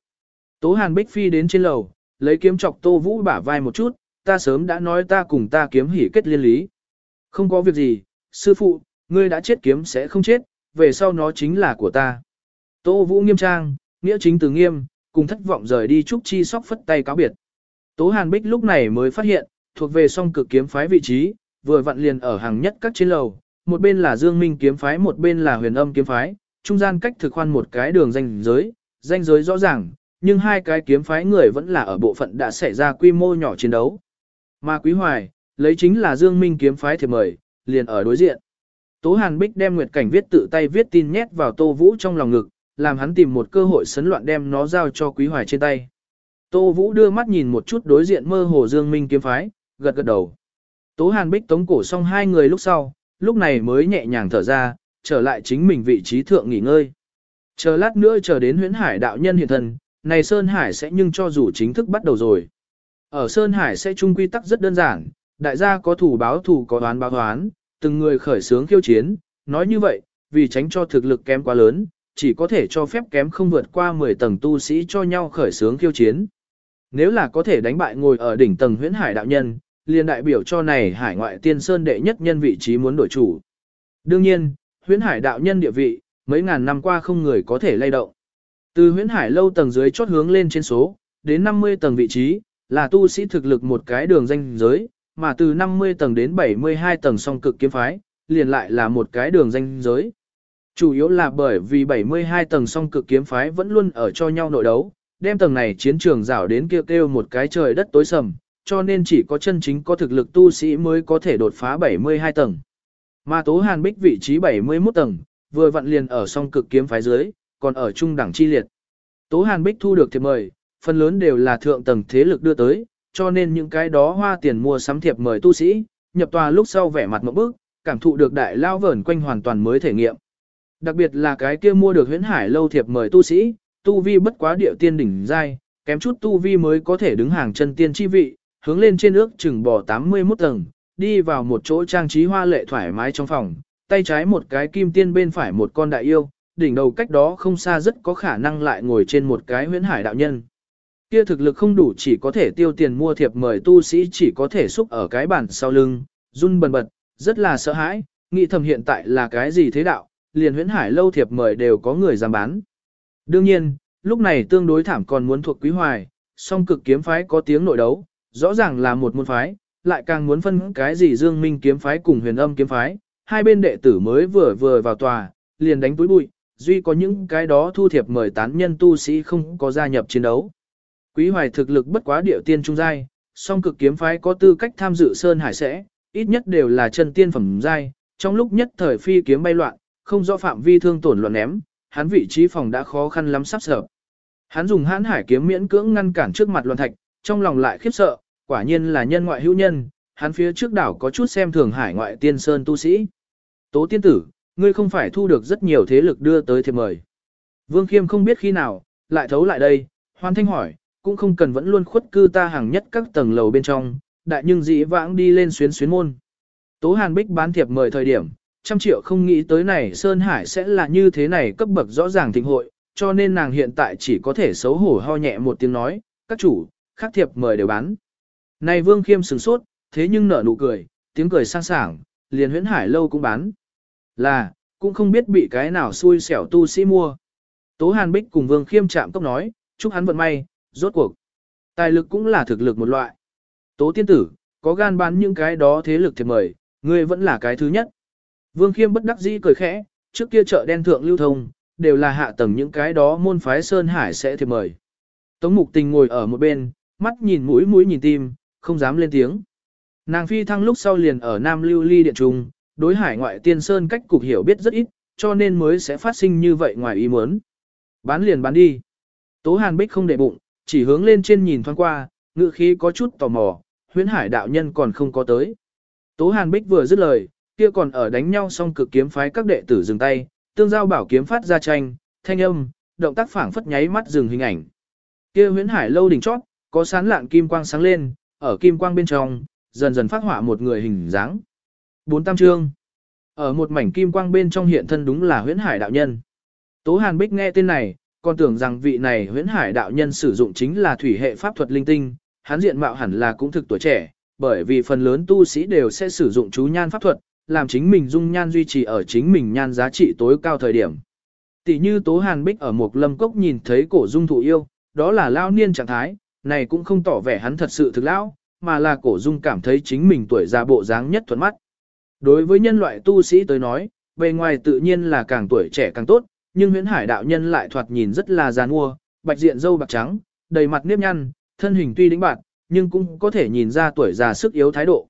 S1: Tố Hàn Bích phi đến trên lầu, lấy kiếm chọc Tô Vũ bả vai một chút, ta sớm đã nói ta cùng ta kiếm hỉ kết liên lý. Không có việc gì, sư phụ, ngươi đã chết kiếm sẽ không chết, về sau nó chính là của ta. Tô Vũ nghiêm trang, nghĩa chính từ nghiêm, cùng thất vọng rời đi Trúc Chi sóc phất tay cáo biệt. Tố Hàn Bích lúc này mới phát hiện, thuộc về song cực kiếm phái vị trí, vừa vặn liền ở hàng nhất các trên lầu, một bên là Dương Minh kiếm phái một bên là huyền âm kiếm phái, trung gian cách thực khoan một cái đường danh giới, danh giới rõ ràng, nhưng hai cái kiếm phái người vẫn là ở bộ phận đã xảy ra quy mô nhỏ chiến đấu. Mà Quý Hoài, Lấy chính là Dương Minh kiếm phái thiệp mời, liền ở đối diện. Tố Hàn Bích đem Nguyệt Cảnh viết tự tay viết tin nhét vào Tô Vũ trong lòng ngực, làm hắn tìm một cơ hội sấn loạn đem nó giao cho Quý Hoài trên tay. Tô Vũ đưa mắt nhìn một chút đối diện mơ hồ Dương Minh kiếm phái, gật gật đầu. Tố Hàn Bích tống cổ xong hai người lúc sau, lúc này mới nhẹ nhàng thở ra, trở lại chính mình vị trí thượng nghỉ ngơi. Chờ lát nữa chờ đến huyễn hải đạo nhân hiện thần, này Sơn Hải sẽ nhưng cho dù chính thức bắt đầu rồi. Ở Sơn Hải sẽ chung quy tắc rất đơn giản, đại gia có thủ báo thủ có đoán báo đoán, từng người khởi sướng khiêu chiến, nói như vậy, vì tránh cho thực lực kém quá lớn, chỉ có thể cho phép kém không vượt qua 10 tầng tu sĩ cho nhau khởi sướng khiêu chiến. Nếu là có thể đánh bại ngồi ở đỉnh tầng huyễn hải đạo nhân, liền đại biểu cho này hải ngoại tiên sơn đệ nhất nhân vị trí muốn đổi chủ. Đương nhiên, huyễn hải đạo nhân địa vị, mấy ngàn năm qua không người có thể lay động. Từ huyễn hải lâu tầng dưới chót hướng lên trên số, đến 50 tầng vị trí, là tu sĩ thực lực một cái đường danh giới, mà từ 50 tầng đến 72 tầng song cực kiếm phái, liền lại là một cái đường danh giới. Chủ yếu là bởi vì 72 tầng song cực kiếm phái vẫn luôn ở cho nhau nội đấu, đem tầng này chiến trường rảo đến kêu kêu một cái trời đất tối sầm, cho nên chỉ có chân chính có thực lực tu sĩ mới có thể đột phá 72 tầng. Mà Tố Hàn Bích vị trí 71 tầng, vừa vặn liền ở song cực kiếm phái dưới, còn ở trung đẳng chi liệt. Tố Hàn Bích thu được thiệp mời, phần lớn đều là thượng tầng thế lực đưa tới, cho nên những cái đó hoa tiền mua sắm thiệp mời tu sĩ, nhập tòa lúc sau vẻ mặt một bước, cảm thụ được đại lao vẩn quanh hoàn toàn mới thể nghiệm. Đặc biệt là cái kia mua được huyễn hải lâu thiệp mời tu sĩ, tu vi bất quá địa tiên đỉnh giai, kém chút tu vi mới có thể đứng hàng chân tiên chi vị, hướng lên trên ước chừng bò 81 tầng, đi vào một chỗ trang trí hoa lệ thoải mái trong phòng, tay trái một cái kim tiên bên phải một con đại yêu, đỉnh đầu cách đó không xa rất có khả năng lại ngồi trên một cái huyễn hải đạo nhân. Kia thực lực không đủ chỉ có thể tiêu tiền mua thiệp mời tu sĩ chỉ có thể xúc ở cái bàn sau lưng, run bần bật, rất là sợ hãi, nghĩ thầm hiện tại là cái gì thế đạo, liền huyễn hải lâu thiệp mời đều có người dám bán. Đương nhiên, lúc này tương đối thảm còn muốn thuộc quý hoài, song cực kiếm phái có tiếng nội đấu, rõ ràng là một môn phái, lại càng muốn phân cái gì dương minh kiếm phái cùng huyền âm kiếm phái, hai bên đệ tử mới vừa vừa vào tòa, liền đánh túi bụi, duy có những cái đó thu thiệp mời tán nhân tu sĩ không có gia nhập chiến đấu. Quý hoài thực lực bất quá địa tiên trung giai, song cực kiếm phái có tư cách tham dự sơn hải sẽ, ít nhất đều là chân tiên phẩm giai, trong lúc nhất thời phi kiếm bay loạn, không rõ phạm vi thương tổn loạn ném, hắn vị trí phòng đã khó khăn lắm sắp sợ. Hắn dùng hãn hải kiếm miễn cưỡng ngăn cản trước mặt loạn thạch, trong lòng lại khiếp sợ, quả nhiên là nhân ngoại hữu nhân, hắn phía trước đảo có chút xem thường hải ngoại tiên sơn tu sĩ. Tố tiên tử, ngươi không phải thu được rất nhiều thế lực đưa tới thiệp mời. Vương Khiêm không biết khi nào, lại thấu lại đây, hoan thanh hỏi, cũng không cần vẫn luôn khuất cư ta hàng nhất các tầng lầu bên trong, đại nhưng dĩ vãng đi lên xuyến xuyến môn. Tố Hàn Bích bán thiệp mời thời điểm, trăm triệu không nghĩ tới này Sơn Hải sẽ là như thế này cấp bậc rõ ràng thịnh hội, cho nên nàng hiện tại chỉ có thể xấu hổ ho nhẹ một tiếng nói, các chủ, khác thiệp mời đều bán. Này Vương Khiêm sửng sốt, thế nhưng nở nụ cười, tiếng cười sang sảng, liền huyễn hải lâu cũng bán. Là, cũng không biết bị cái nào xui xẻo tu sĩ mua. Tố Hàn Bích cùng Vương Khiêm chạm cốc nói, chúc hắn vận may, rốt cuộc. Tài lực cũng là thực lực một loại. Tố tiên tử, có gan bán những cái đó thế lực thì mời, ngươi vẫn là cái thứ nhất. Vương Khiêm bất đắc dĩ cười khẽ, trước kia chợ đen thượng lưu thông, đều là hạ tầng những cái đó môn phái Sơn Hải sẽ thì mời. Tống Mục Tình ngồi ở một bên, mắt nhìn mũi mũi nhìn tim, không dám lên tiếng. Nàng phi thăng lúc sau liền ở Nam Lưu Ly Điện Trung, đối hải ngoại tiên sơn cách cục hiểu biết rất ít, cho nên mới sẽ phát sinh như vậy ngoài ý muốn. Bán liền bán đi. Tố Hàn Bích không để bụng, chỉ hướng lên trên nhìn thoáng qua, ngự khí có chút tò mò, huyễn hải đạo nhân còn không có tới. Tố Hàn Bích vừa dứt lời, kia còn ở đánh nhau xong cực kiếm phái các đệ tử dừng tay, tương giao bảo kiếm phát ra tranh, thanh âm, động tác phảng phất nháy mắt dừng hình ảnh. Kia huyễn hải lâu đỉnh chót, có sán lạn kim quang sáng lên, ở kim quang bên trong, dần dần phát họa một người hình dáng. Bốn tam trương. Ở một mảnh kim quang bên trong hiện thân đúng là huyễn hải đạo nhân. Tố Hàn Bích nghe tên này, còn tưởng rằng vị này huyễn hải đạo nhân sử dụng chính là thủy hệ pháp thuật linh tinh, hắn diện mạo hẳn là cũng thực tuổi trẻ, bởi vì phần lớn tu sĩ đều sẽ sử dụng chú nhan pháp thuật, làm chính mình dung nhan duy trì ở chính mình nhan giá trị tối cao thời điểm. Tỷ như Tố Hàn Bích ở một lâm cốc nhìn thấy cổ dung thụ yêu, đó là lao niên trạng thái, này cũng không tỏ vẻ hắn thật sự thực lão, mà là cổ dung cảm thấy chính mình tuổi già bộ dáng nhất thuận mắt. Đối với nhân loại tu sĩ tới nói, bề ngoài tự nhiên là càng tuổi trẻ càng tốt, nhưng huyễn hải đạo nhân lại thoạt nhìn rất là già nua, bạch diện dâu bạc trắng, đầy mặt nếp nhăn, thân hình tuy đĩnh bạc, nhưng cũng có thể nhìn ra tuổi già sức yếu thái độ.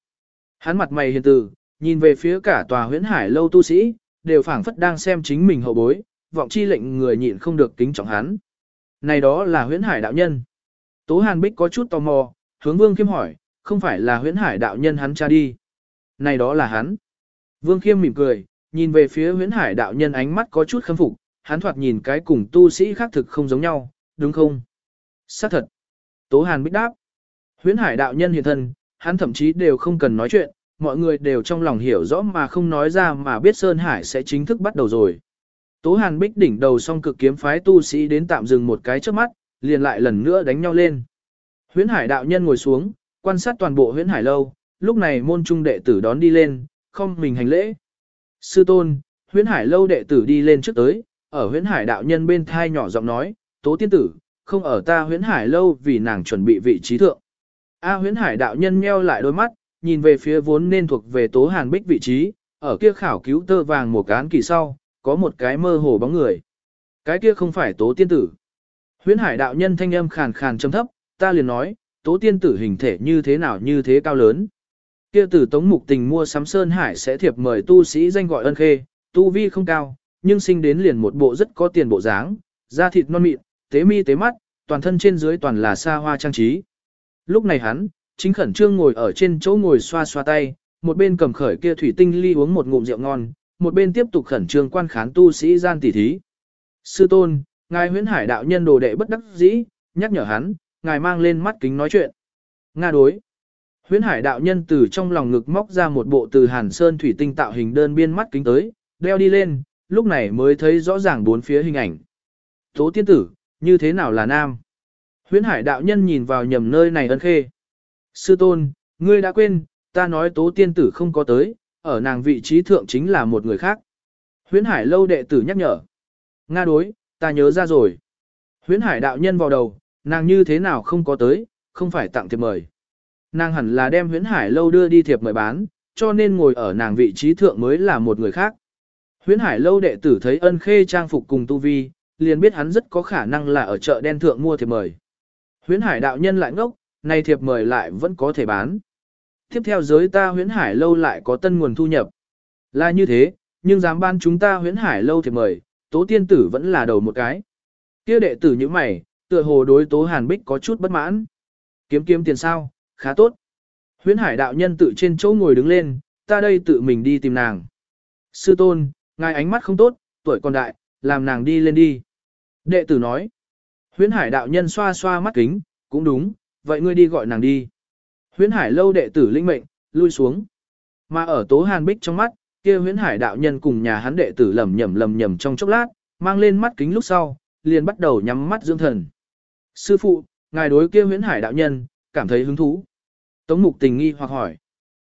S1: Hắn mặt mày hiền từ, nhìn về phía cả tòa huyễn hải lâu tu sĩ, đều phảng phất đang xem chính mình hậu bối, vọng chi lệnh người nhịn không được kính trọng hắn. Này đó là huyễn hải đạo nhân. Tố Hàn Bích có chút tò mò, hướng Vương Khiêm hỏi, không phải là huyễn hải đạo nhân hắn cha đi. Này đó là hắn. Vương Khiêm mỉm cười, nhìn về phía huyễn hải đạo nhân ánh mắt có chút khâm phục, hắn thoạt nhìn cái cùng tu sĩ khác thực không giống nhau, đúng không? Xác thật. Tố Hàn Bích đáp. Huyễn hải đạo nhân hiện thân, hắn thậm chí đều không cần nói chuyện, mọi người đều trong lòng hiểu rõ mà không nói ra mà biết Sơn Hải sẽ chính thức bắt đầu rồi. Tố Hàn Bích đỉnh đầu song cực kiếm phái tu sĩ đến tạm dừng một cái trước mắt, liền lại lần nữa đánh nhau lên. Huyễn Hải đạo nhân ngồi xuống, quan sát toàn bộ Huyễn Hải lâu, lúc này môn trung đệ tử đón đi lên, không mình hành lễ. Sư tôn, Huyễn Hải lâu đệ tử đi lên trước tới, ở Huyễn Hải đạo nhân bên thai nhỏ giọng nói, "Tố tiên tử, không ở ta Huyễn Hải lâu vì nàng chuẩn bị vị trí thượng." A Huyễn Hải đạo nhân nheo lại đôi mắt, nhìn về phía vốn nên thuộc về Tố Hàn Bích vị trí, ở kia khảo cứu tơ vàng một cán kỳ sau, có một cái mơ hồ bóng người. Cái kia không phải tố tiên tử. Huyễn hải đạo nhân thanh âm khàn khàn trầm thấp, ta liền nói, tố tiên tử hình thể như thế nào như thế cao lớn. Kia tử tống mục tình mua sắm sơn hải sẽ thiệp mời tu sĩ danh gọi ân khê, tu vi không cao, nhưng sinh đến liền một bộ rất có tiền bộ dáng, da thịt non mịn, tế mi tế mắt, toàn thân trên dưới toàn là xa hoa trang trí. Lúc này hắn, chính khẩn trương ngồi ở trên chỗ ngồi xoa xoa tay, một bên cầm khởi kia thủy tinh ly uống một ngụm rượu ngon, một bên tiếp tục khẩn trương quan khán tu sĩ gian tỉ thí. Sư tôn, ngài huyễn hải đạo nhân đồ đệ bất đắc dĩ, nhắc nhở hắn, ngài mang lên mắt kính nói chuyện. Nga đối. Huyễn hải đạo nhân từ trong lòng ngực móc ra một bộ từ hàn sơn thủy tinh tạo hình đơn biên mắt kính tới, đeo đi lên, lúc này mới thấy rõ ràng bốn phía hình ảnh. Tố tiên tử, như thế nào là nam? Huyễn hải đạo nhân nhìn vào nhầm nơi này ân khê. Sư tôn, ngươi đã quên, ta nói tố tiên tử không có tới, ở nàng vị trí thượng chính là một người khác. Huyễn Hải lâu đệ tử nhắc nhở. Nga đối, ta nhớ ra rồi. Huyễn Hải đạo nhân vào đầu, nàng như thế nào không có tới, không phải tặng thiệp mời. Nàng hẳn là đem Huyễn Hải lâu đưa đi thiệp mời bán, cho nên ngồi ở nàng vị trí thượng mới là một người khác. Huyễn Hải lâu đệ tử thấy ân khê trang phục cùng tu vi, liền biết hắn rất có khả năng là ở chợ đen thượng mua thiệp mời. Huyễn Hải đạo nhân lại ngốc, này thiệp mời lại vẫn có thể bán. Tiếp theo giới ta huyễn hải lâu lại có tân nguồn thu nhập. Là như thế, nhưng dám ban chúng ta huyễn hải lâu thiệp mời, tố tiên tử vẫn là đầu một cái. Kia đệ tử như mày, tựa hồ đối tố hàn bích có chút bất mãn. Kiếm kiếm tiền sao, khá tốt. Huyễn hải đạo nhân tự trên chỗ ngồi đứng lên, ta đây tự mình đi tìm nàng. Sư tôn, ngài ánh mắt không tốt, tuổi còn đại, làm nàng đi lên đi. Đệ tử nói. Huyễn hải đạo nhân xoa xoa mắt kính, cũng đúng, vậy ngươi đi gọi nàng đi. Huyễn Hải lâu đệ tử linh mệnh, lui xuống. Mà ở Tố Hàn Bích trong mắt, kia Huyễn Hải đạo nhân cùng nhà hắn đệ tử lầm nhầm lầm nhầm trong chốc lát, mang lên mắt kính lúc sau, liền bắt đầu nhắm mắt dưỡng thần. Sư phụ, ngài đối kia Huyễn Hải đạo nhân, cảm thấy hứng thú. Tống Mục tình nghi hoặc hỏi.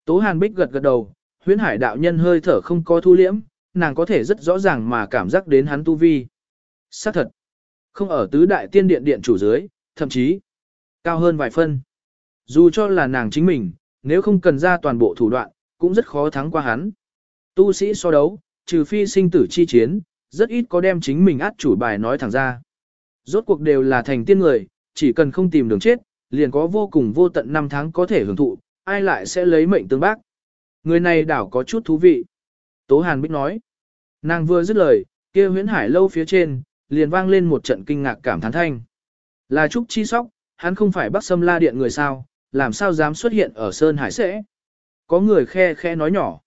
S1: Tố Hàn Bích gật gật đầu, Huyễn Hải đạo nhân hơi thở không có thu liễm, nàng có thể rất rõ ràng mà cảm giác đến hắn tu vi. Xác thật. Không ở tứ đại tiên điện điện chủ dưới, thậm chí cao hơn vài phân. Dù cho là nàng chính mình, nếu không cần ra toàn bộ thủ đoạn, cũng rất khó thắng qua hắn. Tu sĩ so đấu, trừ phi sinh tử chi chiến, rất ít có đem chính mình át chủ bài nói thẳng ra. Rốt cuộc đều là thành tiên người, chỉ cần không tìm đường chết, liền có vô cùng vô tận năm tháng có thể hưởng thụ, ai lại sẽ lấy mệnh tương bác. Người này đảo có chút thú vị. Tố Hàn Bích nói. Nàng vừa dứt lời, kia huyễn hải lâu phía trên, liền vang lên một trận kinh ngạc cảm thán thanh. Là Trúc Chi Sóc, hắn không phải Bắc Sâm La Điện người sao, làm sao dám xuất hiện ở Sơn Hải sẽ. Có người khe khe nói nhỏ.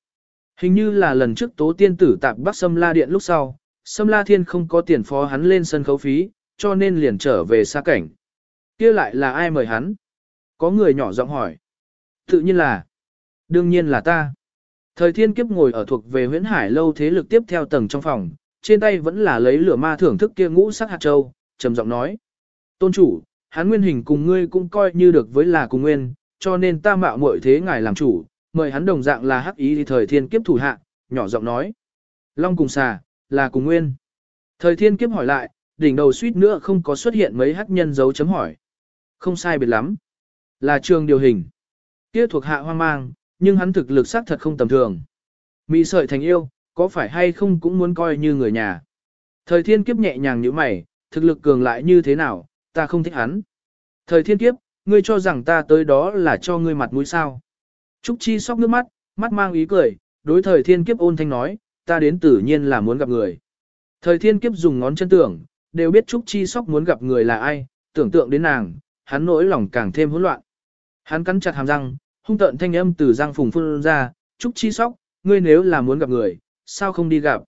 S1: Hình như là lần trước tố tiên tử tạp Bắc Sâm La Điện lúc sau, Sâm La Thiên không có tiền phó hắn lên sân khấu phí, cho nên liền trở về xa cảnh. kia lại là ai mời hắn? Có người nhỏ giọng hỏi. Tự nhiên là. Đương nhiên là ta. Thời thiên kiếp ngồi ở thuộc về huyễn hải lâu thế lực tiếp theo tầng trong phòng, trên tay vẫn là lấy lửa ma thưởng thức kia ngũ sắc hạt châu, trầm giọng nói. Tôn chủ, hắn nguyên hình cùng ngươi cũng coi như được với là cùng nguyên, cho nên ta mạo muội thế ngài làm chủ, mời hắn đồng dạng là hắc ý thì thời thiên kiếp thủ hạ, nhỏ giọng nói. Long cùng xà, là cùng nguyên. Thời thiên kiếp hỏi lại, đỉnh đầu suýt nữa không có xuất hiện mấy hắc nhân dấu chấm hỏi. Không sai biệt lắm. Là trường điều hình. Kia thuộc hạ hoang mang, nhưng hắn thực lực xác thật không tầm thường. Mỹ sợi thành yêu, có phải hay không cũng muốn coi như người nhà. Thời thiên kiếp nhẹ nhàng như mày, thực lực cường lại như thế nào, ta không thích hắn. Thời thiên kiếp, ngươi cho rằng ta tới đó là cho ngươi mặt mũi sao. Trúc Chi sóc nước mắt, mắt mang ý cười, đối thời thiên kiếp ôn thanh nói, ta đến tự nhiên là muốn gặp người. Thời thiên kiếp dùng ngón chân tưởng, đều biết Trúc Chi sóc muốn gặp người là ai, tưởng tượng đến nàng, hắn nỗi lòng càng thêm hỗn loạn. Hắn cắn chặt hàm răng, hung tợn thanh âm từ giang phùng phun ra, Trúc Chi sóc, ngươi nếu là muốn gặp người, sao không đi gặp?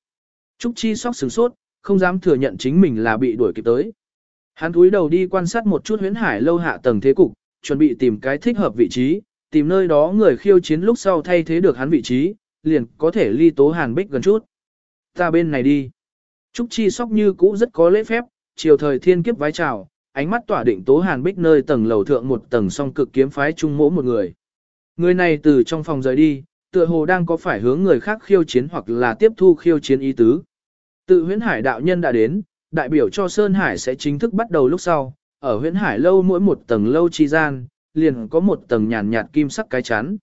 S1: Trúc Chi sóc sửng sốt, không dám thừa nhận chính mình là bị đuổi kịp tới. Hắn cúi đầu đi quan sát một chút huyễn hải lâu hạ tầng thế cục, chuẩn bị tìm cái thích hợp vị trí, tìm nơi đó người khiêu chiến lúc sau thay thế được hắn vị trí, liền có thể ly tố hàn bích gần chút. Ta bên này đi. Trúc Chi sóc như cũ rất có lễ phép, chiều thời thiên kiếp vái chào, ánh mắt tỏa định tố hàn bích nơi tầng lầu thượng một tầng song cực kiếm phái trung mỗ một người. Người này từ trong phòng rời đi, tựa hồ đang có phải hướng người khác khiêu chiến hoặc là tiếp thu khiêu chiến ý tứ. Tự huyễn hải đạo nhân đã đến, đại biểu cho Sơn Hải sẽ chính thức bắt đầu lúc sau, ở huyễn hải lâu mỗi một tầng lâu chi gian, liền có một tầng nhàn nhạt kim sắc cái chắn.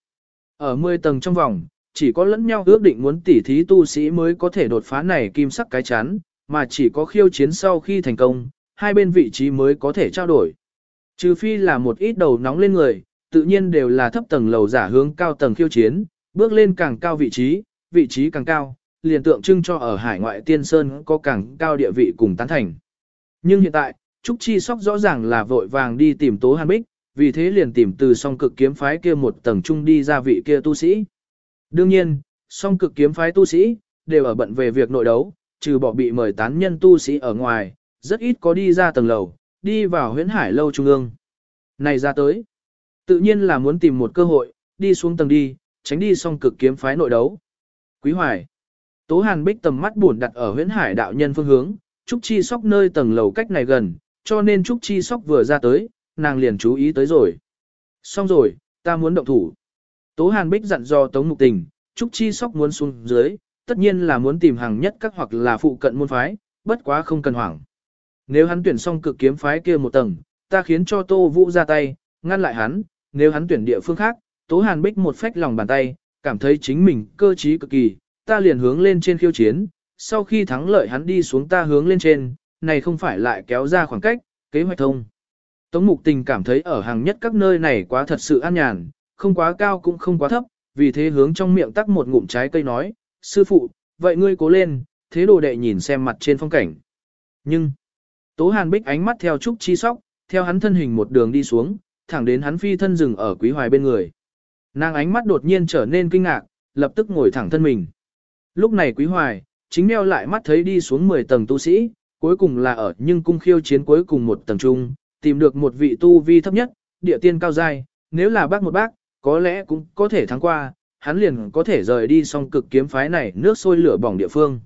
S1: Ở 10 tầng trong vòng, chỉ có lẫn nhau ước định muốn tỉ thí tu sĩ mới có thể đột phá này kim sắc cái chắn, mà chỉ có khiêu chiến sau khi thành công, hai bên vị trí mới có thể trao đổi. Trừ phi là một ít đầu nóng lên người, tự nhiên đều là thấp tầng lầu giả hướng cao tầng khiêu chiến, bước lên càng cao vị trí, vị trí càng cao, liền tượng trưng cho ở hải ngoại tiên sơn có càng cao địa vị cùng tán thành. Nhưng hiện tại, Trúc Chi Sóc rõ ràng là vội vàng đi tìm Tố Hàn Bích, vì thế liền tìm từ song cực kiếm phái kia một tầng trung đi ra vị kia tu sĩ. Đương nhiên, song cực kiếm phái tu sĩ, đều ở bận về việc nội đấu, trừ bỏ bị mời tán nhân tu sĩ ở ngoài, rất ít có đi ra tầng lầu, đi vào huyễn hải lâu trung ương. Này ra tới, tự nhiên là muốn tìm một cơ hội, đi xuống tầng đi, tránh đi xong cực kiếm phái nội đấu. Quý Hoài, Tố Hàn Bích tầm mắt buồn đặt ở huyễn hải đạo nhân phương hướng, Trúc Chi Sóc nơi tầng lầu cách này gần, cho nên Trúc Chi Sóc vừa ra tới, nàng liền chú ý tới rồi. Xong rồi, ta muốn động thủ. Tố Hàn Bích dặn dò Tống Mục Tình, Trúc Chi Sóc muốn xuống dưới, tất nhiên là muốn tìm hàng nhất các hoặc là phụ cận môn phái, bất quá không cần hoảng. Nếu hắn tuyển xong cực kiếm phái kia một tầng, ta khiến cho Tô Vũ ra tay, ngăn lại hắn, nếu hắn tuyển địa phương khác, Tố Hàn Bích một phách lòng bàn tay, cảm thấy chính mình cơ trí cực kỳ, ta liền hướng lên trên khiêu chiến, sau khi thắng lợi hắn đi xuống ta hướng lên trên, này không phải lại kéo ra khoảng cách, kế hoạch thông. Tống Mục Tình cảm thấy ở hàng nhất các nơi này quá thật sự an nhàn, không quá cao cũng không quá thấp, vì thế hướng trong miệng tắc một ngụm trái cây nói, sư phụ, vậy ngươi cố lên, thế đồ đệ nhìn xem mặt trên phong cảnh. Nhưng, Tố Hàn Bích ánh mắt theo Trúc Chi Sóc, theo hắn thân hình một đường đi xuống, thẳng đến hắn phi thân rừng ở Quý Hoài bên người. Nàng ánh mắt đột nhiên trở nên kinh ngạc, lập tức ngồi thẳng thân mình. Lúc này Quý Hoài, chính meo lại mắt thấy đi xuống 10 tầng tu sĩ, cuối cùng là ở nhưng cung khiêu chiến cuối cùng một tầng trung, tìm được một vị tu vi thấp nhất, địa tiên cao giai, nếu là bác một bác, có lẽ cũng có thể thắng qua, hắn liền có thể rời đi song cực kiếm phái này nước sôi lửa bỏng địa phương.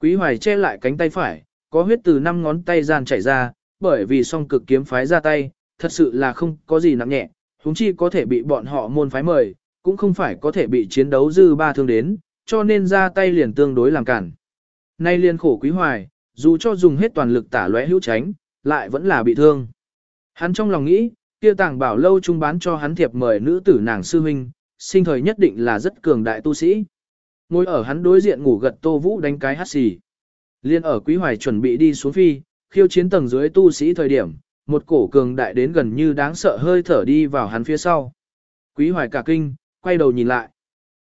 S1: Quý Hoài che lại cánh tay phải, có huyết từ năm ngón tay gian chảy ra, bởi vì song cực kiếm phái ra tay, thật sự là không có gì nặng nhẹ, huống chi có thể bị bọn họ môn phái mời, cũng không phải có thể bị chiến đấu dư ba thương đến, cho nên ra tay liền tương đối làm cản. Nay liên khổ Quý Hoài, dù cho dùng hết toàn lực tả lóe hữu tránh, lại vẫn là bị thương. Hắn trong lòng nghĩ, kia tàng bảo lâu trung bán cho hắn thiệp mời nữ tử nàng sư huynh, sinh thời nhất định là rất cường đại tu sĩ. Ngồi ở hắn đối diện ngủ gật Tô Vũ đánh cái hát xì. Liên ở Quý Hoài chuẩn bị đi xuống phi, khiêu chiến tầng dưới tu sĩ thời điểm, một cổ cường đại đến gần như đáng sợ hơi thở đi vào hắn phía sau. Quý Hoài cả kinh, quay đầu nhìn lại.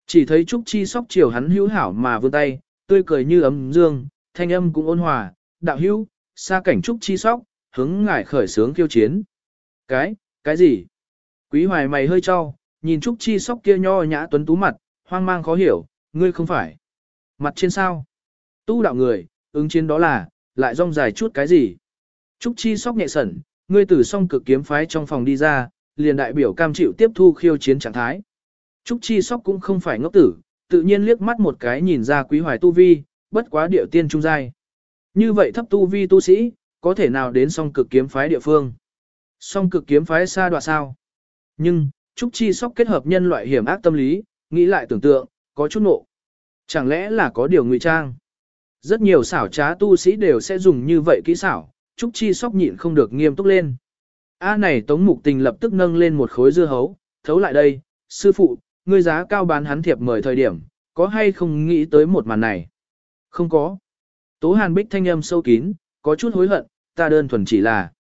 S1: Chỉ thấy Trúc Chi sóc chiều hắn hữu hảo mà vươn tay, tươi cười như ấm dương, thanh âm cũng ôn hòa, đạo hữu, xa cảnh Trúc Chi sóc, hướng ngải khởi sướng kiêu chiến. Cái, cái gì? Quý hoài mày hơi cho, nhìn Trúc Chi sóc kia nho nhã tuấn tú mặt, hoang mang khó hiểu, ngươi không phải. Mặt trên sao? Tu đạo người, ứng chiến đó là, lại rong dài chút cái gì? Trúc Chi sóc nhẹ sẩn, ngươi từ song cực kiếm phái trong phòng đi ra, liền đại biểu cam chịu tiếp thu khiêu chiến trạng thái. Trúc Chi sóc cũng không phải ngốc tử, tự nhiên liếc mắt một cái nhìn ra quý hoài tu vi, bất quá điệu tiên trung giai. Như vậy thấp tu vi tu sĩ, có thể nào đến song cực kiếm phái địa phương. Song cực kiếm phái xa đoạ sao. Nhưng, Trúc Chi sóc kết hợp nhân loại hiểm ác tâm lý, nghĩ lại tưởng tượng, có chút nộ. Chẳng lẽ là có điều ngụy trang? Rất nhiều xảo trá tu sĩ đều sẽ dùng như vậy kỹ xảo, Trúc Chi sóc nhịn không được nghiêm túc lên. A này Tống Mục Tình lập tức nâng lên một khối dưa hấu, thấu lại đây, sư phụ, ngươi giá cao bán hắn thiệp mời thời điểm, có hay không nghĩ tới một màn này? Không có. Tố Hàn Bích thanh âm sâu kín, có chút hối hận, ta đơn thuần chỉ là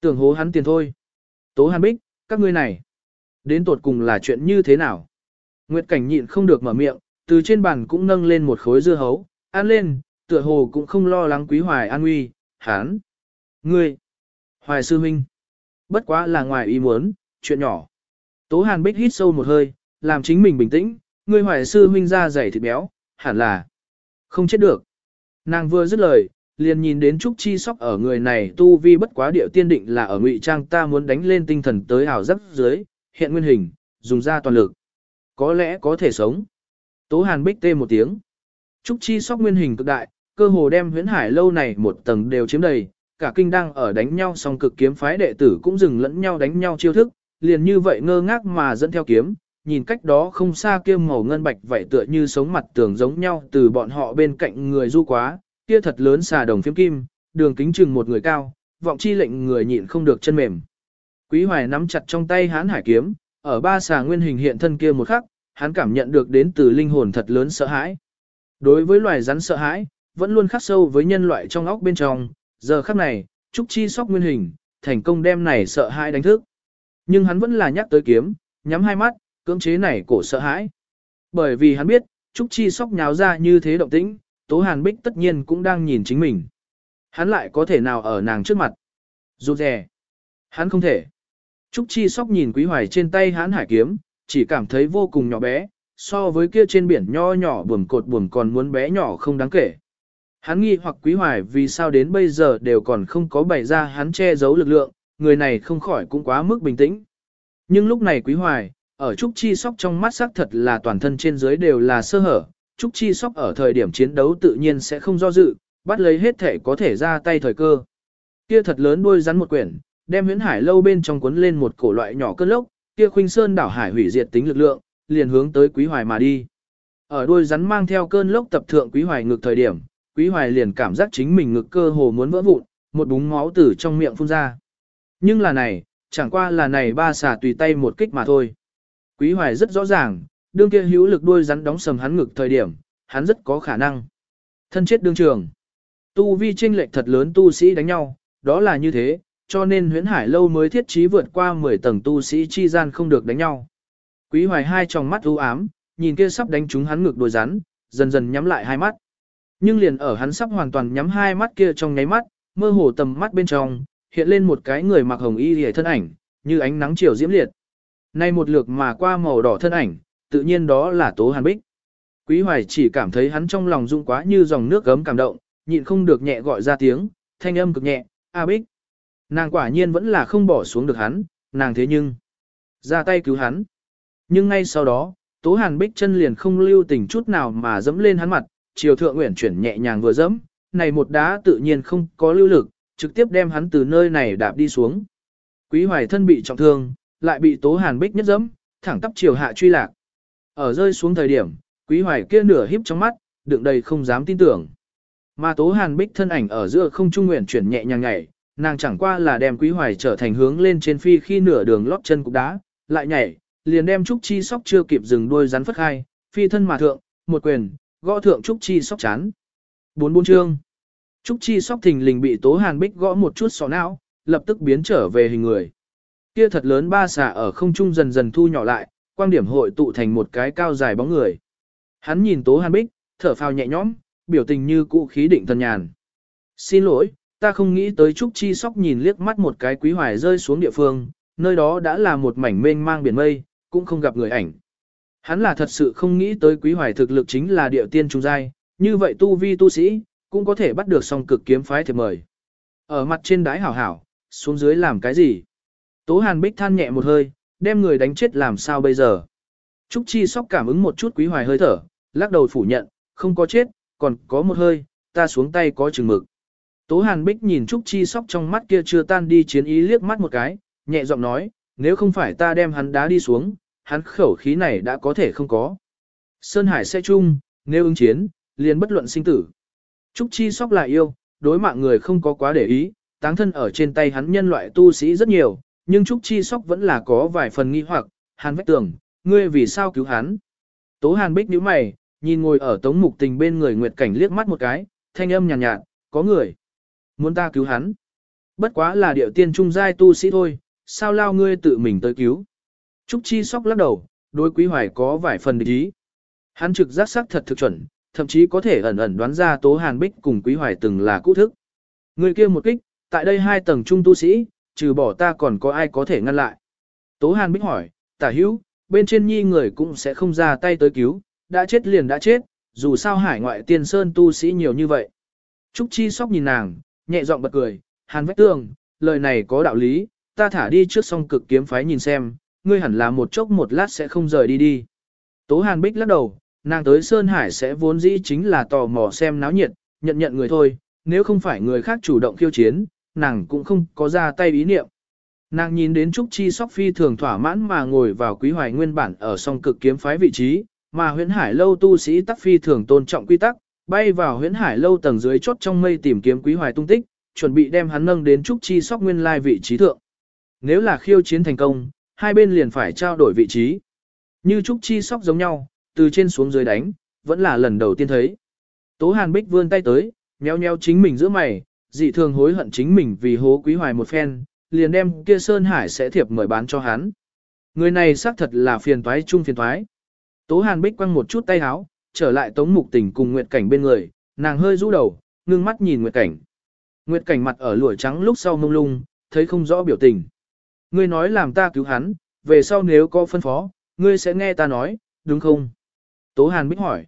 S1: tưởng hố hắn tiền thôi. Tố Hàn Bích, các ngươi này, đến tột cùng là chuyện như thế nào? Nguyệt cảnh nhịn không được mở miệng, từ trên bàn cũng nâng lên một khối dưa hấu, ăn lên, tựa hồ cũng không lo lắng quý hoài an nguy, hắn. Ngươi, hoài sư huynh, bất quá là ngoài ý muốn, chuyện nhỏ. Tố Hàn Bích hít sâu một hơi, làm chính mình bình tĩnh, ngươi hoài sư huynh ra dày thịt béo, hẳn là không chết được. Nàng vừa dứt lời, liền nhìn đến Trúc Chi Sóc ở người này tu vi bất quá điệu tiên định là ở ngụy trang ta muốn đánh lên tinh thần tới ảo giấc dưới, hiện nguyên hình, dùng ra toàn lực. Có lẽ có thể sống. Tố Hàn Bích tê một tiếng. Trúc Chi Sóc nguyên hình cực đại, cơ hồ đem huyễn hải lâu này một tầng đều chiếm đầy, cả kinh đang ở đánh nhau song cực kiếm phái đệ tử cũng dừng lẫn nhau đánh nhau chiêu thức, liền như vậy ngơ ngác mà dẫn theo kiếm, nhìn cách đó không xa kia màu ngân bạch vậy tựa như sống mặt tường giống nhau từ bọn họ bên cạnh người du quá, kia thật lớn xà đồng phiếm kim, đường kính chừng một người cao, vọng chi lệnh người nhịn không được chân mềm. Quý Hoài nắm chặt trong tay hán hải kiếm, ở ba xà nguyên hình hiện thân kia một khắc, hắn cảm nhận được đến từ linh hồn thật lớn sợ hãi. Đối với loài rắn sợ hãi, vẫn luôn khắc sâu với nhân loại trong óc bên trong, giờ khắc này, Trúc Chi sóc nguyên hình, thành công đem này sợ hãi đánh thức. Nhưng hắn vẫn là nhắc tới kiếm, nhắm hai mắt, cưỡng chế này cổ sợ hãi. Bởi vì hắn biết, Trúc Chi sóc nháo ra như thế động tĩnh, Tố Hàn Bích tất nhiên cũng đang nhìn chính mình. Hắn lại có thể nào ở nàng trước mặt. Rụt rè. Hắn không thể. Trúc Chi sóc nhìn Quý Hoài trên tay hắn hải kiếm, chỉ cảm thấy vô cùng nhỏ bé, so với kia trên biển nho nhỏ buồm cột buồm còn muốn bé nhỏ không đáng kể. Hắn nghi hoặc Quý Hoài vì sao đến bây giờ đều còn không có bày ra hắn che giấu lực lượng, người này không khỏi cũng quá mức bình tĩnh. Nhưng lúc này Quý Hoài, ở Trúc Chi Sóc trong mắt xác thật là toàn thân trên dưới đều là sơ hở, Trúc Chi Sóc ở thời điểm chiến đấu tự nhiên sẽ không do dự, bắt lấy hết thể có thể ra tay thời cơ. Kia thật lớn đuôi rắn một quyển, đem huyễn hải lâu bên trong cuốn lên một cổ loại nhỏ cơn lốc, kia khuynh sơn đảo hải hủy diệt tính lực lượng, liền hướng tới Quý Hoài mà đi. Ở đuôi rắn mang theo cơn lốc tập thượng Quý Hoài ngược thời điểm, Quý Hoài liền cảm giác chính mình ngực cơ hồ muốn vỡ vụn, một búng máu từ trong miệng phun ra. Nhưng là này, chẳng qua là này ba xà tùy tay một kích mà thôi. Quý Hoài rất rõ ràng, đương kia hữu lực đuôi rắn đóng sầm hắn ngực thời điểm, hắn rất có khả năng. Thân chết đương trường. Tu vi chênh lệch thật lớn tu sĩ đánh nhau, đó là như thế, cho nên huyễn hải lâu mới thiết trí vượt qua 10 tầng tu sĩ chi gian không được đánh nhau. Quý hoài hai tròng mắt u ám, nhìn kia sắp đánh trúng hắn ngực đuôi rắn, dần dần nhắm lại hai mắt. Nhưng liền ở hắn sắp hoàn toàn nhắm hai mắt kia trong nháy mắt, mơ hồ tầm mắt bên trong, hiện lên một cái người mặc hồng y hề thân ảnh, như ánh nắng chiều diễm liệt. Nay một lượt mà qua màu đỏ thân ảnh, tự nhiên đó là Tố Hàn Bích. Quý Hoài chỉ cảm thấy hắn trong lòng rung quá như dòng nước gấm cảm động, nhịn không được nhẹ gọi ra tiếng, thanh âm cực nhẹ, A Bích. Nàng quả nhiên vẫn là không bỏ xuống được hắn, nàng thế nhưng, ra tay cứu hắn. Nhưng ngay sau đó, Tố Hàn Bích chân liền không lưu tình chút nào mà dẫm lên hắn mặt, chiều thượng nguyện chuyển nhẹ nhàng vừa dẫm, này một đá tự nhiên không có lưu lực, trực tiếp đem hắn từ nơi này đạp đi xuống. Quý Hoài thân bị trọng thương, lại bị Tố Hàn Bích nhất dẫm, thẳng tắp chiều hạ truy lạc. Ở rơi xuống thời điểm, Quý Hoài kia nửa híp trong mắt, đựng đầy không dám tin tưởng. Mà Tố Hàn Bích thân ảnh ở giữa không trung nguyện chuyển nhẹ nhàng nhảy, nàng chẳng qua là đem Quý Hoài trở thành hướng lên trên phi khi nửa đường lót chân cục đá, lại nhảy, liền đem Trúc Chi sóc chưa kịp dừng đuôi rắn phất hai, phi thân mà thượng, một quyền, gõ thượng Trúc Chi sóc chán. Bốn bốn chương. Trúc Chi sóc thình lình bị Tố Hàn Bích gõ một chút sọ não, lập tức biến trở về hình người. Kia thật lớn ba xà ở không trung dần dần thu nhỏ lại, quang điểm hội tụ thành một cái cao dài bóng người. Hắn nhìn Tố Hàn Bích, thở phào nhẹ nhõm, biểu tình như cũ khí định thần nhàn. Xin lỗi, ta không nghĩ tới Trúc Chi Sóc nhìn liếc mắt một cái quý hoài rơi xuống địa phương, nơi đó đã là một mảnh mênh mang biển mây, cũng không gặp người ảnh. Hắn là thật sự không nghĩ tới quý hoài thực lực chính là địa tiên trung giai, như vậy tu vi tu sĩ, cũng có thể bắt được song cực kiếm phái thiệp mời. Ở mặt trên đái hảo hảo, xuống dưới làm cái gì? Tố Hàn Bích than nhẹ một hơi, đem người đánh chết làm sao bây giờ. Trúc Chi sóc cảm ứng một chút quý hoài hơi thở, lắc đầu phủ nhận, không có chết, còn có một hơi, ta xuống tay có chừng mực. Tố Hàn Bích nhìn Trúc Chi sóc trong mắt kia chưa tan đi chiến ý liếc mắt một cái, nhẹ giọng nói, nếu không phải ta đem hắn đá đi xuống, hắn khẩu khí này đã có thể không có. Sơn Hải sẽ chung, nếu ứng chiến, liền bất luận sinh tử. Trúc Chi sóc lại yêu, đối mạng người không có quá để ý, táng thân ở trên tay hắn nhân loại tu sĩ rất nhiều, nhưng Trúc Chi Sóc vẫn là có vài phần nghi hoặc, hắn vách tưởng, ngươi vì sao cứu hắn? Tố Hàn Bích nhíu mày, nhìn ngồi ở tống mục tình bên người Nguyệt Cảnh liếc mắt một cái, thanh âm nhàn nhạt, nhạt, có người. Muốn ta cứu hắn. Bất quá là điệu tiên trung giai tu sĩ thôi, sao lao ngươi tự mình tới cứu? Trúc Chi Sóc lắc đầu, đối Quý Hoài có vài phần địch ý. Hắn trực giác sắc thật thực chuẩn, thậm chí có thể ẩn ẩn đoán ra Tố Hàn Bích cùng Quý Hoài từng là cũ thức. Người kia một kích, tại đây hai tầng trung tu sĩ, trừ bỏ ta còn có ai có thể ngăn lại. Tố Hàn Bích hỏi, tả hữu, bên trên nhi người cũng sẽ không ra tay tới cứu, đã chết liền đã chết, dù sao hải ngoại tiên sơn tu sĩ nhiều như vậy. Trúc Chi sóc nhìn nàng, nhẹ giọng bật cười, Hàn Vách tường, lời này có đạo lý, ta thả đi trước song cực kiếm phái nhìn xem, ngươi hẳn là một chốc một lát sẽ không rời đi đi. Tố Hàn Bích lắc đầu, nàng tới Sơn Hải sẽ vốn dĩ chính là tò mò xem náo nhiệt, nhận nhận người thôi, nếu không phải người khác chủ động khiêu chiến, nàng cũng không có ra tay ý niệm. Nàng nhìn đến Trúc Chi Sóc phi thường thỏa mãn mà ngồi vào quý hoài nguyên bản ở song cực kiếm phái vị trí, mà huyễn hải lâu tu sĩ tắc phi thường tôn trọng quy tắc, bay vào huyễn hải lâu tầng dưới chốt trong mây tìm kiếm quý hoài tung tích, chuẩn bị đem hắn nâng đến Trúc Chi Sóc nguyên lai vị trí thượng. Nếu là khiêu chiến thành công, hai bên liền phải trao đổi vị trí. Như Trúc Chi Sóc giống nhau, từ trên xuống dưới đánh, vẫn là lần đầu tiên thấy. Tố Hàn Bích vươn tay tới, nheo nheo chính mình giữa mày, dị thường hối hận chính mình vì hố quý hoài một phen, liền đem kia Sơn Hải sẽ thiệp mời bán cho hắn. Người này xác thật là phiền toái chung phiền toái. Tố Hàn Bích quăng một chút tay háo, trở lại Tống Mục Tình cùng Nguyệt Cảnh bên người, nàng hơi rũ đầu, ngưng mắt nhìn Nguyệt Cảnh. Nguyệt Cảnh mặt ở lụa trắng lúc sau mông lung, thấy không rõ biểu tình. Ngươi nói làm ta cứu hắn, về sau nếu có phân phó, ngươi sẽ nghe ta nói, đúng không? Tố Hàn Bích hỏi.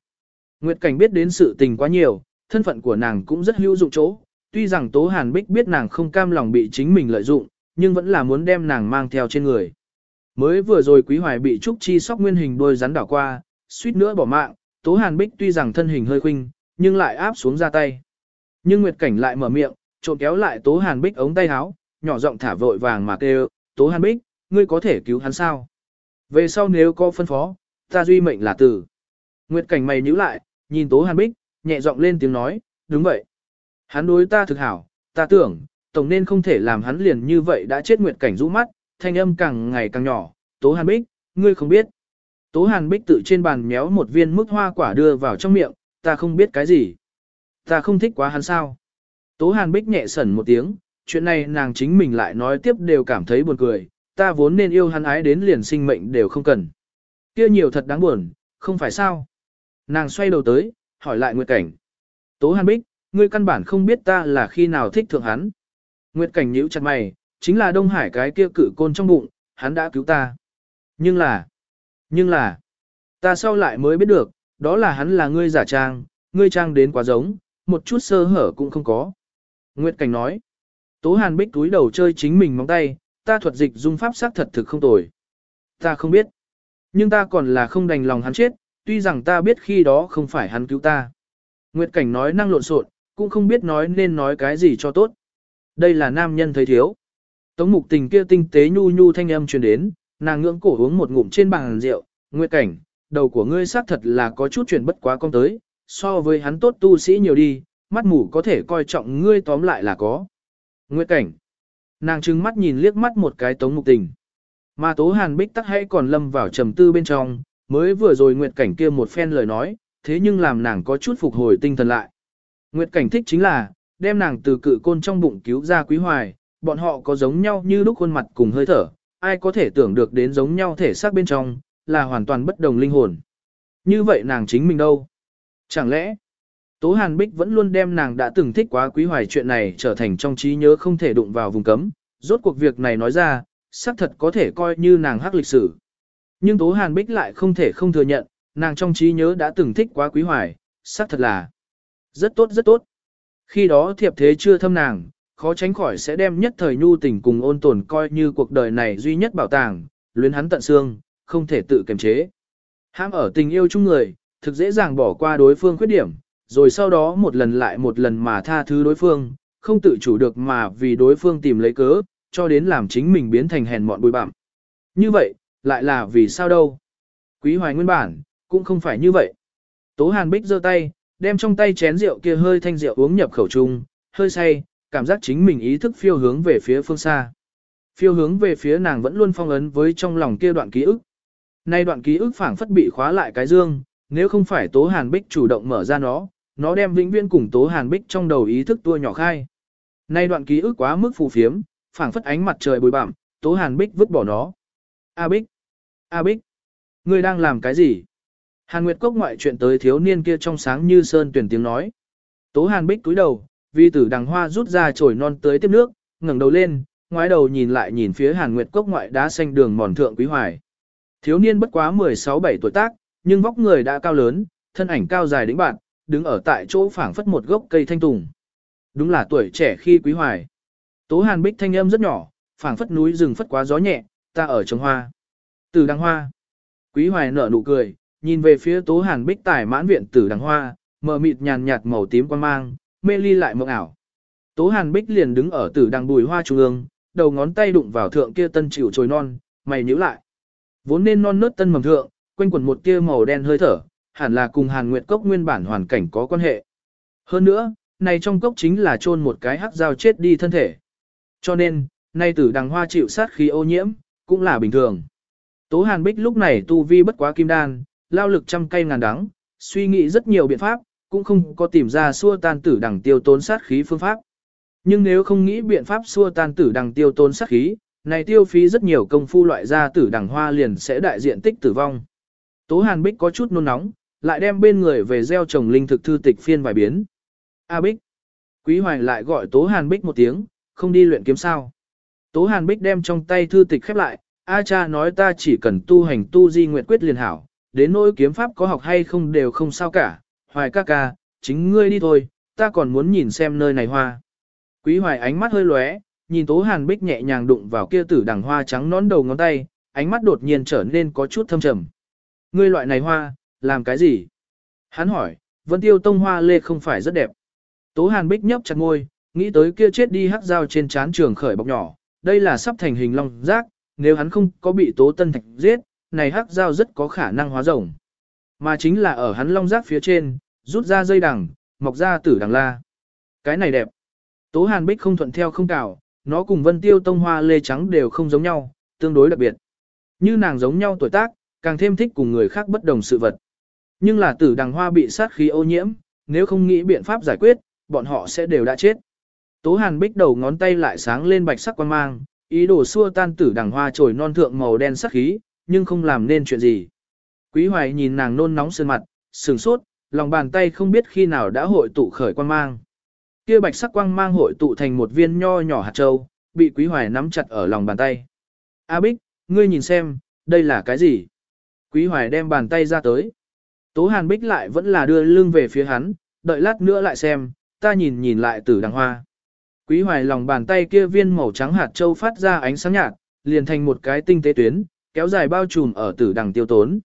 S1: Nguyệt Cảnh biết đến sự tình quá nhiều, thân phận của nàng cũng rất hữu dụng chỗ. Tuy rằng Tố Hàn Bích biết nàng không cam lòng bị chính mình lợi dụng, nhưng vẫn là muốn đem nàng mang theo trên người. Mới vừa rồi Quý Hoài bị Trúc Chi sóc nguyên hình đôi rắn đảo qua, suýt nữa bỏ mạng, Tố Hàn Bích tuy rằng thân hình hơi khuynh, nhưng lại áp xuống ra tay. Nhưng Nguyệt Cảnh lại mở miệng, trộn kéo lại Tố Hàn Bích ống tay áo, nhỏ giọng thả vội vàng mà kêu, Tố Hàn Bích, ngươi có thể cứu hắn sao? Về sau nếu có phân phó, ta duy mệnh là tử. Nguyệt cảnh mày nhíu lại, nhìn Tố Hàn Bích, nhẹ giọng lên tiếng nói, đúng vậy. Hắn đối ta thực hảo, ta tưởng, tổng nên không thể làm hắn liền như vậy đã chết Nguyệt cảnh rũ mắt, thanh âm càng ngày càng nhỏ, Tố Hàn Bích, ngươi không biết. Tố Hàn Bích tự trên bàn méo một viên mức hoa quả đưa vào trong miệng, ta không biết cái gì. Ta không thích quá hắn sao. Tố Hàn Bích nhẹ sẩn một tiếng, chuyện này nàng chính mình lại nói tiếp đều cảm thấy buồn cười, ta vốn nên yêu hắn ái đến liền sinh mệnh đều không cần. Kia nhiều thật đáng buồn, không phải sao? Nàng xoay đầu tới, hỏi lại Nguyệt Cảnh. Tố Hàn Bích, ngươi căn bản không biết ta là khi nào thích thượng hắn. Nguyệt Cảnh nhíu chặt mày, chính là Đông Hải cái kia cử côn trong bụng, hắn đã cứu ta. Nhưng là, nhưng là, ta sau lại mới biết được, đó là hắn là ngươi giả trang, ngươi trang đến quá giống, một chút sơ hở cũng không có. Nguyệt Cảnh nói, Tố Hàn Bích túi đầu chơi chính mình móng tay, ta thuật dịch dung pháp xác thật thực không tồi. Ta không biết. Nhưng ta còn là không đành lòng hắn chết, tuy rằng ta biết khi đó không phải hắn cứu ta. Nguyệt Cảnh nói năng lộn xộn, cũng không biết nói nên nói cái gì cho tốt. Đây là nam nhân thấy thiếu. Tống mục tình kia tinh tế nhu nhu thanh âm truyền đến, nàng ngưỡng cổ uống một ngụm trên bàn rượu. Nguyệt Cảnh, đầu của ngươi xác thật là có chút chuyện bất quá con tới, so với hắn tốt tu sĩ nhiều đi, mắt mù có thể coi trọng ngươi tóm lại là có. Nguyệt Cảnh, nàng trừng mắt nhìn liếc mắt một cái tống mục tình. Mà tố hàn bích tắc hãy còn lâm vào trầm tư bên trong, mới vừa rồi Nguyệt Cảnh kia một phen lời nói, thế nhưng làm nàng có chút phục hồi tinh thần lại. Nguyệt Cảnh thích chính là, đem nàng từ cự côn trong bụng cứu ra quý hoài, bọn họ có giống nhau như lúc khuôn mặt cùng hơi thở, ai có thể tưởng được đến giống nhau thể xác bên trong, là hoàn toàn bất đồng linh hồn. Như vậy nàng chính mình đâu? Chẳng lẽ, Tố Hàn Bích vẫn luôn đem nàng đã từng thích quá quý hoài chuyện này trở thành trong trí nhớ không thể đụng vào vùng cấm, rốt cuộc việc này nói ra, xác thật có thể coi như nàng hắc lịch sử. Nhưng Tố Hàn Bích lại không thể không thừa nhận, nàng trong trí nhớ đã từng thích quá quý hoài, xác thật là rất tốt rất tốt. Khi đó thiệp thế chưa thâm nàng, khó tránh khỏi sẽ đem nhất thời nhu tình cùng ôn tồn coi như cuộc đời này duy nhất bảo tàng, luyến hắn tận xương, không thể tự kiềm chế. Ham ở tình yêu chung người, thực dễ dàng bỏ qua đối phương khuyết điểm, rồi sau đó một lần lại một lần mà tha thứ đối phương, không tự chủ được mà vì đối phương tìm lấy cớ, cho đến làm chính mình biến thành hèn mọn bụi bặm. Như vậy, lại là vì sao đâu? Quý hoài nguyên bản, cũng không phải như vậy. Tố Hàn Bích giơ tay, đem trong tay chén rượu kia hơi thanh rượu uống nhập khẩu trung, hơi say, cảm giác chính mình ý thức phiêu hướng về phía phương xa. Phiêu hướng về phía nàng vẫn luôn phong ấn với trong lòng kia đoạn ký ức. Nay đoạn ký ức phảng phất bị khóa lại cái dương, nếu không phải Tố Hàn Bích chủ động mở ra nó, nó đem vĩnh viễn cùng Tố Hàn Bích trong đầu ý thức tua nhỏ khai. Nay đoạn ký ức quá mức phù phiếm, phảng phất ánh mặt trời bụi bặm, Tố Hàn Bích vứt bỏ nó. A Bích, A Bích. Ngươi đang làm cái gì? Hàn Nguyệt Cốc ngoại chuyện tới thiếu niên kia trong sáng như sơn tuyển tiếng nói. Tố Hàn Bích túi đầu, Vi tử đằng hoa rút ra chổi non tới tiếp nước, ngẩng đầu lên, ngoái đầu nhìn lại nhìn phía Hàn Nguyệt Cốc ngoại đá xanh đường mòn thượng quý hoài. Thiếu niên bất quá 16-17 tuổi tác, nhưng vóc người đã cao lớn, thân ảnh cao dài đĩnh bạn, đứng ở tại chỗ phảng phất một gốc cây thanh tùng. Đúng là tuổi trẻ khi quý hoài. Tố Hàn Bích thanh âm rất nhỏ, phảng phất núi rừng phất quá gió nhẹ, ta ở trồng hoa. Tử đằng hoa. Quý hoài nở nụ cười, nhìn về phía Tố Hàn Bích tải mãn viện tử đằng hoa, mờ mịt nhàn nhạt màu tím quan mang, mê ly lại mộng ảo. Tố Hàn Bích liền đứng ở tử đằng bùi hoa trung ương, đầu ngón tay đụng vào thượng kia tân chịu trồi non, mày nhíu lại. Vốn nên non nớt tân mầm thượng, quanh quẩn một tia màu đen hơi thở, hẳn là cùng Hàn Nguyệt cốc nguyên bản hoàn cảnh có quan hệ. Hơn nữa, này trong cốc chính là chôn một cái hắc dao chết đi thân thể. Cho nên, nay tử đằng hoa chịu sát khí ô nhiễm, cũng là bình thường. Tố Hàn Bích lúc này tu vi bất quá kim đan, lao lực trăm cây ngàn đắng, suy nghĩ rất nhiều biện pháp, cũng không có tìm ra xua tan tử đằng tiêu tốn sát khí phương pháp. Nhưng nếu không nghĩ biện pháp xua tan tử đằng tiêu tốn sát khí, này tiêu phí rất nhiều công phu loại ra tử đằng hoa liền sẽ đại diện tích tử vong. Tố Hàn Bích có chút nôn nóng, lại đem bên người về gieo trồng linh thực thư tịch phiên vài biến. A Bích. Quý Hoài lại gọi Tố Hàn Bích một tiếng, không đi luyện kiếm sao. Tố Hàn Bích đem trong tay thư tịch khép lại, A cha nói ta chỉ cần tu hành tu di nguyện quyết liền hảo, đến nỗi kiếm pháp có học hay không đều không sao cả, Hoài ca ca, chính ngươi đi thôi, ta còn muốn nhìn xem nơi này hoa. Quý Hoài ánh mắt hơi lóe, nhìn Tố Hàn Bích nhẹ nhàng đụng vào kia tử đằng hoa trắng nón đầu ngón tay, ánh mắt đột nhiên trở nên có chút thâm trầm. Ngươi loại này hoa, làm cái gì? Hắn hỏi, Vân Tiêu Tông hoa lê không phải rất đẹp. Tố Hàn Bích nhấp chặt ngôi, nghĩ tới kia chết đi hắc dao trên trán trường khởi bọc nhỏ, đây là sắp thành hình long giác, nếu hắn không có bị Tố Tân Thạch giết, này hắc dao rất có khả năng hóa rồng. Mà chính là ở hắn long giác phía trên, rút ra dây đằng, mọc ra tử đằng la. Cái này đẹp. Tố Hàn Bích không thuận theo không cào, nó cùng Vân Tiêu Tông hoa lê trắng đều không giống nhau, tương đối đặc biệt. Như nàng giống nhau tuổi tác, càng thêm thích cùng người khác bất đồng sự vật. Nhưng là tử đằng hoa bị sát khí ô nhiễm, nếu không nghĩ biện pháp giải quyết, bọn họ sẽ đều đã chết. Tố Hàn Bích đầu ngón tay lại sáng lên bạch sắc quan mang, ý đồ xua tan tử đằng hoa trồi non thượng màu đen sắc khí, nhưng không làm nên chuyện gì. Quý Hoài nhìn nàng nôn nóng sơn mặt, sừng sốt, lòng bàn tay không biết khi nào đã hội tụ khởi quan mang. Kia bạch sắc quang mang hội tụ thành một viên nho nhỏ hạt châu, bị Quý Hoài nắm chặt ở lòng bàn tay. A Bích, ngươi nhìn xem, đây là cái gì? Quý Hoài đem bàn tay ra tới. Tố Hàn Bích lại vẫn là đưa lưng về phía hắn, đợi lát nữa lại xem, ta nhìn nhìn lại tử đằng hoa. Quý Hoài lòng bàn tay kia viên màu trắng hạt châu phát ra ánh sáng nhạt, liền thành một cái tinh tế tuyến, kéo dài bao trùm ở tử đằng tiêu tốn.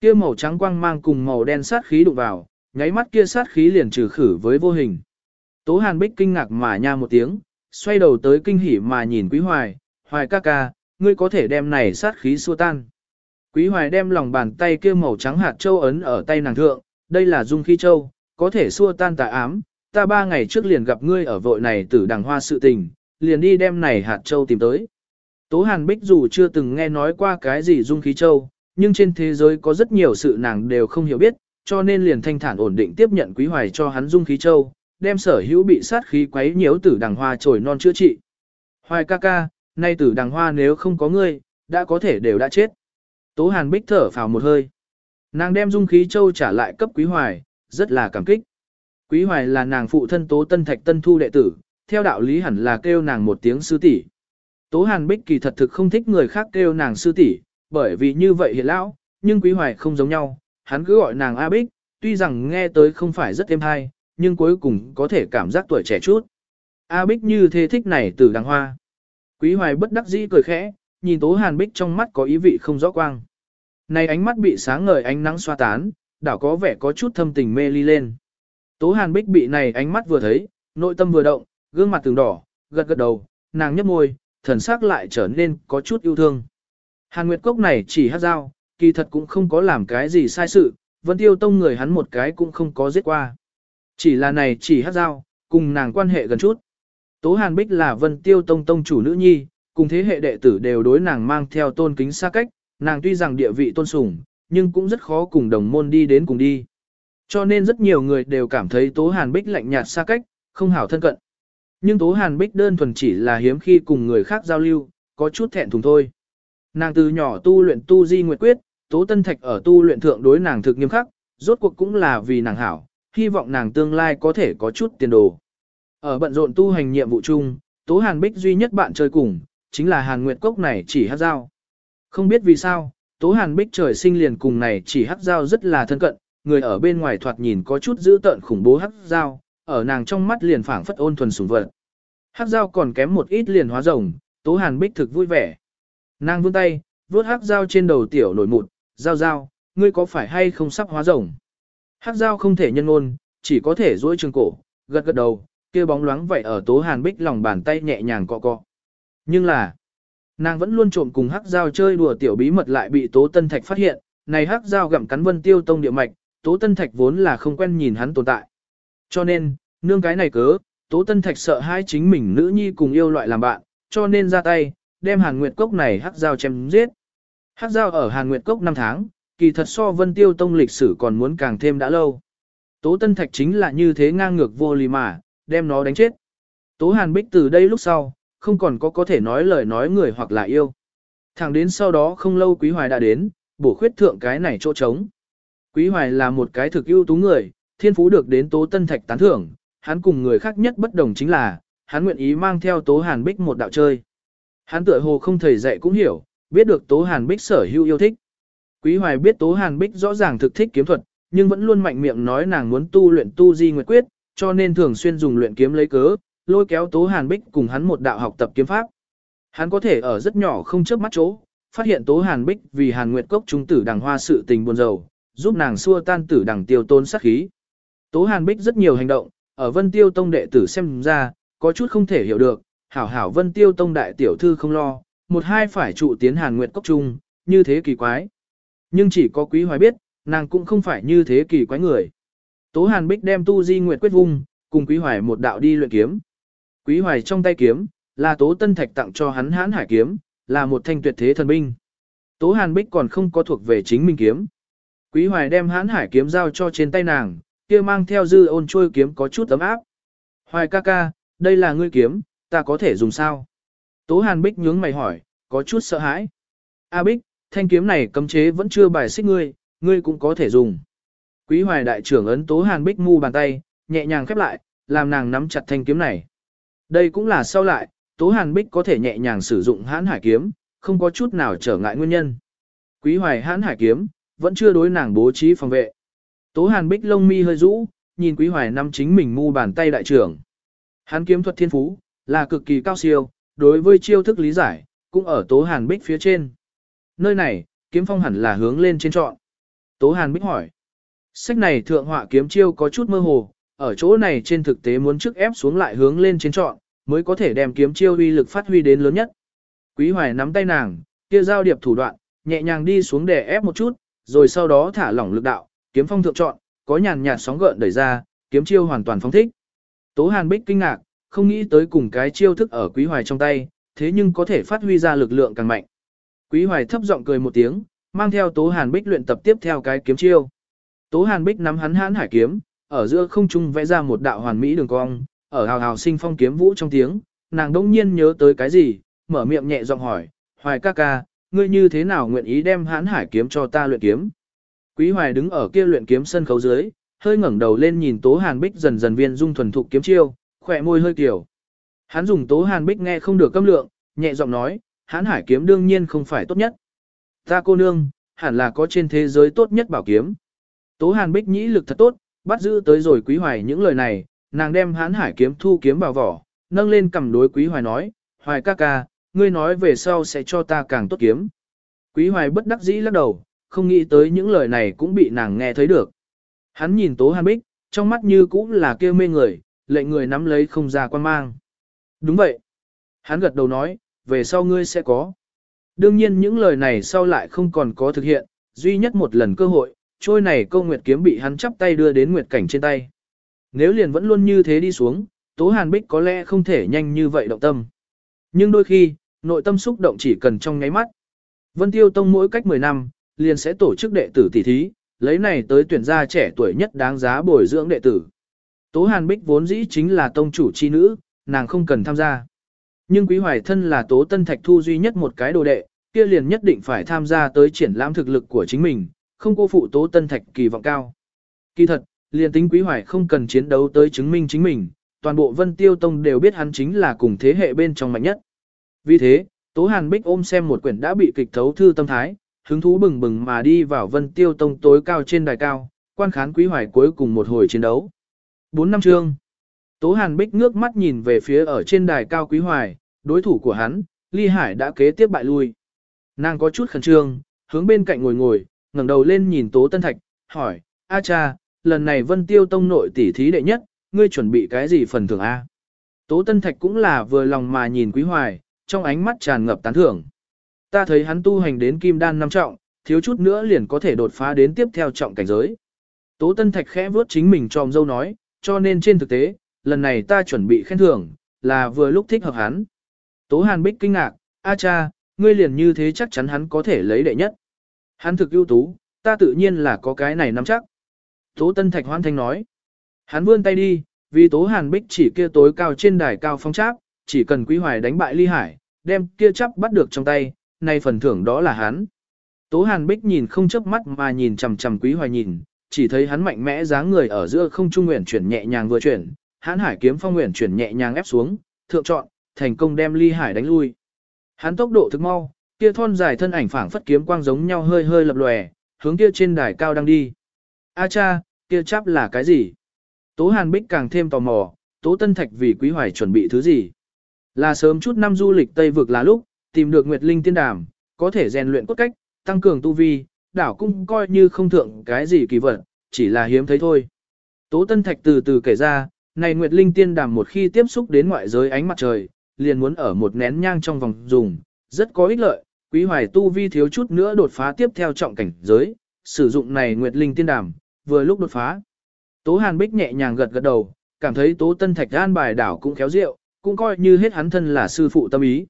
S1: Kia màu trắng quang mang cùng màu đen sát khí đụng vào, nháy mắt kia sát khí liền trừ khử với vô hình. Tố Hàn Bích kinh ngạc mà nha một tiếng, xoay đầu tới kinh hỉ mà nhìn Quý Hoài, Hoài ca ca, ngươi có thể đem này sát khí xua tan. Quý Hoài đem lòng bàn tay kia màu trắng hạt châu ấn ở tay nàng thượng, đây là dung khí châu, có thể xua tan tà ám, ta ba ngày trước liền gặp ngươi ở vội này tử đằng hoa sự tình, liền đi đem này hạt châu tìm tới. Tố Hàn Bích dù chưa từng nghe nói qua cái gì dung khí châu, nhưng trên thế giới có rất nhiều sự nàng đều không hiểu biết, cho nên liền thanh thản ổn định tiếp nhận Quý Hoài cho hắn dung khí châu, đem sở hữu bị sát khí quấy nhiễu tử đằng hoa trồi non chữa trị. Hoài ca ca, nay tử đằng hoa nếu không có ngươi, đã có thể đều đã chết. Tố Hàn Bích thở phào một hơi. Nàng đem dung khí châu trả lại cấp Quý Hoài, rất là cảm kích. Quý Hoài là nàng phụ thân Tố Tân Thạch Tân Thu đệ tử, theo đạo lý hẳn là kêu nàng một tiếng sư tỷ. Tố Hàn Bích kỳ thật thực không thích người khác kêu nàng sư tỷ, bởi vì như vậy hiện lão, nhưng Quý Hoài không giống nhau, hắn cứ gọi nàng A Bích, tuy rằng nghe tới không phải rất êm hay, nhưng cuối cùng có thể cảm giác tuổi trẻ chút. A Bích như thế thích này từ đằng hoa. Quý Hoài bất đắc dĩ cười khẽ, nhìn Tố Hàn Bích trong mắt có ý vị không rõ quang. Này ánh mắt bị sáng ngời ánh nắng xoa tán, đảo có vẻ có chút thâm tình mê ly lên. Tố Hàn Bích bị này ánh mắt vừa thấy, nội tâm vừa động, gương mặt từng đỏ, gật gật đầu, nàng nhấp môi, thần sắc lại trở nên có chút yêu thương. Hàn Nguyệt Cốc này chỉ hát dao, kỳ thật cũng không có làm cái gì sai sự, Vân Tiêu Tông người hắn một cái cũng không có giết qua. Chỉ là này chỉ hát dao, cùng nàng quan hệ gần chút. Tố Hàn Bích là Vân Tiêu Tông Tông chủ nữ nhi, cùng thế hệ đệ tử đều đối nàng mang theo tôn kính xa cách, nàng tuy rằng địa vị tôn sủng, nhưng cũng rất khó cùng đồng môn đi đến cùng đi. Cho nên rất nhiều người đều cảm thấy Tố Hàn Bích lạnh nhạt xa cách, không hảo thân cận. Nhưng Tố Hàn Bích đơn thuần chỉ là hiếm khi cùng người khác giao lưu, có chút thẹn thùng thôi. Nàng từ nhỏ tu luyện tu di nguyệt quyết, Tố Tân Thạch ở tu luyện thượng đối nàng thực nghiêm khắc, rốt cuộc cũng là vì nàng hảo, hy vọng nàng tương lai có thể có chút tiền đồ. Ở bận rộn tu hành nhiệm vụ chung, Tố Hàn Bích duy nhất bạn chơi cùng, chính là Hàn Nguyệt Cốc này chỉ hát dao. Không biết vì sao, Tố Hàn Bích trời sinh liền cùng này chỉ hát dao rất là thân cận, người ở bên ngoài thoạt nhìn có chút dữ tợn khủng bố hát dao, ở nàng trong mắt liền phảng phất ôn thuần sủng vật. Hát dao còn kém một ít liền hóa rồng, Tố Hàn Bích thực vui vẻ. Nàng vươn tay, vuốt hát dao trên đầu tiểu nổi mụn, dao dao, ngươi có phải hay không sắp hóa rồng? Hát dao không thể nhân ngôn, chỉ có thể duỗi trường cổ, gật gật đầu, kia bóng loáng vậy ở Tố Hàn Bích lòng bàn tay nhẹ nhàng cọ cọ. Nhưng là, nàng vẫn luôn trộm cùng hắc dao chơi đùa tiểu bí mật lại bị Tố Tân Thạch phát hiện, này hắc dao gặm cắn Vân Tiêu Tông địa mạch, Tố Tân Thạch vốn là không quen nhìn hắn tồn tại. Cho nên, nương cái này cớ, Tố Tân Thạch sợ hai chính mình nữ nhi cùng yêu loại làm bạn, cho nên ra tay, đem Hàn Nguyệt Cốc này hắc dao chém giết. Hắc dao ở Hàn Nguyệt Cốc 5 tháng, kỳ thật so Vân Tiêu Tông lịch sử còn muốn càng thêm đã lâu. Tố Tân Thạch chính là như thế ngang ngược vô lý mà, đem nó đánh chết. Tố Hàn Bích từ đây lúc sau, không còn có có thể nói lời nói người hoặc là yêu. Thẳng đến sau đó không lâu Quý Hoài đã đến, bổ khuyết thượng cái này chỗ trống. Quý Hoài là một cái thực ưu tú người, thiên phú được đến Tố Tân Thạch tán thưởng, hắn cùng người khác nhất bất đồng chính là, hắn nguyện ý mang theo Tố Hàn Bích một đạo chơi. Hắn tựa hồ không thầy dạy cũng hiểu, biết được Tố Hàn Bích sở hữu yêu thích. Quý Hoài biết Tố Hàn Bích rõ ràng thực thích kiếm thuật, nhưng vẫn luôn mạnh miệng nói nàng muốn tu luyện tu di nguyệt quyết, cho nên thường xuyên dùng luyện kiếm lấy cớ, lôi kéo Tố Hàn Bích cùng hắn một đạo học tập kiếm pháp. Hắn có thể ở rất nhỏ không chớp mắt chỗ, phát hiện Tố Hàn Bích vì Hàn Nguyệt Cốc trung tử đằng hoa sự tình buồn rầu, giúp nàng xua tan tử đằng tiêu tôn sát khí. Tố Hàn Bích rất nhiều hành động, ở Vân Tiêu Tông đệ tử xem ra, có chút không thể hiểu được, hảo hảo Vân Tiêu Tông đại tiểu thư không lo, một hai phải trụ tiến Hàn Nguyệt Cốc trung, như thế kỳ quái. Nhưng chỉ có Quý Hoài biết, nàng cũng không phải như thế kỳ quái người. Tố Hàn Bích đem tu di nguyệt quyết vung, cùng Quý Hoài một đạo đi luyện kiếm. Quý Hoài trong tay kiếm, là Tố Tân Thạch tặng cho hắn hãn hải kiếm, là một thanh tuyệt thế thần binh. Tố Hàn Bích còn không có thuộc về chính mình kiếm. Quý Hoài đem hãn hải kiếm giao cho trên tay nàng, kia mang theo dư ôn trôi kiếm có chút ấm áp. Hoài ca ca, đây là ngươi kiếm, ta có thể dùng sao? Tố Hàn Bích nhướng mày hỏi, có chút sợ hãi. A Bích, thanh kiếm này cấm chế vẫn chưa bài xích ngươi, ngươi cũng có thể dùng. Quý hoài đại trưởng ấn tố hàn bích mu bàn tay, nhẹ nhàng khép lại, làm nàng nắm chặt thanh kiếm này. Đây cũng là sau lại, tố hàn bích có thể nhẹ nhàng sử dụng hãn hải kiếm, không có chút nào trở ngại nguyên nhân. Quý hoài hãn hải kiếm, vẫn chưa đối nàng bố trí phòng vệ. Tố hàn bích lông mi hơi rũ, nhìn quý hoài nắm chính mình mu bàn tay đại trưởng. Hán kiếm thuật thiên phú, là cực kỳ cao siêu, đối với chiêu thức lý giải, cũng ở tố hàn bích phía trên. Nơi này, kiếm phong hẳn là hướng lên trên trọn. Tố hàn bích hỏi. Sách này thượng họa kiếm chiêu có chút mơ hồ, ở chỗ này trên thực tế muốn trước ép xuống lại hướng lên trên trọn, mới có thể đem kiếm chiêu uy lực phát huy đến lớn nhất. Quý Hoài nắm tay nàng, kia giao điệp thủ đoạn, nhẹ nhàng đi xuống để ép một chút, rồi sau đó thả lỏng lực đạo, kiếm phong thượng trọn, có nhàn nhạt sóng gợn đẩy ra, kiếm chiêu hoàn toàn phóng thích. Tố Hàn Bích kinh ngạc, không nghĩ tới cùng cái chiêu thức ở Quý Hoài trong tay, thế nhưng có thể phát huy ra lực lượng càng mạnh. Quý Hoài thấp giọng cười một tiếng, mang theo Tố Hàn Bích luyện tập tiếp theo cái kiếm chiêu. Tố Hàn Bích nắm hắn hãn hải kiếm, ở giữa không trung vẽ ra một đạo hoàn mỹ đường cong, ở hào hào sinh phong kiếm vũ trong tiếng, nàng đông nhiên nhớ tới cái gì, mở miệng nhẹ giọng hỏi, Hoài ca ca, ngươi như thế nào nguyện ý đem hãn hải kiếm cho ta luyện kiếm? Quý Hoài đứng ở kia luyện kiếm sân khấu dưới, hơi ngẩng đầu lên nhìn Tố Hàn Bích dần dần viên dung thuần thục kiếm chiêu, khỏe môi hơi kiểu. Hắn dùng Tố Hàn Bích nghe không được câm lượng, nhẹ giọng nói, hãn hải kiếm đương nhiên không phải tốt nhất. Ta cô nương, hẳn là có trên thế giới tốt nhất bảo kiếm. Tố Hàn Bích nhĩ lực thật tốt, bắt giữ tới rồi Quý Hoài những lời này, nàng đem hán hải kiếm thu kiếm vào vỏ, nâng lên cầm đối Quý Hoài nói, Hoài ca ca, ngươi nói về sau sẽ cho ta càng tốt kiếm. Quý Hoài bất đắc dĩ lắc đầu, không nghĩ tới những lời này cũng bị nàng nghe thấy được. Hắn nhìn Tố Hàn Bích, trong mắt như cũng là kêu mê người, lệnh người nắm lấy không ra quan mang. Đúng vậy. Hắn gật đầu nói, về sau ngươi sẽ có. Đương nhiên những lời này sau lại không còn có thực hiện, duy nhất một lần cơ hội, trôi này câu nguyệt kiếm bị hắn chắp tay đưa đến nguyệt cảnh trên tay. Nếu liền vẫn luôn như thế đi xuống, Tố Hàn Bích có lẽ không thể nhanh như vậy động tâm. Nhưng đôi khi, nội tâm xúc động chỉ cần trong nháy mắt. Vân Tiêu Tông mỗi cách 10 năm, liền sẽ tổ chức đệ tử tỷ thí, lấy này tới tuyển ra trẻ tuổi nhất đáng giá bồi dưỡng đệ tử. Tố Hàn Bích vốn dĩ chính là tông chủ chi nữ, nàng không cần tham gia. Nhưng Quý Hoài thân là Tố Tân Thạch Thu duy nhất một cái đồ đệ, kia liền nhất định phải tham gia tới triển lãm thực lực của chính mình, không cô phụ tố tân thạch kỳ vọng cao. Kỳ thật, liền tính quý hoài không cần chiến đấu tới chứng minh chính mình, toàn bộ vân tiêu tông đều biết hắn chính là cùng thế hệ bên trong mạnh nhất. Vì thế, Tố Hàn Bích ôm xem một quyển đã bị kịch thấu thư tâm thái, hứng thú bừng bừng mà đi vào vân tiêu tông tối cao trên đài cao, quan khán quý hoài cuối cùng một hồi chiến đấu. 4 năm chương. Tố Hàn Bích ngước mắt nhìn về phía ở trên đài cao quý hoài, đối thủ của hắn, Ly Hải đã kế tiếp bại lui. Nàng có chút khẩn trương, hướng bên cạnh ngồi ngồi, ngẩng đầu lên nhìn Tố Tân Thạch, hỏi, A cha, lần này Vân Tiêu Tông nội tỷ thí đệ nhất, ngươi chuẩn bị cái gì phần thưởng A? Tố Tân Thạch cũng là vừa lòng mà nhìn Quý Hoài, trong ánh mắt tràn ngập tán thưởng. Ta thấy hắn tu hành đến kim đan năm trọng, thiếu chút nữa liền có thể đột phá đến tiếp theo trọng cảnh giới. Tố Tân Thạch khẽ vuốt chính mình tròm dâu nói, cho nên trên thực tế, lần này ta chuẩn bị khen thưởng, là vừa lúc thích hợp hắn. Tố Hàn Bích kinh ngạc, A cha, ngươi liền như thế chắc chắn hắn có thể lấy đệ nhất. Hắn thực ưu tú, ta tự nhiên là có cái này nắm chắc. Tố Tân Thạch hoan thanh nói. Hắn vươn tay đi, vì Tố Hàn Bích chỉ kia tối cao trên đài cao phong tráp, chỉ cần Quý Hoài đánh bại Ly Hải, đem kia chấp bắt được trong tay, nay phần thưởng đó là hắn. Tố Hàn Bích nhìn không chớp mắt mà nhìn chằm chằm Quý Hoài nhìn, chỉ thấy hắn mạnh mẽ dáng người ở giữa không trung nguyện chuyển nhẹ nhàng vừa chuyển, hắn hải kiếm phong nguyện chuyển nhẹ nhàng ép xuống, thượng chọn, thành công đem Ly Hải đánh lui. Hắn tốc độ thực mau, kia thon dài thân ảnh phảng phất kiếm quang giống nhau hơi hơi lập lòe, hướng kia trên đài cao đang đi. A cha, kia chắp là cái gì? Tố Hàn Bích càng thêm tò mò, Tố Tân Thạch vì Quý Hoài chuẩn bị thứ gì? Là sớm chút năm du lịch Tây vực là lúc, tìm được Nguyệt Linh tiên đàm, có thể rèn luyện cốt cách, tăng cường tu vi, đảo cũng coi như không thượng cái gì kỳ vật, chỉ là hiếm thấy thôi. Tố Tân Thạch từ từ kể ra, này Nguyệt Linh tiên đàm một khi tiếp xúc đến ngoại giới ánh mặt trời, liền muốn ở một nén nhang trong vòng dùng, rất có ích lợi, quý hoài tu vi thiếu chút nữa đột phá tiếp theo trọng cảnh giới, sử dụng này Nguyệt Linh tiên đàm, vừa lúc đột phá. Tố Hàn Bích nhẹ nhàng gật gật đầu, cảm thấy Tố Tân Thạch an bài đảo cũng khéo diệu, cũng coi như hết hắn thân là sư phụ tâm ý.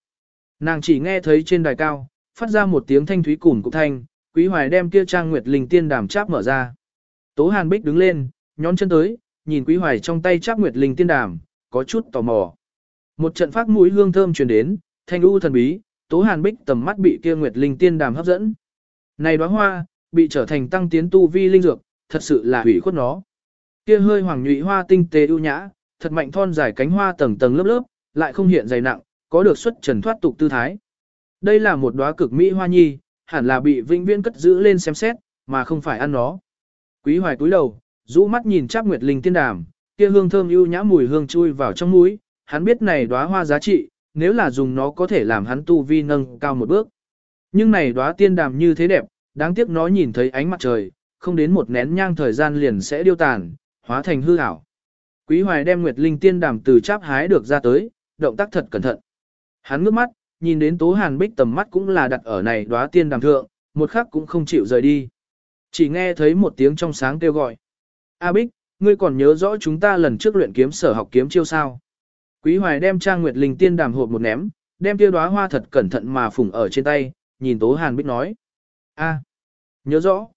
S1: Nàng chỉ nghe thấy trên đài cao, phát ra một tiếng thanh thúy cùn cục thanh, Quý Hoài đem kia trang Nguyệt Linh tiên đàm cháp mở ra. Tố Hàn Bích đứng lên, nhón chân tới, nhìn Quý Hoài trong tay cháp Nguyệt Linh tiên đàm, có chút tò mò. Một trận phát mũi hương thơm truyền đến, thanh u thần bí, Tố Hàn Bích tầm mắt bị kia Nguyệt Linh tiên đàm hấp dẫn. Này đóa hoa, bị trở thành tăng tiến tu vi linh dược, thật sự là hủy khuất nó. Kia hơi hoàng nhụy hoa tinh tế ưu nhã, thật mạnh thon dài cánh hoa tầng tầng lớp lớp, lại không hiện dày nặng, có được xuất trần thoát tục tư thái. Đây là một đóa cực mỹ hoa nhi, hẳn là bị vĩnh viễn cất giữ lên xem xét, mà không phải ăn nó. Quý hoài túi đầu, rũ mắt nhìn Trác nguyệt linh tiên đàm, kia hương thơm ưu nhã mùi hương chui vào trong mũi, hắn biết này đóa hoa giá trị, nếu là dùng nó có thể làm hắn tu vi nâng cao một bước. Nhưng này đóa tiên đàm như thế đẹp, đáng tiếc nó nhìn thấy ánh mặt trời, không đến một nén nhang thời gian liền sẽ điêu tàn, hóa thành hư ảo. Quý Hoài đem Nguyệt Linh tiên đàm từ cháp hái được ra tới, động tác thật cẩn thận. Hắn ngước mắt, nhìn đến Tố Hàn Bích tầm mắt cũng là đặt ở này đóa tiên đàm thượng, một khắc cũng không chịu rời đi. Chỉ nghe thấy một tiếng trong sáng kêu gọi. A Bích, ngươi còn nhớ rõ chúng ta lần trước luyện kiếm sở học kiếm chiêu sao? Quý Hoài đem Trang Nguyệt Linh tiên đàm hộp một ném, đem kia đóa hoa thật cẩn thận mà phủng ở trên tay, nhìn Tố Hàn Bích nói. A, nhớ rõ.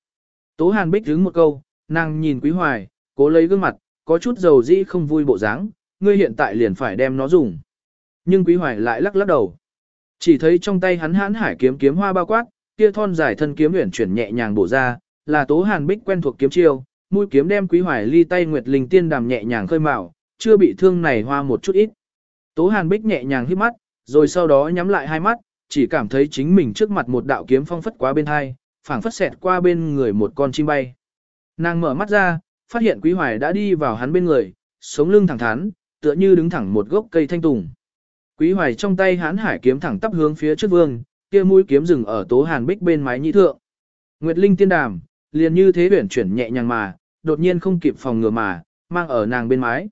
S1: Tố Hàn Bích đứng một câu, nàng nhìn Quý Hoài, cố lấy gương mặt, có chút dầu dĩ không vui bộ dáng, ngươi hiện tại liền phải đem nó dùng. Nhưng Quý Hoài lại lắc lắc đầu. Chỉ thấy trong tay hắn hãn hải kiếm kiếm hoa bao quát, kia thon dài thân kiếm uyển chuyển nhẹ nhàng bổ ra, là Tố Hàn Bích quen thuộc kiếm chiêu, mũi kiếm đem Quý Hoài ly tay Nguyệt Linh Tiên đàm nhẹ nhàng khơi mào, chưa bị thương này hoa một chút ít. Tố Hàn Bích nhẹ nhàng hít mắt, rồi sau đó nhắm lại hai mắt, chỉ cảm thấy chính mình trước mặt một đạo kiếm phong phất quá bên hai, phảng phất xẹt qua bên người một con chim bay. Nàng mở mắt ra, phát hiện Quý Hoài đã đi vào hắn bên người, sống lưng thẳng thắn, tựa như đứng thẳng một gốc cây thanh tùng. Quý Hoài trong tay hắn hải kiếm thẳng tắp hướng phía trước vương, kia mũi kiếm dừng ở Tố Hàn Bích bên mái nhĩ thượng. Nguyệt Linh tiên đàm, liền như thế biển chuyển nhẹ nhàng mà, đột nhiên không kịp phòng ngừa mà, mang ở nàng bên mái.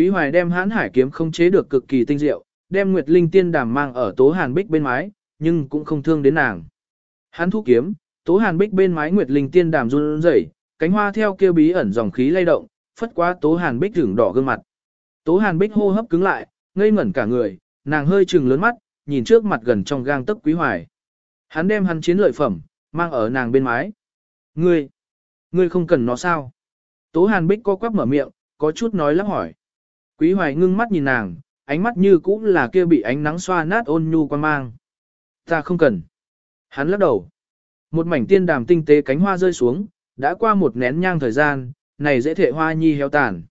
S1: Quý Hoài đem hãn hải kiếm không chế được cực kỳ tinh diệu, đem Nguyệt Linh tiên đàm mang ở Tố Hàn Bích bên mái, nhưng cũng không thương đến nàng. Hắn thu kiếm, Tố Hàn Bích bên mái Nguyệt Linh tiên đàm run rẩy, cánh hoa theo kia bí ẩn dòng khí lay động, phất qua Tố Hàn Bích rửng đỏ gương mặt. Tố Hàn Bích hô hấp cứng lại, ngây ngẩn cả người, nàng hơi trừng lớn mắt, nhìn trước mặt gần trong gang tấc Quý Hoài. Hắn đem hắn chiến lợi phẩm, mang ở nàng bên mái. Ngươi, ngươi không cần nó sao? Tố Hàn Bích co quắp mở miệng, có chút nói lắp hỏi. Quý Hoài ngưng mắt nhìn nàng, ánh mắt như cũng là kia bị ánh nắng xoa nát ôn nhu quan mang. Ta không cần. Hắn lắc đầu. Một mảnh tiên đàm tinh tế cánh hoa rơi xuống, đã qua một nén nhang thời gian, này dễ thể hoa nhi héo tàn.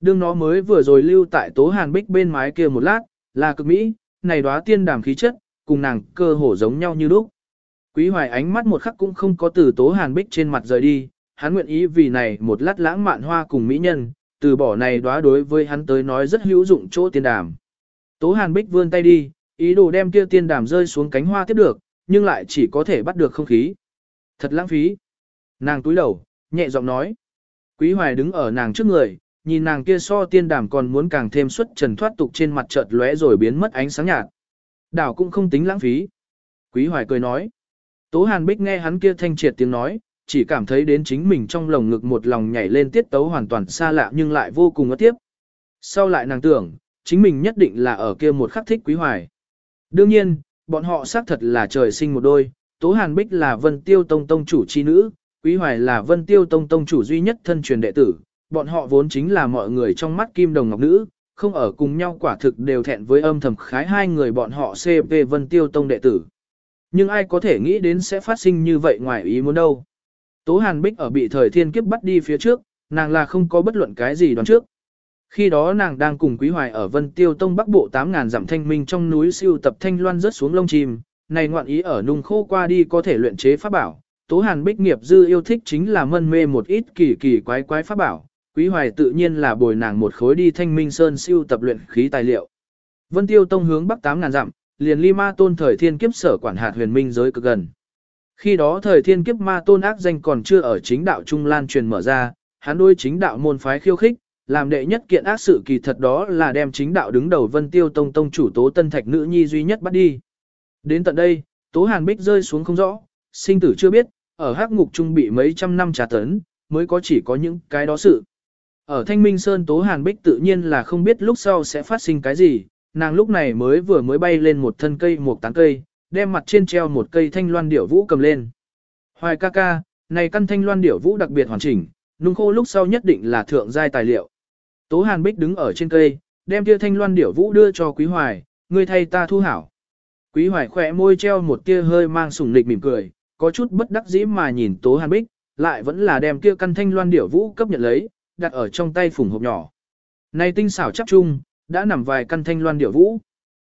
S1: Đương nó mới vừa rồi lưu tại tố hàn bích bên mái kia một lát, là cực mỹ, này đóa tiên đàm khí chất, cùng nàng cơ hổ giống nhau như lúc. Quý hoài ánh mắt một khắc cũng không có từ tố hàn bích trên mặt rời đi, hắn nguyện ý vì này một lát lãng mạn hoa cùng mỹ nhân, từ bỏ này đóa đối với hắn tới nói rất hữu dụng chỗ tiên đàm. Tố hàn bích vươn tay đi, ý đồ đem kia tiên đàm rơi xuống cánh hoa tiếp được, nhưng lại chỉ có thể bắt được không khí. Thật lãng phí. Nàng túi đầu, nhẹ giọng nói. Quý hoài đứng ở nàng trước người, nhìn nàng kia so tiên đàm còn muốn càng thêm xuất trần thoát tục trên mặt chợt lóe rồi biến mất ánh sáng nhạt. Đảo cũng không tính lãng phí. Quý hoài cười nói. Tố Hàn Bích nghe hắn kia thanh triệt tiếng nói, chỉ cảm thấy đến chính mình trong lồng ngực một lòng nhảy lên tiết tấu hoàn toàn xa lạ nhưng lại vô cùng ngất tiếp. Sau lại nàng tưởng, chính mình nhất định là ở kia một khắc thích quý hoài. Đương nhiên, bọn họ xác thật là trời sinh một đôi, Tố Hàn Bích là Vân Tiêu Tông Tông chủ chi nữ, Quý Hoài là Vân Tiêu Tông Tông chủ duy nhất thân truyền đệ tử, bọn họ vốn chính là mọi người trong mắt kim đồng ngọc nữ, không ở cùng nhau quả thực đều thẹn với âm thầm khái hai người bọn họ CP Vân Tiêu Tông đệ tử. Nhưng ai có thể nghĩ đến sẽ phát sinh như vậy ngoài ý muốn đâu. Tố Hàn Bích ở bị thời thiên kiếp bắt đi phía trước, nàng là không có bất luận cái gì đoán trước. Khi đó nàng đang cùng Quý Hoài ở Vân Tiêu Tông Bắc Bộ 8.000 dặm thanh minh trong núi siêu tập thanh loan rớt xuống lông chim, này ngoạn ý ở nung khô qua đi có thể luyện chế pháp bảo. Tố Hàn Bích nghiệp dư yêu thích chính là mân mê một ít kỳ kỳ quái quái pháp bảo, Quý Hoài tự nhiên là bồi nàng một khối đi thanh minh sơn siêu tập luyện khí tài liệu. Vân Tiêu Tông hướng Bắc 8.000 dặm, liền ly ma tôn thời thiên kiếp sở quản hạt huyền minh giới cực gần. Khi đó thời thiên kiếp ma tôn ác danh còn chưa ở chính đạo Trung Lan truyền mở ra, hắn đôi chính đạo môn phái khiêu khích, làm đệ nhất kiện ác sự kỳ thật đó là đem chính đạo đứng đầu vân tiêu tông tông chủ tố tân thạch nữ nhi duy nhất bắt đi. Đến tận đây, tố hàn bích rơi xuống không rõ, sinh tử chưa biết, ở hắc ngục trung bị mấy trăm năm trà tấn, mới có chỉ có những cái đó sự. Ở Thanh Minh Sơn Tố Hàn Bích tự nhiên là không biết lúc sau sẽ phát sinh cái gì, nàng lúc này mới vừa mới bay lên một thân cây một tán cây, đem mặt trên treo một cây thanh loan điểu vũ cầm lên. Hoài ca ca, này căn thanh loan điểu vũ đặc biệt hoàn chỉnh, nung khô lúc sau nhất định là thượng giai tài liệu. Tố Hàn Bích đứng ở trên cây, đem tia thanh loan điểu vũ đưa cho Quý Hoài, ngươi thay ta thu hảo. Quý Hoài khỏe môi treo một tia hơi mang sủng lịch mỉm cười, có chút bất đắc dĩ mà nhìn Tố Hàn Bích, lại vẫn là đem kia căn thanh loan điểu vũ cấp nhận lấy, đặt ở trong tay phủng hộp nhỏ. Này tinh xảo chắc chung, đã nằm vài căn thanh loan điểu vũ.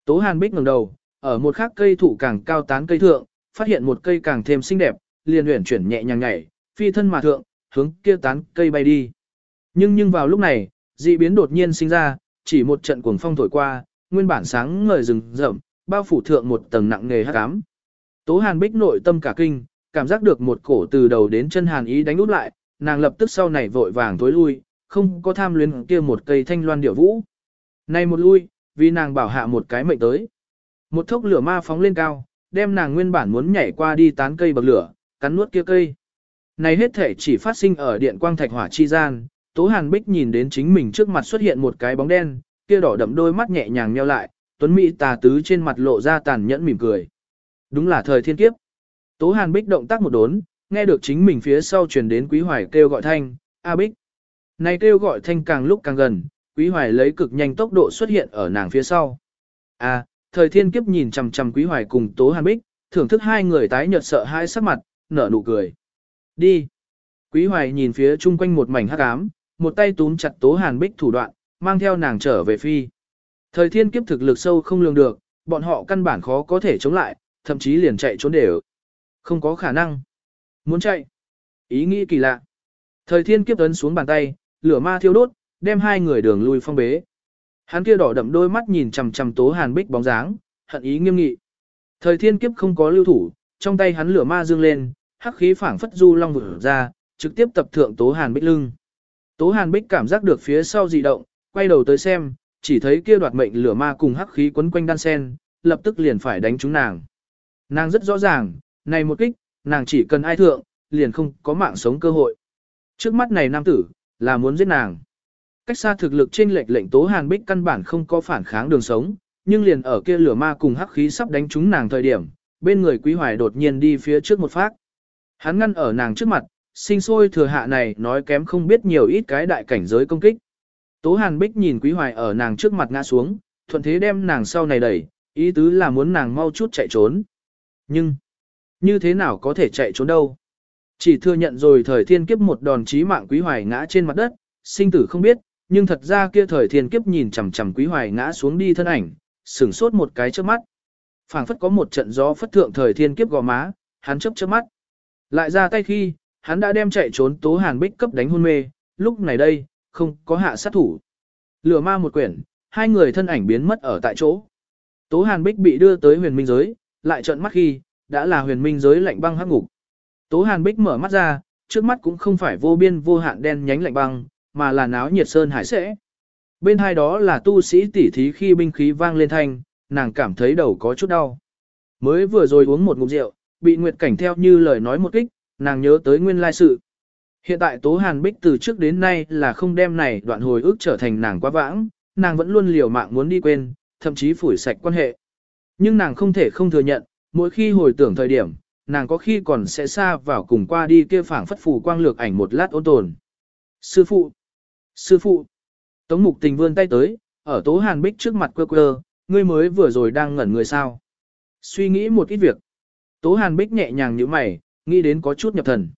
S1: Tố Hàn Bích ngẩng đầu, ở một khắc cây thụ càng cao tán cây thượng, phát hiện một cây càng thêm xinh đẹp, liền uyển chuyển nhẹ nhàng nhảy, phi thân mà thượng, hướng kia tán cây bay đi. Nhưng nhưng vào lúc này, dị biến đột nhiên sinh ra, chỉ một trận cuồng phong thổi qua, nguyên bản sáng ngời rừng rậm, bao phủ thượng một tầng nặng nề hắc ám. Tố Hàn Bích nội tâm cả kinh, cảm giác được một cổ từ đầu đến chân hàn ý đánh út lại, nàng lập tức sau này vội vàng tối lui, không có tham luyến kia một cây thanh loan điệu vũ. Nay một lui, vì nàng bảo hạ một cái mệnh tới. Một thốc lửa ma phóng lên cao, đem nàng nguyên bản muốn nhảy qua đi tán cây bậc lửa, cắn nuốt kia cây. Này hết thể chỉ phát sinh ở điện quang thạch hỏa chi gian, Tố Hàn Bích nhìn đến chính mình trước mặt xuất hiện một cái bóng đen, kia đỏ đậm đôi mắt nhẹ nhàng nheo lại, tuấn mỹ tà tứ trên mặt lộ ra tàn nhẫn mỉm cười. Đúng là thời thiên kiếp. Tố Hàn Bích động tác một đốn, nghe được chính mình phía sau truyền đến Quý Hoài kêu gọi thanh, "A Bích." Này kêu gọi thanh càng lúc càng gần, Quý Hoài lấy cực nhanh tốc độ xuất hiện ở nàng phía sau. À, thời thiên kiếp nhìn chằm chằm Quý Hoài cùng Tố Hàn Bích, thưởng thức hai người tái nhợt sợ hai sắc mặt, nở nụ cười. Đi. Quý Hoài nhìn phía chung quanh một mảnh hắc ám, một tay túm chặt Tố Hàn Bích thủ đoạn, mang theo nàng trở về phi. Thời thiên kiếp thực lực sâu không lường được, bọn họ căn bản khó có thể chống lại, thậm chí liền chạy trốn đều. Không có khả năng. Muốn chạy. Ý nghĩ kỳ lạ. Thời thiên kiếp ấn xuống bàn tay, lửa ma thiêu đốt, đem hai người đường lui phong bế. Hắn kia đỏ đậm đôi mắt nhìn chằm chằm Tố Hàn Bích bóng dáng, hận ý nghiêm nghị. Thời thiên kiếp không có lưu thủ, trong tay hắn lửa ma dương lên, hắc khí phảng phất du long vụt ra, trực tiếp tập thượng Tố Hàn Bích lưng. Tố Hàn Bích cảm giác được phía sau dị động, quay đầu tới xem, chỉ thấy kia đoạt mệnh lửa ma cùng hắc khí quấn quanh đan sen, lập tức liền phải đánh trúng nàng. Nàng rất rõ ràng, này một kích, nàng chỉ cần ai thượng, liền không có mạng sống cơ hội. Trước mắt này nam tử, là muốn giết nàng. Cách xa thực lực trên lệch lệnh Tố Hàn Bích căn bản không có phản kháng đường sống, nhưng liền ở kia lửa ma cùng hắc khí sắp đánh trúng nàng thời điểm, bên người Quý Hoài đột nhiên đi phía trước một phát. Hắn ngăn ở nàng trước mặt, sinh sôi thừa hạ này nói kém không biết nhiều ít cái đại cảnh giới công kích. Tố Hàn Bích nhìn Quý Hoài ở nàng trước mặt ngã xuống, thuận thế đem nàng sau này đẩy, ý tứ là muốn nàng mau chút chạy trốn. Nhưng, Như thế nào có thể chạy trốn đâu? Chỉ thừa nhận rồi thời thiên kiếp một đòn chí mạng quý hoài ngã trên mặt đất, sinh tử không biết, nhưng thật ra kia thời thiên kiếp nhìn chằm chằm quý hoài ngã xuống đi thân ảnh, sửng sốt một cái trước mắt. phảng phất có một trận gió phất thượng thời thiên kiếp gò má, hắn chớp chớp mắt. Lại ra tay khi, hắn đã đem chạy trốn tố hàn bích cấp đánh hôn mê, lúc này đây, không có hạ sát thủ. Lửa ma một quyển, hai người thân ảnh biến mất ở tại chỗ. Tố hàn bích bị đưa tới huyền minh giới, lại trợn mắt khi, đã là huyền minh giới lạnh băng hắc ngục. Tố hàn bích mở mắt ra, trước mắt cũng không phải vô biên vô hạn đen nhánh lạnh băng, mà là náo nhiệt sơn hải sẽ. Bên hai đó là tu sĩ tỉ thí khi binh khí vang lên thanh, nàng cảm thấy đầu có chút đau. Mới vừa rồi uống một ngụm rượu, bị Nguyệt Cảnh theo như lời nói một kích, nàng nhớ tới nguyên lai sự. Hiện tại Tố Hàn Bích từ trước đến nay là không đem này đoạn hồi ức trở thành nàng quá vãng, nàng vẫn luôn liều mạng muốn đi quên, thậm chí phủi sạch quan hệ. Nhưng nàng không thể không thừa nhận, mỗi khi hồi tưởng thời điểm, nàng có khi còn sẽ xa vào cùng qua đi kia phảng phất phù quang lược ảnh một lát ôn tồn. Sư phụ! Sư phụ! Tống mục tình vươn tay tới, ở Tố Hàn Bích trước mặt quơ quơ, ngươi mới vừa rồi đang ngẩn người sao. Suy nghĩ một ít việc. Tố Hàn Bích nhẹ nhàng như mày, nghĩ đến có chút nhập thần.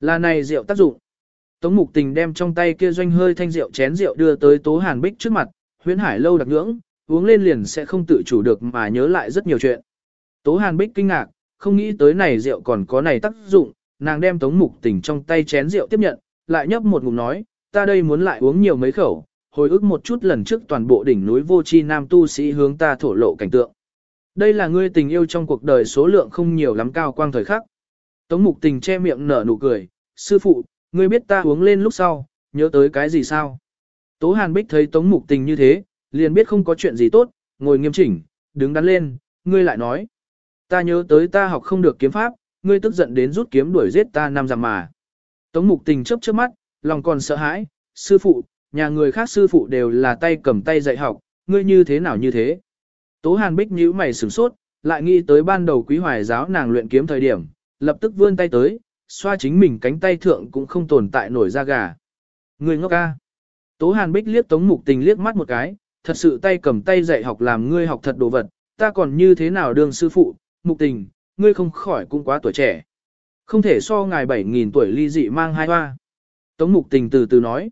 S1: Là này rượu tác dụng. Tống Mục Tình đem trong tay kia doanh hơi thanh rượu chén rượu đưa tới Tố Hàn Bích trước mặt, huyễn hải lâu đặc ngưỡng, uống lên liền sẽ không tự chủ được mà nhớ lại rất nhiều chuyện. Tố Hàn Bích kinh ngạc, không nghĩ tới này rượu còn có này tác dụng, nàng đem Tống Mục Tình trong tay chén rượu tiếp nhận, lại nhấp một ngụm nói, ta đây muốn lại uống nhiều mấy khẩu, hồi ức một chút lần trước toàn bộ đỉnh núi vô chi nam tu sĩ hướng ta thổ lộ cảnh tượng. Đây là ngươi tình yêu trong cuộc đời số lượng không nhiều lắm cao quang thời khắc. Tống mục tình che miệng nở nụ cười, sư phụ, ngươi biết ta uống lên lúc sau, nhớ tới cái gì sao? Tố Hàn Bích thấy Tống mục tình như thế, liền biết không có chuyện gì tốt, ngồi nghiêm chỉnh, đứng đắn lên, ngươi lại nói. Ta nhớ tới ta học không được kiếm pháp, ngươi tức giận đến rút kiếm đuổi giết ta năm dặm mà. Tống mục tình chớp chớp mắt, lòng còn sợ hãi, sư phụ, nhà người khác sư phụ đều là tay cầm tay dạy học, ngươi như thế nào như thế? Tố Hàn Bích nhíu mày sửng sốt, lại nghĩ tới ban đầu quý hoài giáo nàng luyện kiếm thời điểm, lập tức vươn tay tới, xoa chính mình cánh tay thượng cũng không tồn tại nổi da gà. Ngươi ngốc ca. Tố Hàn Bích liếc Tống Mục Tình liếc mắt một cái, thật sự tay cầm tay dạy học làm ngươi học thật đồ vật, ta còn như thế nào đương sư phụ, Mục Tình, ngươi không khỏi cũng quá tuổi trẻ. Không thể so ngài 7.000 tuổi ly dị mang hai hoa. Tống Mục Tình từ từ nói.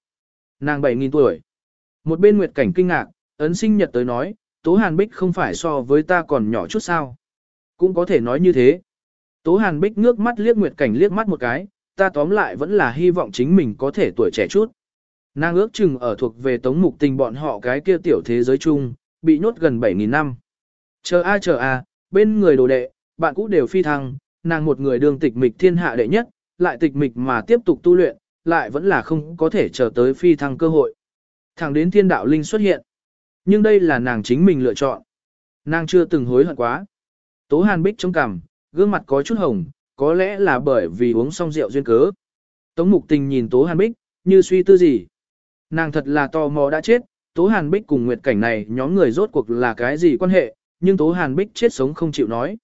S1: Nàng 7.000 tuổi. Một bên Nguyệt Cảnh kinh ngạc, ấn sinh nhật tới nói, Tố Hàn Bích không phải so với ta còn nhỏ chút sao. Cũng có thể nói như thế. Tố Hàn Bích ngước mắt liếc Nguyệt Cảnh liếc mắt một cái, ta tóm lại vẫn là hy vọng chính mình có thể tuổi trẻ chút. Nàng ước chừng ở thuộc về tống mục tình bọn họ cái kia tiểu thế giới chung, bị nhốt gần 7.000 năm. Chờ a chờ a, bên người đồ đệ, bạn cũ đều phi thăng, nàng một người đường tịch mịch thiên hạ đệ nhất, lại tịch mịch mà tiếp tục tu luyện, lại vẫn là không có thể chờ tới phi thăng cơ hội. Thẳng đến thiên đạo linh xuất hiện. Nhưng đây là nàng chính mình lựa chọn. Nàng chưa từng hối hận quá. Tố Hàn Bích trong cằm, gương mặt có chút hồng, có lẽ là bởi vì uống xong rượu duyên cớ. Tống Mục Tình nhìn Tố Hàn Bích, như suy tư gì. Nàng thật là tò mò đã chết, Tố Hàn Bích cùng Nguyệt Cảnh này nhóm người rốt cuộc là cái gì quan hệ, nhưng Tố Hàn Bích chết sống không chịu nói.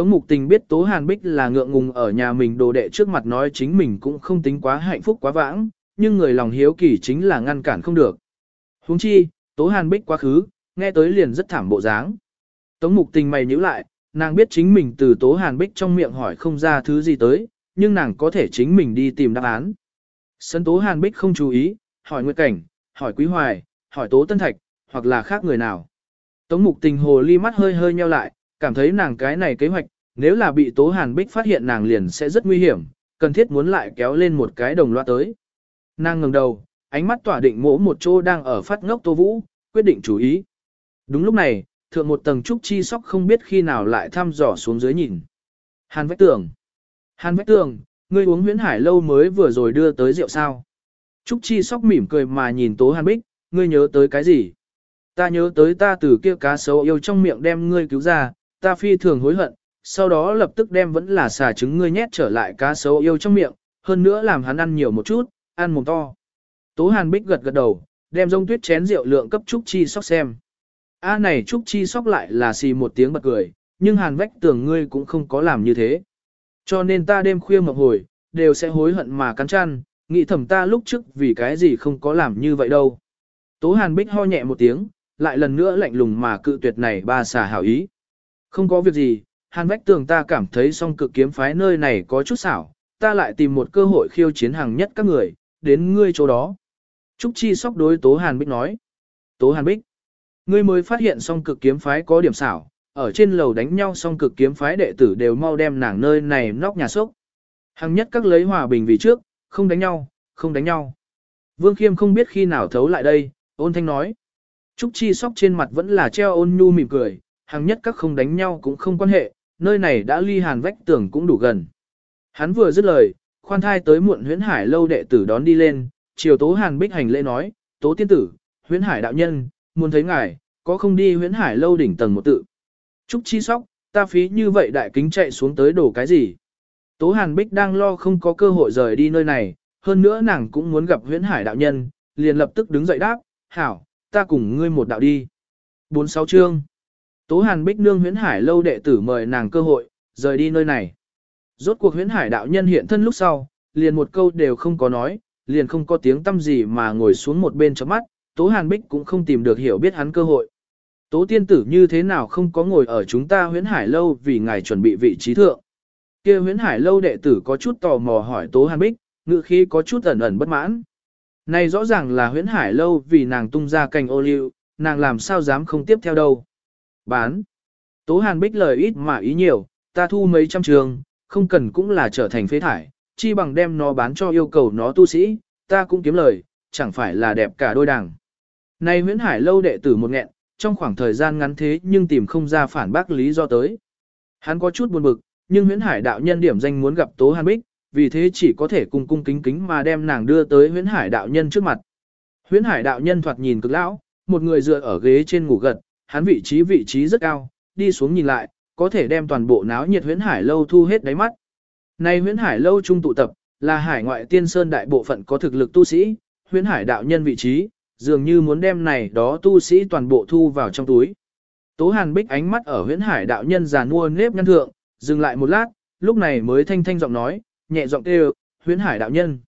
S1: Tống Mục Tình biết Tố Hàn Bích là ngượng ngùng ở nhà mình đồ đệ trước mặt nói chính mình cũng không tính quá hạnh phúc quá vãng, nhưng người lòng hiếu kỳ chính là ngăn cản không được. Huống chi, Tố Hàn Bích quá khứ, nghe tới liền rất thảm bộ dáng. Tống Mục Tình mày nhíu lại, nàng biết chính mình từ Tố Hàn Bích trong miệng hỏi không ra thứ gì tới, nhưng nàng có thể chính mình đi tìm đáp án. Sân Tố Hàn Bích không chú ý, hỏi Nguyệt Cảnh, hỏi Quý Hoài, hỏi Tố Tân Thạch, hoặc là khác người nào. Tống Mục Tình hồ ly mắt hơi hơi nheo lại, cảm thấy nàng cái này kế hoạch, nếu là bị Tố Hàn Bích phát hiện nàng liền sẽ rất nguy hiểm, cần thiết muốn lại kéo lên một cái đồng loạt tới. Nàng ngẩng đầu, ánh mắt tỏa định mỗ một chỗ đang ở phát ngốc Tô Vũ, quyết định chú ý. Đúng lúc này, thượng một tầng trúc chi sóc không biết khi nào lại thăm dò xuống dưới nhìn. Hàn vách tường. Hàn vách tường, ngươi uống huyễn hải lâu mới vừa rồi đưa tới rượu sao. Trúc chi sóc mỉm cười mà nhìn tố hàn bích, ngươi nhớ tới cái gì? Ta nhớ tới ta từ kia cá sấu yêu trong miệng đem ngươi cứu ra, ta phi thường hối hận, sau đó lập tức đem vẫn là xà trứng ngươi nhét trở lại cá sấu yêu trong miệng, hơn nữa làm hắn ăn nhiều một chút, ăn mồm to. Tố hàn bích gật gật đầu, đem rông tuyết chén rượu lượng cấp Trúc Chi sóc xem. A này Trúc Chi sóc lại là xì một tiếng bật cười, nhưng hàn vách tưởng ngươi cũng không có làm như thế. Cho nên ta đêm khuya mộng hồi, đều sẽ hối hận mà cắn chăn, nghĩ thầm ta lúc trước vì cái gì không có làm như vậy đâu. Tố hàn bích ho nhẹ một tiếng, lại lần nữa lạnh lùng mà cự tuyệt này ba xà hảo ý. Không có việc gì, hàn vách tường ta cảm thấy song cực kiếm phái nơi này có chút xảo, ta lại tìm một cơ hội khiêu chiến hàng nhất các người, đến ngươi chỗ đó. Trúc Chi sóc đối Tố Hàn Bích nói. Tố Hàn Bích, ngươi mới phát hiện song cực kiếm phái có điểm xảo, ở trên lầu đánh nhau song cực kiếm phái đệ tử đều mau đem nàng nơi này nóc nhà sốc. Hàng nhất các lấy hòa bình vì trước, không đánh nhau, không đánh nhau. Vương Khiêm không biết khi nào thấu lại đây, ôn thanh nói. Trúc Chi sóc trên mặt vẫn là treo ôn nhu mỉm cười, hàng nhất các không đánh nhau cũng không quan hệ, nơi này đã ly hàn vách tường cũng đủ gần. Hắn vừa dứt lời, khoan thai tới muộn huyễn hải lâu đệ tử đón đi lên, chiều tố hàn bích hành lễ nói, tố tiên tử, huyễn hải đạo nhân, muốn thấy ngài, có không đi huyễn hải lâu đỉnh tầng một tự. Trúc chi sóc, ta phí như vậy đại kính chạy xuống tới đổ cái gì. Tố hàn bích đang lo không có cơ hội rời đi nơi này, hơn nữa nàng cũng muốn gặp huyễn hải đạo nhân, liền lập tức đứng dậy đáp, hảo, ta cùng ngươi một đạo đi. 46 chương Tố hàn bích nương huyễn hải lâu đệ tử mời nàng cơ hội, rời đi nơi này. Rốt cuộc huyễn hải đạo nhân hiện thân lúc sau, liền một câu đều không có nói, liền không có tiếng tâm gì mà ngồi xuống một bên chấm mắt, Tố Hàn Bích cũng không tìm được hiểu biết hắn cơ hội. Tố tiên tử như thế nào không có ngồi ở chúng ta huyễn hải lâu vì ngài chuẩn bị vị trí thượng. kia huyễn hải lâu đệ tử có chút tò mò hỏi Tố Hàn Bích, ngự khí có chút ẩn ẩn bất mãn. Này rõ ràng là huyễn hải lâu vì nàng tung ra cành ô liu, nàng làm sao dám không tiếp theo đâu. Bán. Tố Hàn Bích lời ít mà ý nhiều, ta thu mấy trăm trường, không cần cũng là trở thành phế thải, chi bằng đem nó bán cho yêu cầu nó tu sĩ, ta cũng kiếm lời, chẳng phải là đẹp cả đôi đảng. Này Nguyễn Hải lâu đệ tử một nghẹn, trong khoảng thời gian ngắn thế nhưng tìm không ra phản bác lý do tới. Hắn có chút buồn bực, nhưng Nguyễn Hải đạo nhân điểm danh muốn gặp Tố Hàn Bích, vì thế chỉ có thể cung cung kính kính mà đem nàng đưa tới Nguyễn Hải đạo nhân trước mặt. Nguyễn Hải đạo nhân thoạt nhìn cực lão, một người dựa ở ghế trên ngủ gật, hắn vị trí vị trí rất cao, đi xuống nhìn lại, có thể đem toàn bộ náo nhiệt huyễn hải lâu thu hết đáy mắt. Nay huyễn hải lâu trung tụ tập, là hải ngoại tiên sơn đại bộ phận có thực lực tu sĩ, huyễn hải đạo nhân vị trí, dường như muốn đem này đó tu sĩ toàn bộ thu vào trong túi. Tố Hàn Bích ánh mắt ở huyễn hải đạo nhân già nua nếp nhăn thượng, dừng lại một lát, lúc này mới thanh thanh giọng nói, nhẹ giọng kêu, huyễn hải đạo nhân.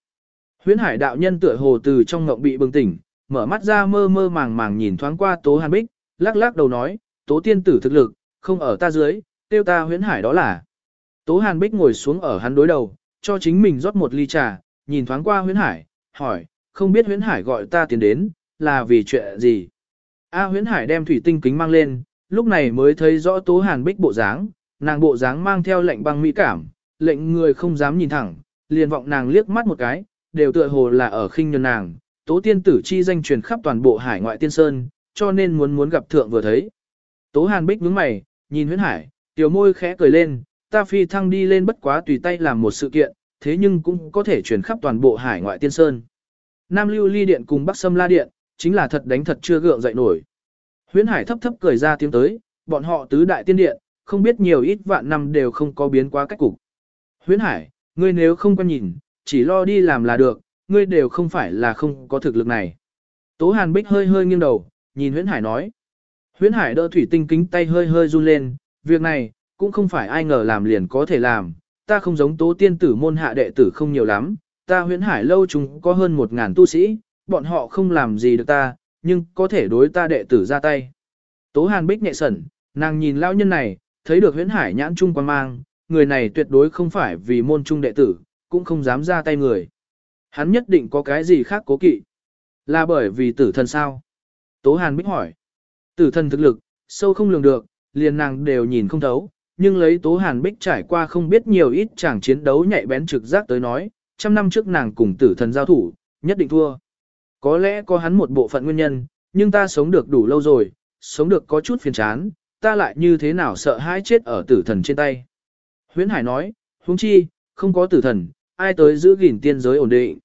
S1: Huyễn hải đạo nhân tựa hồ từ trong ngộng bị bừng tỉnh, mở mắt ra mơ mơ màng màng nhìn thoáng qua Tố Hàn Bích, lắc lắc đầu nói, Tố tiên tử thực lực, không ở ta dưới, tiêu ta huyễn hải đó là. Tố Hàn Bích ngồi xuống ở hắn đối đầu, cho chính mình rót một ly trà, nhìn thoáng qua huyễn hải, hỏi, không biết huyễn hải gọi ta tiến đến, là vì chuyện gì. A huyễn hải đem thủy tinh kính mang lên, lúc này mới thấy rõ Tố Hàn Bích bộ dáng, nàng bộ dáng mang theo lệnh băng mỹ cảm, lệnh người không dám nhìn thẳng, liền vọng nàng liếc mắt một cái, đều tựa hồ là ở khinh nhân nàng. Tố tiên tử chi danh truyền khắp toàn bộ hải ngoại tiên sơn, cho nên muốn muốn gặp thượng vừa thấy. Tố Hàn Bích nhướng mày, nhìn huyễn hải, tiểu môi khẽ cười lên, ta phi thăng đi lên bất quá tùy tay làm một sự kiện, thế nhưng cũng có thể truyền khắp toàn bộ hải ngoại tiên sơn. Nam lưu ly điện cùng Bắc Sâm la điện, chính là thật đánh thật chưa gượng dậy nổi. Huyễn hải thấp thấp cười ra tiếng tới, bọn họ tứ đại tiên điện, không biết nhiều ít vạn năm đều không có biến quá cách cục. Huyễn hải, ngươi nếu không quan nhìn, chỉ lo đi làm là được, ngươi đều không phải là không có thực lực này. Tố Hàn Bích hơi hơi nghiêng đầu, nhìn Huyễn Hải nói. Huyễn Hải đỡ thủy tinh kính tay hơi hơi run lên, việc này, cũng không phải ai ngờ làm liền có thể làm, ta không giống tố tiên tử môn hạ đệ tử không nhiều lắm, ta huyễn hải lâu chúng có hơn một ngàn tu sĩ, bọn họ không làm gì được ta, nhưng có thể đối ta đệ tử ra tay. Tố hàn bích nhẹ sẩn, nàng nhìn lão nhân này, thấy được huyễn hải nhãn trung quan mang, người này tuyệt đối không phải vì môn trung đệ tử, cũng không dám ra tay người. Hắn nhất định có cái gì khác cố kỵ. Là bởi vì tử thần sao? Tố hàn bích hỏi. Tử thần thực lực, sâu không lường được, liền nàng đều nhìn không thấu, nhưng lấy Tố Hàn Bích trải qua không biết nhiều ít chàng chiến đấu nhạy bén trực giác tới nói, trăm năm trước nàng cùng tử thần giao thủ, nhất định thua. Có lẽ có hắn một bộ phận nguyên nhân, nhưng ta sống được đủ lâu rồi, sống được có chút phiền chán, ta lại như thế nào sợ hãi chết ở tử thần trên tay. Huyễn Hải nói, huống chi, không có tử thần, ai tới giữ gìn tiên giới ổn định.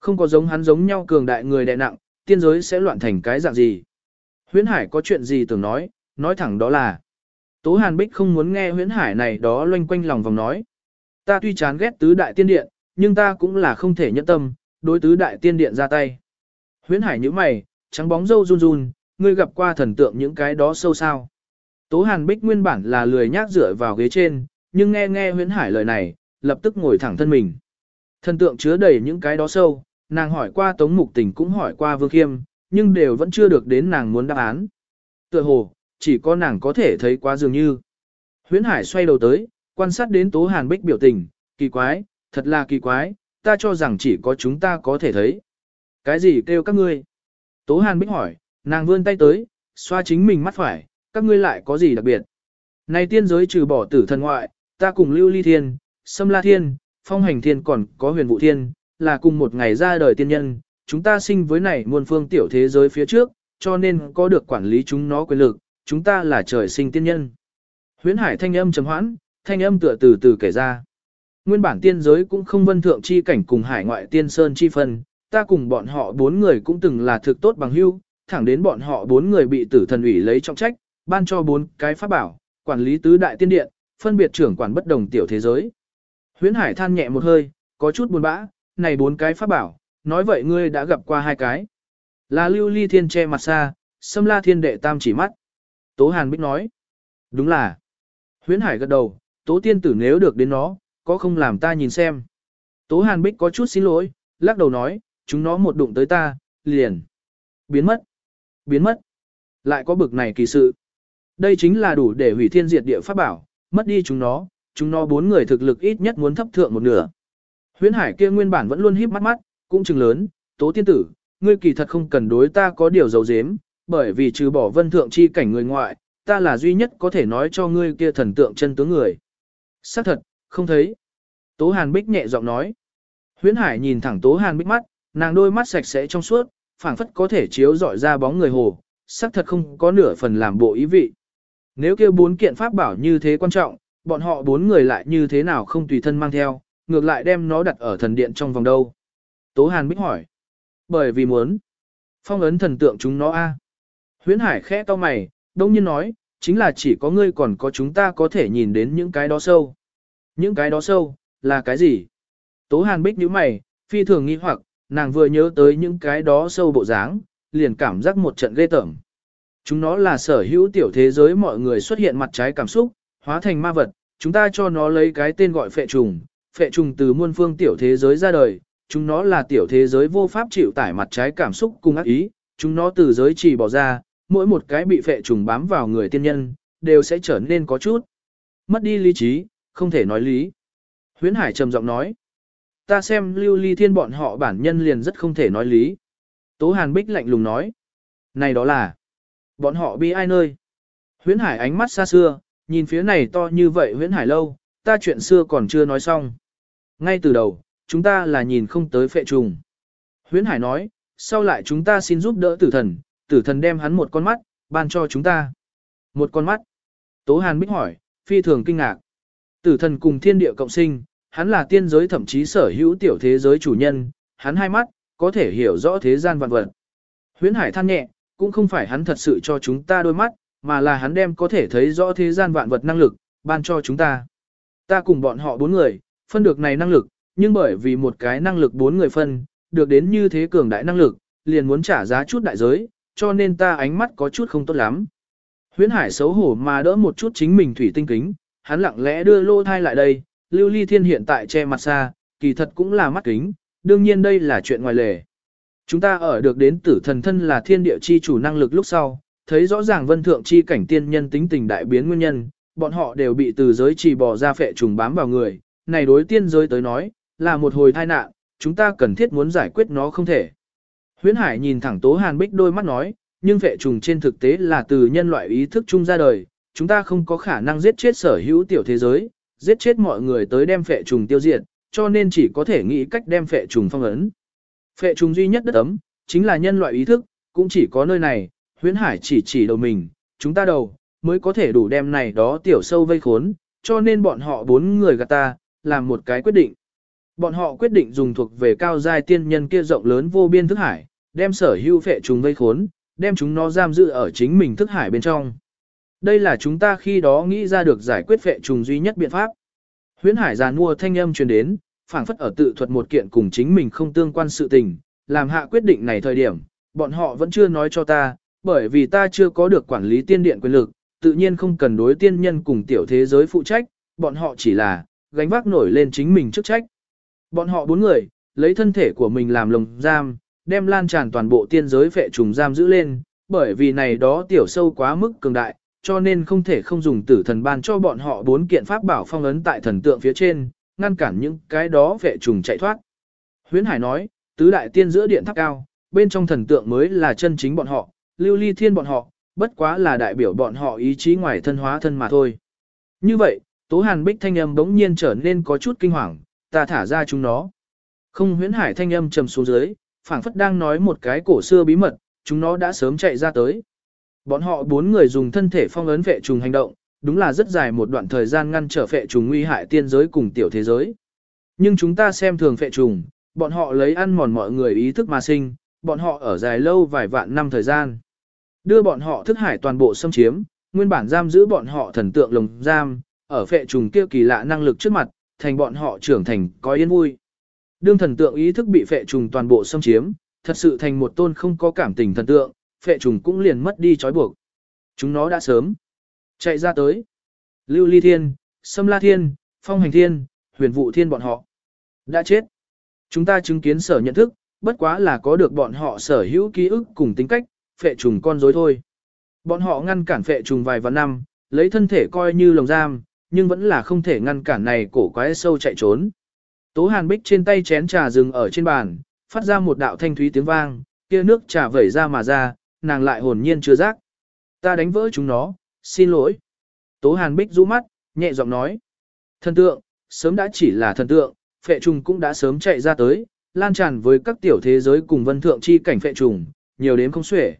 S1: Không có giống hắn giống nhau cường đại người đại nặng, tiên giới sẽ loạn thành cái dạng gì. Huyễn Hải có chuyện gì tưởng nói, nói thẳng đó là. Tố Hàn Bích không muốn nghe huyễn hải này đó loanh quanh lòng vòng nói. Ta tuy chán ghét tứ đại tiên điện, nhưng ta cũng là không thể nhẫn tâm, đối tứ đại tiên điện ra tay. Huyễn hải như mày, trắng bóng dâu run run, ngươi gặp qua thần tượng những cái đó sâu sao. Tố Hàn Bích nguyên bản là lười nhác dựa vào ghế trên, nhưng nghe nghe huyễn hải lời này, lập tức ngồi thẳng thân mình. Thần tượng chứa đầy những cái đó sâu, nàng hỏi qua Tống Mục Tình cũng hỏi qua Vương Khiêm, nhưng đều vẫn chưa được đến nàng muốn đáp án. Tựa hồ, chỉ có nàng có thể thấy quá dường như. Huyễn Hải xoay đầu tới, quan sát đến Tố Hàn Bích biểu tình, kỳ quái, thật là kỳ quái, ta cho rằng chỉ có chúng ta có thể thấy. Cái gì kêu các ngươi? Tố Hàn Bích hỏi, nàng vươn tay tới, xoa chính mình mắt phải, các ngươi lại có gì đặc biệt? Này tiên giới trừ bỏ tử thần ngoại, ta cùng Lưu Ly Thiên, Sâm La Thiên, Phong Hành Thiên còn có huyền vụ thiên, là cùng một ngày ra đời tiên nhân, chúng ta sinh với này muôn phương tiểu thế giới phía trước, cho nên có được quản lý chúng nó quyền lực, chúng ta là trời sinh tiên nhân. Huyễn Hải thanh âm trầm hoãn, thanh âm tựa từ từ kể ra. Nguyên bản tiên giới cũng không vân thượng chi cảnh cùng hải ngoại tiên sơn chi phân, ta cùng bọn họ bốn người cũng từng là thực tốt bằng hữu, thẳng đến bọn họ bốn người bị tử thần ủy lấy trọng trách, ban cho bốn cái pháp bảo, quản lý tứ đại tiên điện, phân biệt trưởng quản bất đồng tiểu thế giới. Huyễn Hải than nhẹ một hơi, có chút buồn bã, này bốn cái pháp bảo, nói vậy ngươi đã gặp qua hai cái. Là lưu ly thiên che mặt xa, xâm la thiên đệ tam chỉ mắt. Tố Hàn Bích nói, đúng là. Huyễn Hải gật đầu, tố tiên tử nếu được đến nó, có không làm ta nhìn xem. Tố Hàn Bích có chút xin lỗi, lắc đầu nói, chúng nó một đụng tới ta, liền. Biến mất. Biến mất. Lại có bực này kỳ sự. Đây chính là đủ để hủy thiên diệt địa pháp bảo, mất đi chúng nó, chúng nó bốn người thực lực ít nhất muốn thấp thượng một nửa. Huyễn Hải kia nguyên bản vẫn luôn híp mắt mắt, cũng chừng lớn, tố tiên tử, ngươi kỳ thật không cần đối ta có điều giấu giếm, bởi vì trừ bỏ vân thượng chi cảnh người ngoại, ta là duy nhất có thể nói cho ngươi kia thần tượng chân tướng người. Xác thật, không thấy. Tố Hàn Bích nhẹ giọng nói. Huyễn Hải nhìn thẳng Tố Hàn Bích mắt, nàng đôi mắt sạch sẽ trong suốt, phảng phất có thể chiếu rọi ra bóng người hồ, xác thật không có nửa phần làm bộ ý vị. Nếu kia bốn kiện pháp bảo như thế quan trọng, bọn họ bốn người lại như thế nào không tùy thân mang theo, ngược lại đem nó đặt ở thần điện trong vòng đâu. Tố Hàn Bích hỏi. Bởi vì muốn. Phong ấn thần tượng chúng nó a. Huyễn Hải khẽ to mày, đông nhiên nói, chính là chỉ có ngươi còn có chúng ta có thể nhìn đến những cái đó sâu. Những cái đó sâu, là cái gì? Tố Hàn Bích nhíu mày, phi thường nghi hoặc, nàng vừa nhớ tới những cái đó sâu bộ dáng, liền cảm giác một trận ghê tởm. Chúng nó là sở hữu tiểu thế giới mọi người xuất hiện mặt trái cảm xúc, hóa thành ma vật, chúng ta cho nó lấy cái tên gọi phệ trùng, phệ trùng từ muôn phương tiểu thế giới ra đời, chúng nó là tiểu thế giới vô pháp chịu tải mặt trái cảm xúc cùng ác ý, chúng nó từ giới chỉ bỏ ra, mỗi một cái bị phệ trùng bám vào người tiên nhân, đều sẽ trở nên có chút mất đi lý trí, không thể nói lý. Huyễn Hải trầm giọng nói, ta xem lưu ly thiên bọn họ bản nhân liền rất không thể nói lý. Tố Hàn Bích lạnh lùng nói, này đó là, bọn họ bi ai nơi. Huyễn Hải ánh mắt xa xưa, nhìn phía này to như vậy Huyễn Hải lâu, ta chuyện xưa còn chưa nói xong. Ngay từ đầu, chúng ta là nhìn không tới phệ trùng. Huyễn Hải nói, sau lại chúng ta xin giúp đỡ tử thần, tử thần đem hắn một con mắt, ban cho chúng ta. Một con mắt. Tố Hàn Bích hỏi, phi thường kinh ngạc. Tử thần cùng thiên địa cộng sinh, hắn là tiên giới thậm chí sở hữu tiểu thế giới chủ nhân, hắn hai mắt, có thể hiểu rõ thế gian vạn vật. Huyễn Hải than nhẹ, cũng không phải hắn thật sự cho chúng ta đôi mắt, mà là hắn đem có thể thấy rõ thế gian vạn vật năng lực, ban cho chúng ta. Ta cùng bọn họ bốn người, phân được này năng lực, nhưng bởi vì một cái năng lực bốn người phân, được đến như thế cường đại năng lực, liền muốn trả giá chút đại giới, cho nên ta ánh mắt có chút không tốt lắm. Huyễn Hải xấu hổ mà đỡ một chút chính mình thủy tinh kính, hắn lặng lẽ đưa lô thai lại đây, Lưu Ly Thiên hiện tại che mặt xa, kỳ thật cũng là mắt kính, đương nhiên đây là chuyện ngoài lề. Chúng ta ở được đến tử thần thân là thiên địa chi chủ năng lực lúc sau, thấy rõ ràng vân thượng chi cảnh tiên nhân tính tình đại biến nguyên nhân, bọn họ đều bị từ giới trì bỏ ra phệ trùng bám vào người, này đối tiên giới tới nói, là một hồi tai nạn, chúng ta cần thiết muốn giải quyết nó không thể. Huyễn Hải nhìn thẳng Tố Hàn Bích đôi mắt nói, nhưng phệ trùng trên thực tế là từ nhân loại ý thức chung ra đời, chúng ta không có khả năng giết chết sở hữu tiểu thế giới, giết chết mọi người tới đem phệ trùng tiêu diệt, cho nên chỉ có thể nghĩ cách đem phệ trùng phong ấn. Phệ trùng duy nhất đất ấm, chính là nhân loại ý thức, cũng chỉ có nơi này, huyễn hải chỉ chỉ đầu mình, chúng ta đầu, mới có thể đủ đem này đó tiểu sâu vây khốn, cho nên bọn họ bốn người gạt ta, làm một cái quyết định. Bọn họ quyết định dùng thuộc về cao giai tiên nhân kia rộng lớn vô biên thức hải, đem sở hữu phệ trùng vây khốn, đem chúng nó giam giữ ở chính mình thức hải bên trong. Đây là chúng ta khi đó nghĩ ra được giải quyết phệ trùng duy nhất biện pháp. Huyễn hải già mua thanh âm truyền đến, phảng phất ở tự thuật một kiện cùng chính mình không tương quan sự tình, làm hạ quyết định này thời điểm, bọn họ vẫn chưa nói cho ta, bởi vì ta chưa có được quản lý tiên điện quyền lực, tự nhiên không cần đối tiên nhân cùng tiểu thế giới phụ trách, bọn họ chỉ là gánh vác nổi lên chính mình chức trách. Bọn họ bốn người, lấy thân thể của mình làm lồng giam, đem lan tràn toàn bộ tiên giới phệ trùng giam giữ lên, bởi vì này đó tiểu sâu quá mức cường đại, cho nên không thể không dùng tử thần ban cho bọn họ bốn kiện pháp bảo phong ấn tại thần tượng phía trên, ngăn cản những cái đó vệ trùng chạy thoát. Huyễn Hải nói, tứ đại tiên giữa điện tháp cao, bên trong thần tượng mới là chân chính bọn họ, lưu ly thiên bọn họ, bất quá là đại biểu bọn họ ý chí ngoài thân hóa thân mà thôi. Như vậy, Tố Hàn Bích thanh âm bỗng nhiên trở nên có chút kinh hoàng, ta thả ra chúng nó. Không huyễn hải thanh âm trầm xuống dưới, phảng phất đang nói một cái cổ xưa bí mật, chúng nó đã sớm chạy ra tới. Bọn họ bốn người dùng thân thể phong ấn vệ trùng hành động, đúng là rất dài một đoạn thời gian ngăn trở vệ trùng nguy hại tiên giới cùng tiểu thế giới. Nhưng chúng ta xem thường vệ trùng, bọn họ lấy ăn mòn mọi người ý thức mà sinh, bọn họ ở dài lâu vài vạn năm thời gian. Đưa bọn họ thức hải toàn bộ xâm chiếm, nguyên bản giam giữ bọn họ thần tượng lồng giam, ở phệ trùng kia kỳ lạ năng lực trước mặt, thành bọn họ trưởng thành có yên vui. Đương thần tượng ý thức bị phệ trùng toàn bộ xâm chiếm, thật sự thành một tôn không có cảm tình thần tượng, phệ trùng cũng liền mất đi trói buộc. Chúng nó đã sớm chạy ra tới. Lưu Ly Thiên, Sâm La Thiên, Phong Hành Thiên, Huyền Vũ Thiên bọn họ đã chết. Chúng ta chứng kiến sở nhận thức, bất quá là có được bọn họ sở hữu ký ức cùng tính cách, phệ trùng con rối thôi. Bọn họ ngăn cản phệ trùng vài vạn năm, lấy thân thể coi như lồng giam, nhưng vẫn là không thể ngăn cản này cổ quái sâu chạy trốn. Tố Hàn Bích trên tay chén trà dừng ở trên bàn, phát ra một đạo thanh thúy tiếng vang, kia nước trà vẩy ra mà ra, nàng lại hồn nhiên chưa giác. Ta đánh vỡ chúng nó, xin lỗi. Tố Hàn Bích rũ mắt, nhẹ giọng nói. Thần tượng, sớm đã chỉ là thần tượng, phệ trùng cũng đã sớm chạy ra tới, lan tràn với các tiểu thế giới cùng vân thượng chi cảnh phệ trùng, nhiều đến không xuể.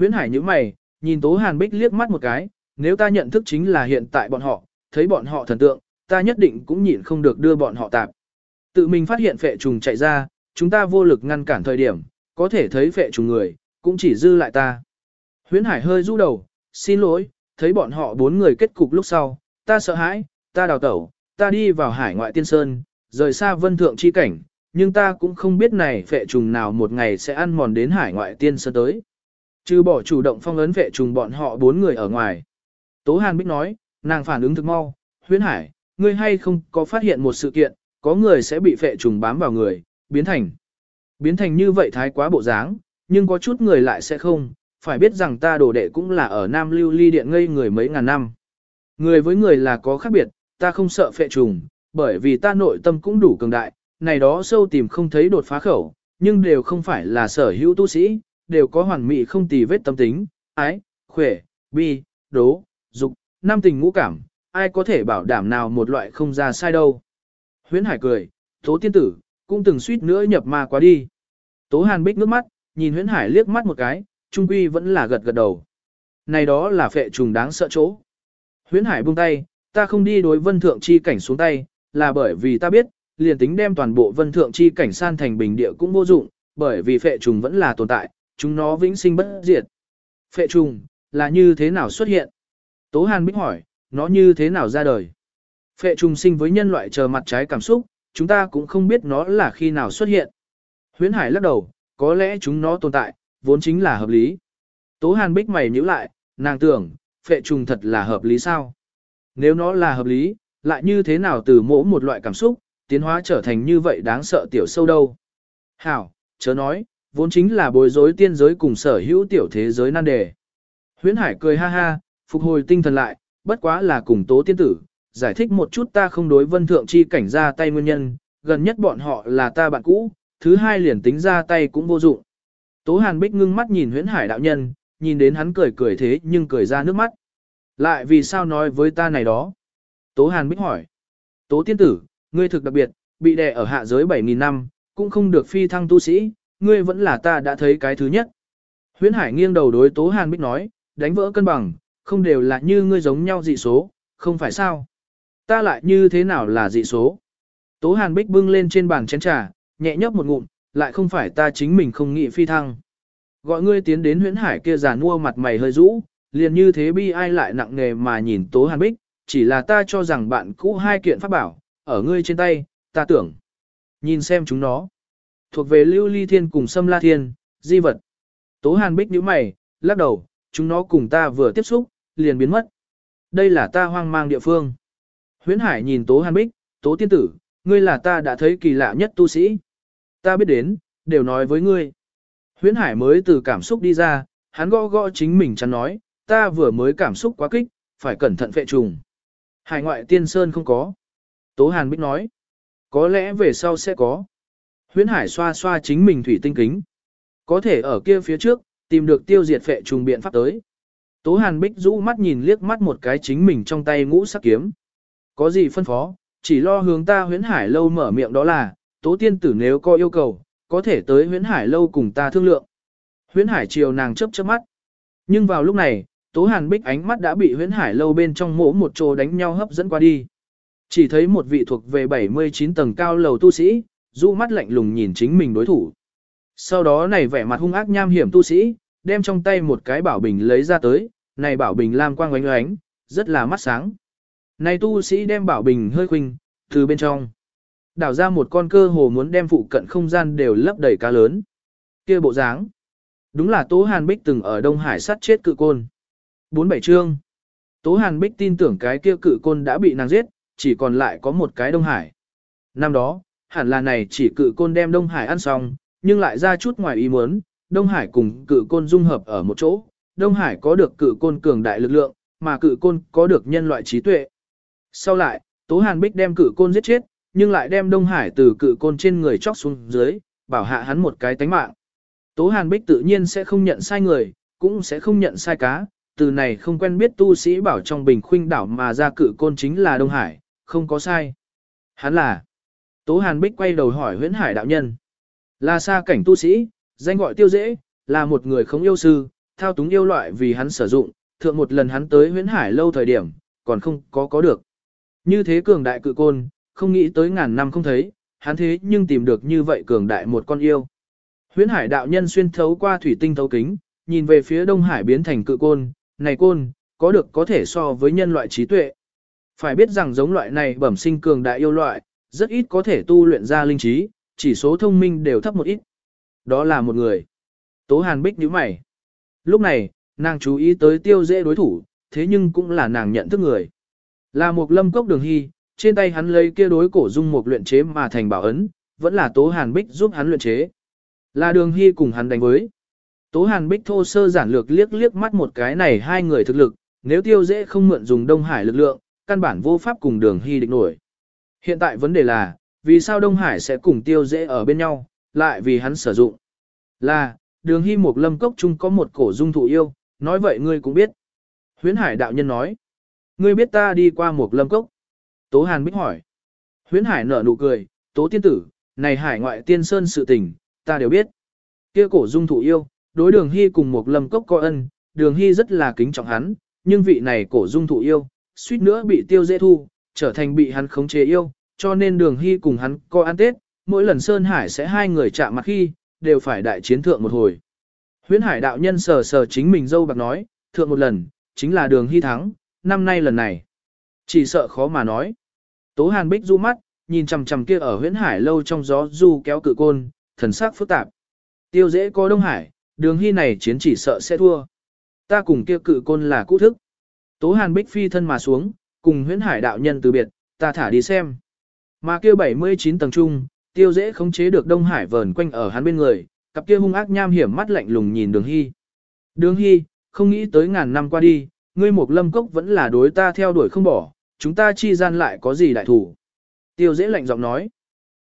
S1: Huyễn Hải như mày, nhìn Tố Hàn Bích liếc mắt một cái, nếu ta nhận thức chính là hiện tại bọn họ, thấy bọn họ thần tượng, ta nhất định cũng nhịn không được đưa bọn họ tạp. Tự mình phát hiện phệ trùng chạy ra, chúng ta vô lực ngăn cản thời điểm, có thể thấy phệ trùng người, cũng chỉ dư lại ta. Huyễn Hải hơi rũ đầu, xin lỗi, thấy bọn họ bốn người kết cục lúc sau, ta sợ hãi, ta đào tẩu, ta đi vào hải ngoại tiên sơn, rời xa vân thượng chi cảnh, nhưng ta cũng không biết này phệ trùng nào một ngày sẽ ăn mòn đến hải ngoại tiên sơn tới. Trừ bỏ chủ động phong ấn vệ trùng bọn họ bốn người ở ngoài. Tố Hàn Bích nói, nàng phản ứng thực mau, huyễn hải, ngươi hay không có phát hiện một sự kiện, có người sẽ bị vệ trùng bám vào người, biến thành. Biến thành như vậy thái quá bộ dáng, nhưng có chút người lại sẽ không, phải biết rằng ta đồ đệ cũng là ở Nam Lưu Ly Điện ngây người mấy ngàn năm. Người với người là có khác biệt, ta không sợ phệ trùng, bởi vì ta nội tâm cũng đủ cường đại, này đó sâu tìm không thấy đột phá khẩu, nhưng đều không phải là sở hữu tu sĩ, đều có hoàn mỹ không tì vết tâm tính, ái, khỏe, bi, đố, dục, nam tình ngũ cảm, ai có thể bảo đảm nào một loại không ra sai đâu. Huyễn Hải cười, Tố tiên tử, cũng từng suýt nữa nhập ma quá đi. Tố Hàn bích nước mắt, nhìn Huyễn Hải liếc mắt một cái, trung quy vẫn là gật gật đầu. Này đó là phệ trùng đáng sợ chỗ. Huyễn Hải buông tay, ta không đi đối vân thượng chi cảnh xuống tay, là bởi vì ta biết, liền tính đem toàn bộ vân thượng chi cảnh san thành bình địa cũng vô dụng, bởi vì phệ trùng vẫn là tồn tại, chúng nó vĩnh sinh bất diệt. Phệ trùng, là như thế nào xuất hiện? Tố Hàn Bích hỏi, nó như thế nào ra đời? Phệ trùng sinh với nhân loại chờ mặt trái cảm xúc, chúng ta cũng không biết nó là khi nào xuất hiện. Huyễn Hải lắc đầu, có lẽ chúng nó tồn tại, vốn chính là hợp lý. Tố Hàn Bích mày nhíu lại, nàng tưởng, phệ trùng thật là hợp lý sao? Nếu nó là hợp lý, lại như thế nào từ mỗi một loại cảm xúc, tiến hóa trở thành như vậy đáng sợ tiểu sâu đâu? Hảo, chớ nói, vốn chính là bối rối tiên giới cùng sở hữu tiểu thế giới nan đề. Huyễn Hải cười ha ha, phục hồi tinh thần lại, bất quá là cùng tố tiên tử, giải thích một chút ta không đối vân thượng chi cảnh ra tay nguyên nhân, gần nhất bọn họ là ta bạn cũ, thứ hai liền tính ra tay cũng vô dụng. Tố Hàn Bích ngưng mắt nhìn huyễn hải đạo nhân, nhìn đến hắn cười cười thế nhưng cười ra nước mắt. Lại vì sao nói với ta này đó? Tố Hàn Bích hỏi. Tố tiên tử, ngươi thực đặc biệt, bị đè ở hạ giới 7.000 năm, cũng không được phi thăng tu sĩ, ngươi vẫn là ta đã thấy cái thứ nhất. Huyễn Hải nghiêng đầu đối Tố Hàn Bích nói, đánh vỡ cân bằng, không đều là như ngươi giống nhau dị số, không phải sao? Ta lại như thế nào là dị số? Tố Hàn Bích bưng lên trên bàn chén trà, nhẹ nhấp một ngụm, lại không phải ta chính mình không nghĩ phi thăng. Gọi ngươi tiến đến huyễn hải kia giả mua mặt mày hơi rũ, liền như thế bi ai lại nặng nề mà nhìn Tố Hàn Bích, chỉ là ta cho rằng bạn cũ hai kiện pháp bảo, ở ngươi trên tay, ta tưởng. Nhìn xem chúng nó. Thuộc về lưu ly thiên cùng sâm la thiên, di vật. Tố Hàn Bích nhíu mày, lắc đầu, chúng nó cùng ta vừa tiếp xúc, liền biến mất. Đây là ta hoang mang địa phương. Huyễn Hải nhìn Tố Hàn Bích, Tố Tiên Tử, ngươi là ta đã thấy kỳ lạ nhất tu sĩ. Ta biết đến, đều nói với ngươi. Huyễn Hải mới từ cảm xúc đi ra, hắn gõ gõ chính mình chắn nói, ta vừa mới cảm xúc quá kích, phải cẩn thận phệ trùng. Hải ngoại tiên sơn không có. Tố Hàn Bích nói, có lẽ về sau sẽ có. Huyễn Hải xoa xoa chính mình thủy tinh kính. Có thể ở kia phía trước, tìm được tiêu diệt phệ trùng biện pháp tới. Tố Hàn Bích rũ mắt nhìn liếc mắt một cái chính mình trong tay ngũ sắc kiếm. Có gì phân phó, chỉ lo hướng ta huyễn hải lâu mở miệng đó là, tố tiên tử nếu có yêu cầu, có thể tới huyễn hải lâu cùng ta thương lượng. Huyễn hải chiều nàng chớp chớp mắt. Nhưng vào lúc này, tố hàn bích ánh mắt đã bị huyễn hải lâu bên trong mỗ một chỗ đánh nhau hấp dẫn qua đi. Chỉ thấy một vị thuộc về 79 tầng cao lầu tu sĩ, rũ mắt lạnh lùng nhìn chính mình đối thủ. Sau đó này vẻ mặt hung ác nham hiểm tu sĩ, đem trong tay một cái bảo bình lấy ra tới, này bảo bình lam quang oánh oánh, rất là mắt sáng. Này tu sĩ đem bảo bình hơi khuynh, từ bên trong. Đảo ra một con cơ hồ muốn đem phụ cận không gian đều lấp đầy cá lớn. kia bộ dáng. Đúng là Tố Hàn Bích từng ở Đông Hải sát chết cự côn. Bốn bảy chương. Tố Hàn Bích tin tưởng cái kia cự côn đã bị nàng giết, chỉ còn lại có một cái Đông Hải. Năm đó, hẳn là này chỉ cự côn đem Đông Hải ăn xong, nhưng lại ra chút ngoài ý muốn, Đông Hải cùng cự côn dung hợp ở một chỗ. Đông Hải có được cự côn cường đại lực lượng, mà cự côn có được nhân loại trí tuệ. Sau lại, Tố Hàn Bích đem cự côn giết chết, nhưng lại đem Đông Hải từ cự côn trên người chóc xuống dưới, bảo hạ hắn một cái tánh mạng. Tố Hàn Bích tự nhiên sẽ không nhận sai người, cũng sẽ không nhận sai cá, từ này không quen biết tu sĩ bảo trong bình khuynh đảo mà ra cự côn chính là Đông Hải, không có sai. Hắn là. Tố Hàn Bích quay đầu hỏi huyễn hải đạo nhân. Là xa cảnh tu sĩ, danh gọi tiêu dễ, là một người không yêu sư, thao túng yêu loại vì hắn sử dụng, thượng một lần hắn tới huyễn hải lâu thời điểm, còn không có có được. Như thế cường đại cự côn, không nghĩ tới ngàn năm không thấy, hắn thế nhưng tìm được như vậy cường đại một con yêu. Huyễn hải đạo nhân xuyên thấu qua thủy tinh thấu kính, nhìn về phía đông hải biến thành cự côn, này côn, có được có thể so với nhân loại trí tuệ. Phải biết rằng giống loại này bẩm sinh cường đại yêu loại, rất ít có thể tu luyện ra linh trí, chỉ số thông minh đều thấp một ít. Đó là một người. Tố Hàn Bích nhíu mày. Lúc này, nàng chú ý tới tiêu dễ đối thủ, thế nhưng cũng là nàng nhận thức người. Là một lâm cốc đường hy, trên tay hắn lấy kia đối cổ dung một luyện chế mà thành bảo ấn, vẫn là Tố Hàn Bích giúp hắn luyện chế. Là đường hy cùng hắn đánh với. Tố Hàn Bích thô sơ giản lược liếc liếc mắt một cái này hai người thực lực, nếu tiêu dễ không mượn dùng Đông Hải lực lượng, căn bản vô pháp cùng đường hy địch nổi. Hiện tại vấn đề là, vì sao Đông Hải sẽ cùng tiêu dễ ở bên nhau, lại vì hắn sử dụng. Là, đường hy một lâm cốc chung có một cổ dung thụ yêu, nói vậy ngươi cũng biết. Huyễn Hải đạo nhân nói, ngươi biết ta đi qua một lâm cốc. Tố Hàn Bích hỏi. Huyễn Hải nở nụ cười, Tố tiên tử, này hải ngoại tiên sơn sự tình, ta đều biết. Kia cổ dung thụ yêu, đối đường hy cùng một lâm cốc coi ân, đường hy rất là kính trọng hắn, nhưng vị này cổ dung thụ yêu, suýt nữa bị tiêu dễ thu, trở thành bị hắn khống chế yêu, cho nên đường hy cùng hắn coi ăn tết, mỗi lần Sơn Hải sẽ hai người chạm mặt khi, đều phải đại chiến thượng một hồi. Huyễn Hải đạo nhân sờ sờ chính mình dâu bạc nói, thượng một lần, chính là đường hy thắng, năm nay lần này. Chỉ sợ khó mà nói. Tố Hàn Bích du mắt, nhìn chằm chằm kia ở huyễn hải lâu trong gió du kéo cự côn, thần sắc phức tạp. Tiêu dễ có Đông Hải, đường hy này chiến chỉ sợ sẽ thua. Ta cùng kia cự côn là cũ thức. Tố Hàn Bích phi thân mà xuống, cùng huyễn hải đạo nhân từ biệt, ta thả đi xem. Mà kia 79 tầng trung, tiêu dễ khống chế được Đông Hải vờn quanh ở hắn bên người, cặp kia hung ác nham hiểm mắt lạnh lùng nhìn đường hy. Đường hy, không nghĩ tới ngàn năm qua đi, ngươi một lâm cốc vẫn là đối ta theo đuổi không bỏ, chúng ta chi gian lại có gì đại thủ. Tiêu dễ lạnh giọng nói.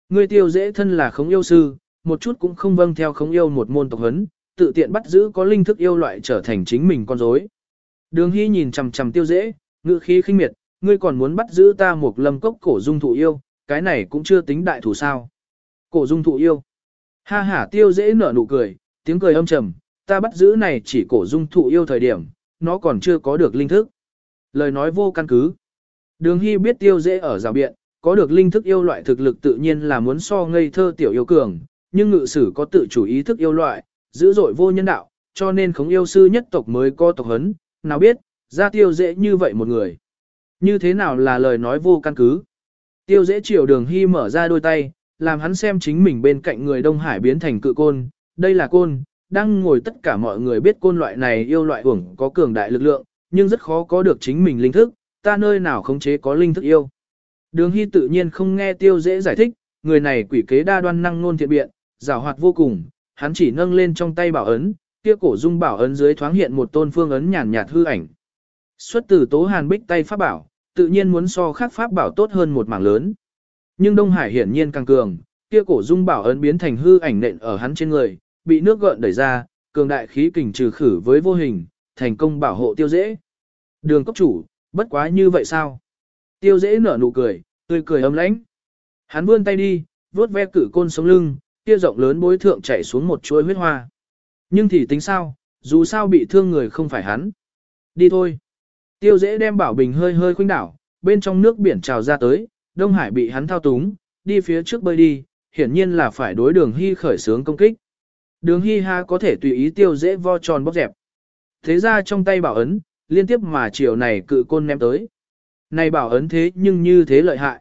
S1: Ngươi tiêu dễ thân là khống yêu sư, một chút cũng không vâng theo khống yêu một môn tộc hấn, tự tiện bắt giữ có linh thức yêu loại trở thành chính mình con rối. Đường Hy nhìn chằm chằm tiêu dễ, ngữ khí khinh miệt, ngươi còn muốn bắt giữ ta một lâm cốc cổ dung thụ yêu, cái này cũng chưa tính đại thủ sao. Cổ dung thụ yêu. Ha ha tiêu dễ nở nụ cười, tiếng cười âm trầm, ta bắt giữ này chỉ cổ dung thụ yêu thời điểm, nó còn chưa có được linh thức. Lời nói vô căn cứ. Đường Hy biết tiêu dễ ở rào biện, có được linh thức yêu loại thực lực tự nhiên là muốn so ngây thơ tiểu yêu cường, nhưng ngự sử có tự chủ ý thức yêu loại, dữ dội vô nhân đạo, cho nên khống yêu sư nhất tộc mới có tộc hấn, nào biết, ra tiêu dễ như vậy một người. Như thế nào là lời nói vô căn cứ? Tiêu dễ chiều đường hy mở ra đôi tay, làm hắn xem chính mình bên cạnh người Đông Hải biến thành cự côn, đây là côn, đang ngồi tất cả mọi người biết côn loại này yêu loại hưởng có cường đại lực lượng, nhưng rất khó có được chính mình linh thức, ta nơi nào khống chế có linh thức yêu. Đường Hy tự nhiên không nghe tiêu dễ giải thích, người này quỷ kế đa đoan năng nôn thiện biện, rào hoạt vô cùng, hắn chỉ nâng lên trong tay bảo ấn, kia cổ dung bảo ấn dưới thoáng hiện một tôn phương ấn nhàn nhạt hư ảnh. Xuất từ Tố Hàn Bích tay pháp bảo, tự nhiên muốn so khác pháp bảo tốt hơn một mảng lớn. Nhưng Đông Hải hiển nhiên càng cường, kia cổ dung bảo ấn biến thành hư ảnh nện ở hắn trên người, bị nước gợn đẩy ra, cường đại khí kình trừ khử với vô hình, thành công bảo hộ tiêu dễ. Đường cốc chủ, bất quá như vậy sao? Tiêu dễ nở nụ cười, tươi cười ấm lãnh. Hắn vươn tay đi, vuốt ve cử côn sống lưng, kia rộng lớn bối thượng chảy xuống một chuỗi huyết hoa. Nhưng thì tính sao, dù sao bị thương người không phải hắn. Đi thôi. Tiêu dễ đem bảo bình hơi hơi khuynh đảo, bên trong nước biển trào ra tới, Đông Hải bị hắn thao túng, đi phía trước bơi đi, hiển nhiên là phải đối đường hy khởi sướng công kích. Đường hy ha có thể tùy ý tiêu dễ vo tròn bóc dẹp. Thế ra trong tay bảo ấn, liên tiếp mà chiều này cự côn ném tới. Này bảo ấn thế nhưng như thế lợi hại.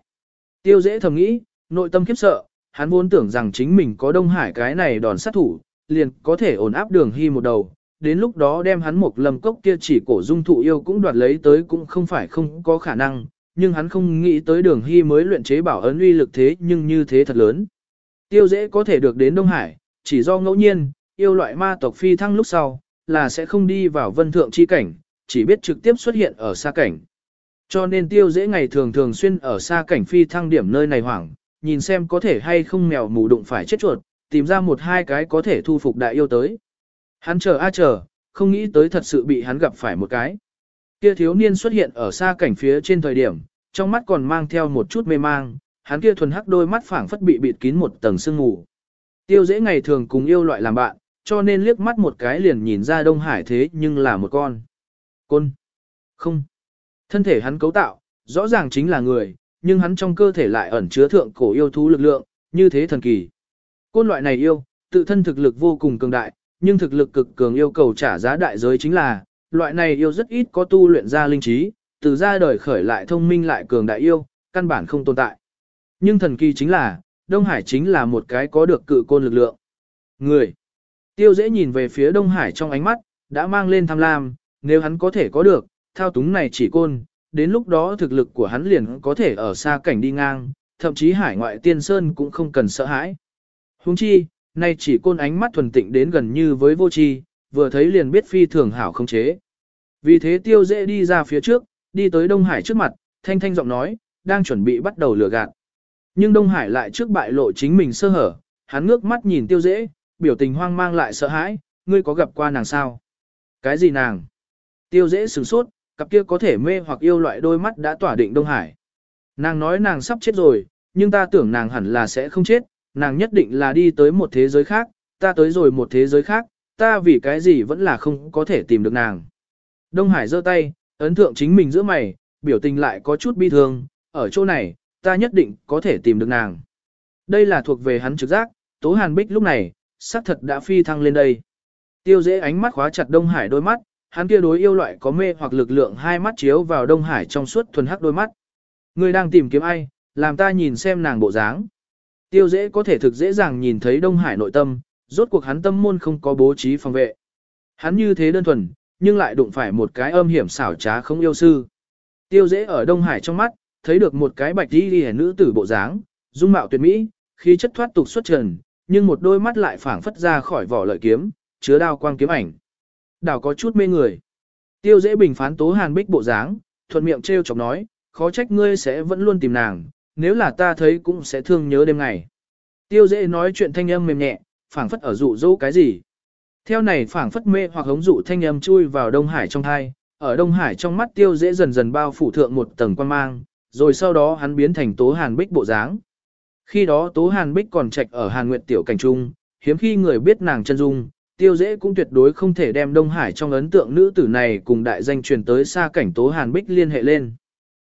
S1: Tiêu dễ thầm nghĩ, nội tâm khiếp sợ, hắn vốn tưởng rằng chính mình có Đông Hải cái này đòn sát thủ, liền có thể ổn áp đường hy một đầu. Đến lúc đó đem hắn một lầm cốc kia chỉ cổ dung thụ yêu cũng đoạt lấy tới cũng không phải không có khả năng, nhưng hắn không nghĩ tới đường hy mới luyện chế bảo ấn uy lực thế nhưng như thế thật lớn. Tiêu dễ có thể được đến Đông Hải, chỉ do ngẫu nhiên, yêu loại ma tộc phi thăng lúc sau, là sẽ không đi vào vân thượng chi cảnh, chỉ biết trực tiếp xuất hiện ở xa cảnh. Cho nên tiêu dễ ngày thường thường xuyên ở xa cảnh phi thăng điểm nơi này hoảng, nhìn xem có thể hay không mèo mù đụng phải chết chuột, tìm ra một hai cái có thể thu phục đại yêu tới. Hắn chờ a chờ, không nghĩ tới thật sự bị hắn gặp phải một cái. Kia thiếu niên xuất hiện ở xa cảnh phía trên thời điểm, trong mắt còn mang theo một chút mê mang, hắn kia thuần hắc đôi mắt phảng phất bị bịt kín một tầng sương mù. Tiêu dễ ngày thường cùng yêu loại làm bạn, cho nên liếc mắt một cái liền nhìn ra Đông Hải thế nhưng là một con. Côn. Không. Thân thể hắn cấu tạo, rõ ràng chính là người, nhưng hắn trong cơ thể lại ẩn chứa thượng cổ yêu thú lực lượng, như thế thần kỳ. Côn loại này yêu, tự thân thực lực vô cùng cường đại, nhưng thực lực cực cường yêu cầu trả giá đại giới chính là, loại này yêu rất ít có tu luyện ra linh trí, từ ra đời khởi lại thông minh lại cường đại yêu, căn bản không tồn tại. Nhưng thần kỳ chính là, Đông Hải chính là một cái có được cự côn lực lượng. Người. Tiêu dễ nhìn về phía Đông Hải trong ánh mắt, đã mang lên tham lam, nếu hắn có thể có được, thao túng này chỉ côn, đến lúc đó thực lực của hắn liền có thể ở xa cảnh đi ngang, thậm chí hải ngoại tiên sơn cũng không cần sợ hãi. Huống chi, nay chỉ côn ánh mắt thuần tịnh đến gần như với vô tri, vừa thấy liền biết phi thường hảo không chế. Vì thế tiêu dễ đi ra phía trước, đi tới Đông Hải trước mặt, thanh thanh giọng nói, đang chuẩn bị bắt đầu lừa gạt. Nhưng Đông Hải lại trước bại lộ chính mình sơ hở, hắn ngước mắt nhìn tiêu dễ, biểu tình hoang mang lại sợ hãi, ngươi có gặp qua nàng sao? Cái gì nàng? Tiêu dễ sửng sốt, cặp kia có thể mê hoặc yêu loại đôi mắt đã tỏa định Đông Hải. Nàng nói nàng sắp chết rồi, nhưng ta tưởng nàng hẳn là sẽ không chết, nàng nhất định là đi tới một thế giới khác, ta tới rồi một thế giới khác, ta vì cái gì vẫn là không có thể tìm được nàng. Đông Hải giơ tay, ấn thượng chính mình giữa mày, biểu tình lại có chút bi thương, ở chỗ này, ta nhất định có thể tìm được nàng. Đây là thuộc về hắn trực giác, Tố Hàn Bích lúc này, xác thật đã phi thăng lên đây. Tiêu dễ ánh mắt khóa chặt Đông Hải đôi mắt, hắn kia đối yêu loại có mê hoặc lực lượng hai mắt chiếu vào Đông Hải trong suốt thuần hắc đôi mắt. Người đang tìm kiếm ai, làm ta nhìn xem nàng bộ dáng. Tiêu dễ có thể thực dễ dàng nhìn thấy Đông Hải nội tâm, rốt cuộc hắn tâm môn không có bố trí phòng vệ. Hắn như thế đơn thuần, nhưng lại đụng phải một cái âm hiểm xảo trá không yêu sư. Tiêu dễ ở Đông Hải trong mắt, thấy được một cái bạch đi đi nữ tử bộ dáng, dung mạo tuyệt mỹ, khí chất thoát tục xuất trần, nhưng một đôi mắt lại phảng phất ra khỏi vỏ lợi kiếm, chứa đao quang kiếm ảnh. Đảo có chút mê người. Tiêu dễ bình phán tố hàn bích bộ dáng, thuận miệng trêu chọc nói, khó trách ngươi sẽ vẫn luôn tìm nàng, nếu là ta thấy cũng sẽ thương nhớ đêm ngày. Tiêu dễ nói chuyện thanh âm mềm nhẹ, phảng phất ở dụ dỗ cái gì. Theo này phảng phất mê hoặc hống dụ thanh âm chui vào Đông Hải trong thai, ở Đông Hải trong mắt tiêu dễ dần dần bao phủ thượng một tầng quan mang, rồi sau đó hắn biến thành tố hàn bích bộ dáng. Khi đó tố hàn bích còn trạch ở hàn nguyệt tiểu cảnh trung, hiếm khi người biết nàng chân dung, tiêu dễ cũng tuyệt đối không thể đem Đông Hải trong ấn tượng nữ tử này cùng đại danh truyền tới xa cảnh tố hàn bích liên hệ lên.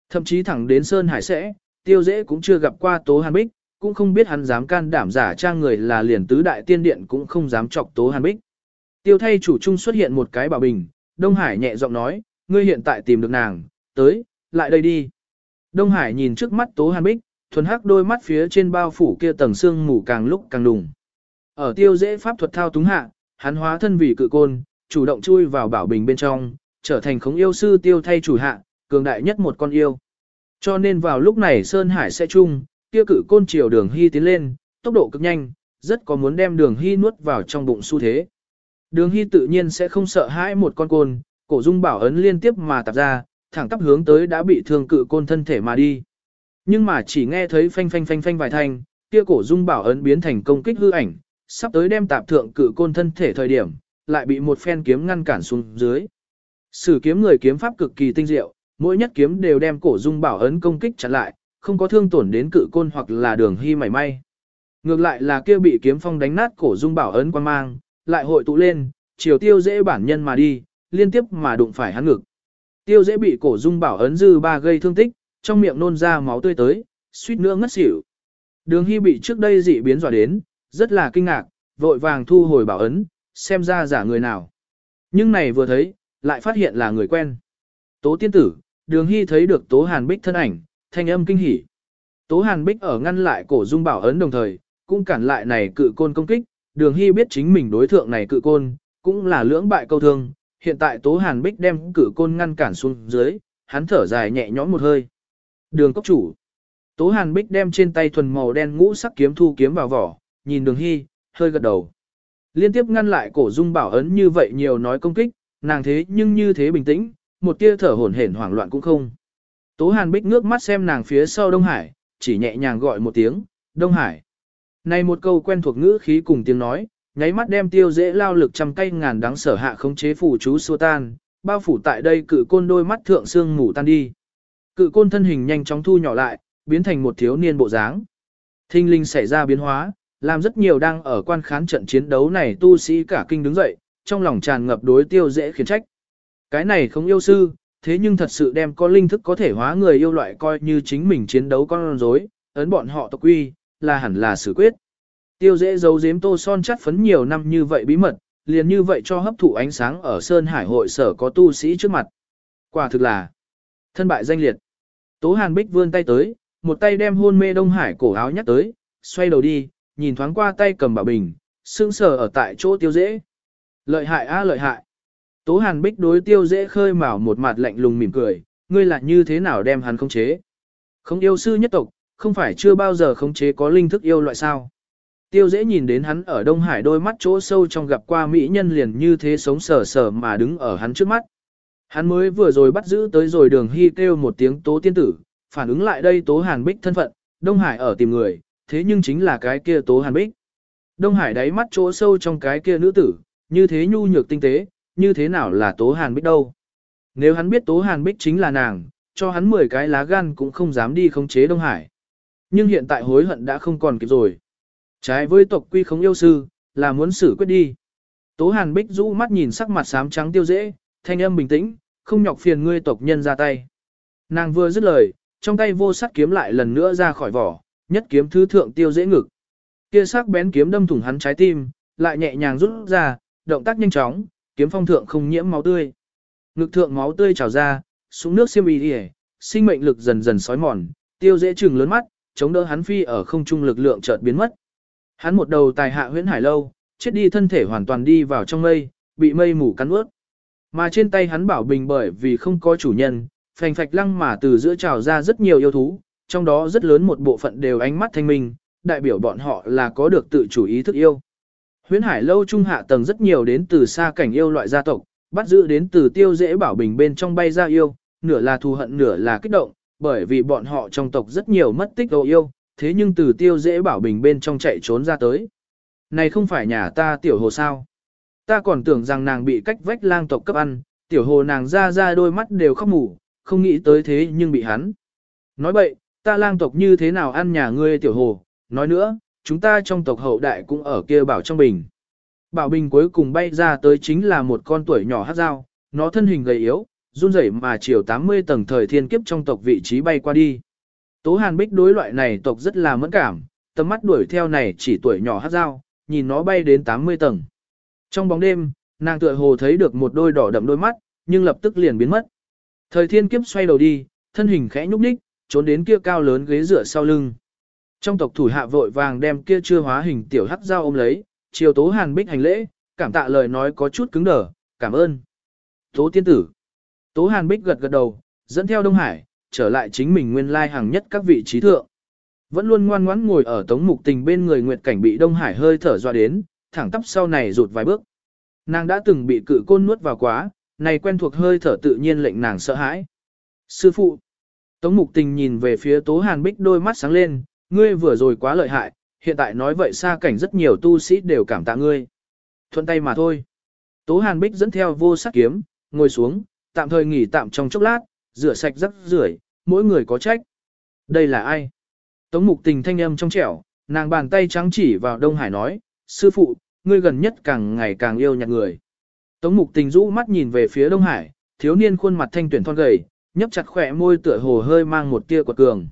S1: Thậm chí thẳng đến Sơn Hải sẽ, tiêu dễ cũng chưa gặp qua tố hàn bích, cũng không biết hắn dám can đảm giả trang người là liền tứ đại tiên điện cũng không dám chọc tố hàn bích. Tiêu thay chủ trung xuất hiện một cái bảo bình, Đông Hải nhẹ giọng nói, ngươi hiện tại tìm được nàng, tới, lại đây đi. Đông Hải nhìn trước mắt Tố Hàn Bích, thuần hắc đôi mắt phía trên bao phủ kia tầng xương mù càng lúc càng đùng. Ở tiêu dễ pháp thuật thao túng hạ, hắn hóa thân vì cự côn, chủ động chui vào bảo bình bên trong, trở thành khống yêu sư tiêu thay chủ hạ, cường đại nhất một con yêu. Cho nên vào lúc này Sơn Hải sẽ chung, kia cự côn chiều đường hy tiến lên, tốc độ cực nhanh, rất có muốn đem đường hy nuốt vào trong bụng xu thế. Đường Hy tự nhiên sẽ không sợ hãi một con côn, cổ dung bảo ấn liên tiếp mà tạp ra, thẳng tắp hướng tới đã bị thương cự côn thân thể mà đi. Nhưng mà chỉ nghe thấy phanh phanh phanh phanh vài thanh, kia cổ dung bảo ấn biến thành công kích hư ảnh, sắp tới đem tạp thượng cự côn thân thể thời điểm, lại bị một phen kiếm ngăn cản xuống dưới. Sử kiếm người kiếm pháp cực kỳ tinh diệu, mỗi nhất kiếm đều đem cổ dung bảo ấn công kích chặn lại, không có thương tổn đến cự côn hoặc là đường hy mảy may. Ngược lại là kia bị kiếm phong đánh nát cổ dung bảo ấn quan mang, lại hội tụ lên, chiều tiêu dễ bản nhân mà đi, liên tiếp mà đụng phải hắn ngực. Tiêu dễ bị cổ dung bảo ấn dư ba gây thương tích, trong miệng nôn ra máu tươi tới, suýt nữa ngất xỉu. Đường Hy bị trước đây dị biến dọa đến, rất là kinh ngạc, vội vàng thu hồi bảo ấn, xem ra giả người nào. Nhưng này vừa thấy, lại phát hiện là người quen. Tố tiên tử, đường Hy thấy được Tố Hàn Bích thân ảnh, thanh âm kinh hỉ. Tố Hàn Bích ở ngăn lại cổ dung bảo ấn đồng thời, cũng cản lại này cự côn công kích, đường Hy biết chính mình đối thượng này cự côn, cũng là lưỡng bại câu thương, hiện tại Tố Hàn Bích đem cự côn ngăn cản xuống dưới, hắn thở dài nhẹ nhõm một hơi. Đường cốc chủ. Tố Hàn Bích đem trên tay thuần màu đen ngũ sắc kiếm thu kiếm vào vỏ, nhìn đường hy, hơi gật đầu. Liên tiếp ngăn lại cổ dung bảo ấn như vậy nhiều nói công kích, nàng thế nhưng như thế bình tĩnh, một tia thở hổn hển hoảng loạn cũng không. Tố Hàn Bích ngước mắt xem nàng phía sau Đông Hải, chỉ nhẹ nhàng gọi một tiếng, Đông Hải. Này một câu quen thuộc ngữ khí cùng tiếng nói, nháy mắt đem tiêu dễ lao lực trăm cây ngàn đắng sở hạ không chế phủ chú xua tan, bao phủ tại đây cự côn đôi mắt thượng xương ngủ tan đi. Cự côn thân hình nhanh chóng thu nhỏ lại, biến thành một thiếu niên bộ dáng. Thinh linh xảy ra biến hóa, làm rất nhiều đang ở quan khán trận chiến đấu này tu sĩ cả kinh đứng dậy, trong lòng tràn ngập đối tiêu dễ khiến trách. Cái này không yêu sư, thế nhưng thật sự đem con linh thức có thể hóa người yêu loại coi như chính mình chiến đấu con rối, ấn bọn họ tộc quy, là hẳn là xử quyết. Tiêu dễ giấu giếm tô son chắt phấn nhiều năm như vậy bí mật, liền như vậy cho hấp thụ ánh sáng ở Sơn Hải hội sở có tu sĩ trước mặt. Quả thực là thân bại danh liệt. Tố Hàn Bích vươn tay tới, một tay đem hôn mê Đông Hải cổ áo nhắc tới, xoay đầu đi, nhìn thoáng qua tay cầm bảo bình, sững sờ ở tại chỗ tiêu dễ. Lợi hại a lợi hại. Tố Hàn Bích đối tiêu dễ khơi mào một mặt lạnh lùng mỉm cười, ngươi là như thế nào đem hắn khống chế. Không yêu sư nhất tộc, không phải chưa bao giờ khống chế có linh thức yêu loại sao. Tiêu dễ nhìn đến hắn ở Đông Hải đôi mắt chỗ sâu trong gặp qua mỹ nhân liền như thế sống sờ sờ mà đứng ở hắn trước mắt. Hắn mới vừa rồi bắt giữ tới rồi đường hy kêu một tiếng tố tiên tử, phản ứng lại đây tố hàn bích thân phận, Đông Hải ở tìm người, thế nhưng chính là cái kia tố hàn bích. Đông Hải đáy mắt chỗ sâu trong cái kia nữ tử, như thế nhu nhược tinh tế, như thế nào là tố hàn bích đâu. Nếu hắn biết tố hàn bích chính là nàng, cho hắn 10 cái lá gan cũng không dám đi khống chế Đông Hải. Nhưng hiện tại hối hận đã không còn kịp rồi. Trái với tộc quy không yêu sư, là muốn xử quyết đi. Tố hàn bích rũ mắt nhìn sắc mặt xám trắng tiêu dễ, thanh âm bình tĩnh, không nhọc phiền ngươi tộc nhân ra tay. Nàng vừa dứt lời, trong tay vô sắc kiếm lại lần nữa ra khỏi vỏ, nhất kiếm thứ thượng tiêu dễ ngực. Kia sắc bén kiếm đâm thủng hắn trái tim, lại nhẹ nhàng rút ra, động tác nhanh chóng, kiếm phong thượng không nhiễm máu tươi. Ngực thượng máu tươi trào ra, xuống nước xiêm y đi sinh mệnh lực dần dần sói mòn, tiêu dễ trừng lớn mắt, chống đỡ hắn phi ở không trung lực lượng chợt biến mất. Hắn một đầu tài hạ huyễn hải lâu, chết đi thân thể hoàn toàn đi vào trong mây, bị mây mù cắn ướt. Mà trên tay hắn bảo bình bởi vì không có chủ nhân, phành phạch lăng mà từ giữa trào ra rất nhiều yêu thú, trong đó rất lớn một bộ phận đều ánh mắt thanh minh, đại biểu bọn họ là có được tự chủ ý thức yêu. Huyễn hải lâu trung hạ tầng rất nhiều đến từ xa cảnh yêu loại gia tộc, bắt giữ đến từ tiêu dễ bảo bình bên trong bay ra yêu, nửa là thù hận nửa là kích động, bởi vì bọn họ trong tộc rất nhiều mất tích đồ yêu, thế nhưng từ tiêu dễ bảo bình bên trong chạy trốn ra tới. Này không phải nhà ta tiểu hồ sao? Ta còn tưởng rằng nàng bị cách vách lang tộc cấp ăn, tiểu hồ nàng ra ra đôi mắt đều khóc mù, không nghĩ tới thế nhưng bị hắn. Nói bậy, ta lang tộc như thế nào ăn nhà ngươi tiểu hồ, nói nữa, chúng ta trong tộc hậu đại cũng ở kia bảo trong bình. Bảo bình cuối cùng bay ra tới chính là một con tuổi nhỏ hát dao, nó thân hình gầy yếu, run rẩy mà chiều 80 tầng thời thiên kiếp trong tộc vị trí bay qua đi. Tố Hàn Bích đối loại này tộc rất là mẫn cảm, tầm mắt đuổi theo này chỉ tuổi nhỏ hát dao, nhìn nó bay đến 80 tầng. Trong bóng đêm, nàng tựa hồ thấy được một đôi đỏ đậm đôi mắt, nhưng lập tức liền biến mất. Thời thiên kiếp xoay đầu đi, thân hình khẽ nhúc nhích, trốn đến kia cao lớn ghế dựa sau lưng. Trong tộc thủ hạ vội vàng đem kia chưa hóa hình tiểu hắc dao ôm lấy, chiều tố hàn bích hành lễ, cảm tạ lời nói có chút cứng đờ, cảm ơn. Tố tiên tử. Tố hàn bích gật gật đầu, dẫn theo Đông Hải, trở lại chính mình nguyên lai hàng nhất các vị trí thượng. Vẫn luôn ngoan ngoãn ngồi ở tống mục tình bên người Nguyệt Cảnh bị Đông Hải hơi thở dọa đến, thẳng tắp sau này rụt vài bước. Nàng đã từng bị cự côn nuốt vào quá, này quen thuộc hơi thở tự nhiên lệnh nàng sợ hãi. Sư phụ, Tống Mục Tình nhìn về phía Tố Hàn Bích đôi mắt sáng lên, ngươi vừa rồi quá lợi hại, hiện tại nói vậy xa cảnh rất nhiều tu sĩ đều cảm tạ ngươi. Thuận tay mà thôi. Tố Hàn Bích dẫn theo vô sắc kiếm, ngồi xuống, tạm thời nghỉ tạm trong chốc lát, rửa sạch rắc rưởi, mỗi người có trách. Đây là ai? Tống Mục Tình thanh âm trong trẻo, nàng bàn tay trắng chỉ vào Đông Hải nói, sư phụ, ngươi gần nhất càng ngày càng yêu nhặt người. Tống Mục Tình rũ mắt nhìn về phía Đông Hải, thiếu niên khuôn mặt thanh tuyển thon gầy, nhấp chặt khỏe môi tựa hồ hơi mang một tia quật cường.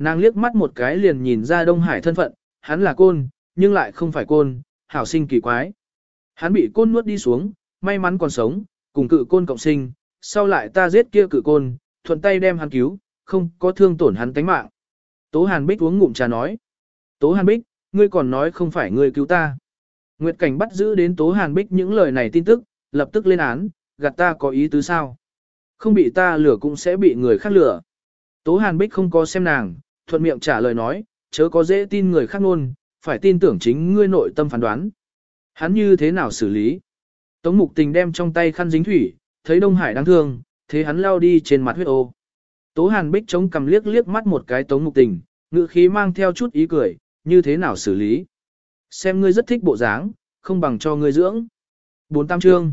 S1: Nàng liếc mắt một cái liền nhìn ra Đông Hải thân phận, hắn là côn, nhưng lại không phải côn, hảo sinh kỳ quái. Hắn bị côn nuốt đi xuống, may mắn còn sống, cùng cự côn cộng sinh, sau lại ta giết kia cự côn, thuận tay đem hắn cứu, không có thương tổn hắn tánh mạng. Tố Hàn Bích uống ngụm trà nói. Tố Hàn Bích, ngươi còn nói không phải ngươi cứu ta. Nguyệt Cảnh bắt giữ đến Tố Hàn Bích những lời này tin tức, lập tức lên án, gạt ta có ý tứ sao. Không bị ta lửa cũng sẽ bị người khác lửa. Tố Hàn Bích không có xem nàng, thuận miệng trả lời nói, chớ có dễ tin người khác luôn, phải tin tưởng chính ngươi nội tâm phán đoán. Hắn như thế nào xử lý? Tống Mục Tình đem trong tay khăn dính thủy, thấy Đông Hải đáng thương, thế hắn lao đi trên mặt huyết ô. Tố Hàn Bích chống cầm liếc liếc mắt một cái Tống Mục Tình, ngữ khí mang theo chút ý cười, như thế nào xử lý? Xem ngươi rất thích bộ dáng, không bằng cho ngươi dưỡng. Bốn tam trương.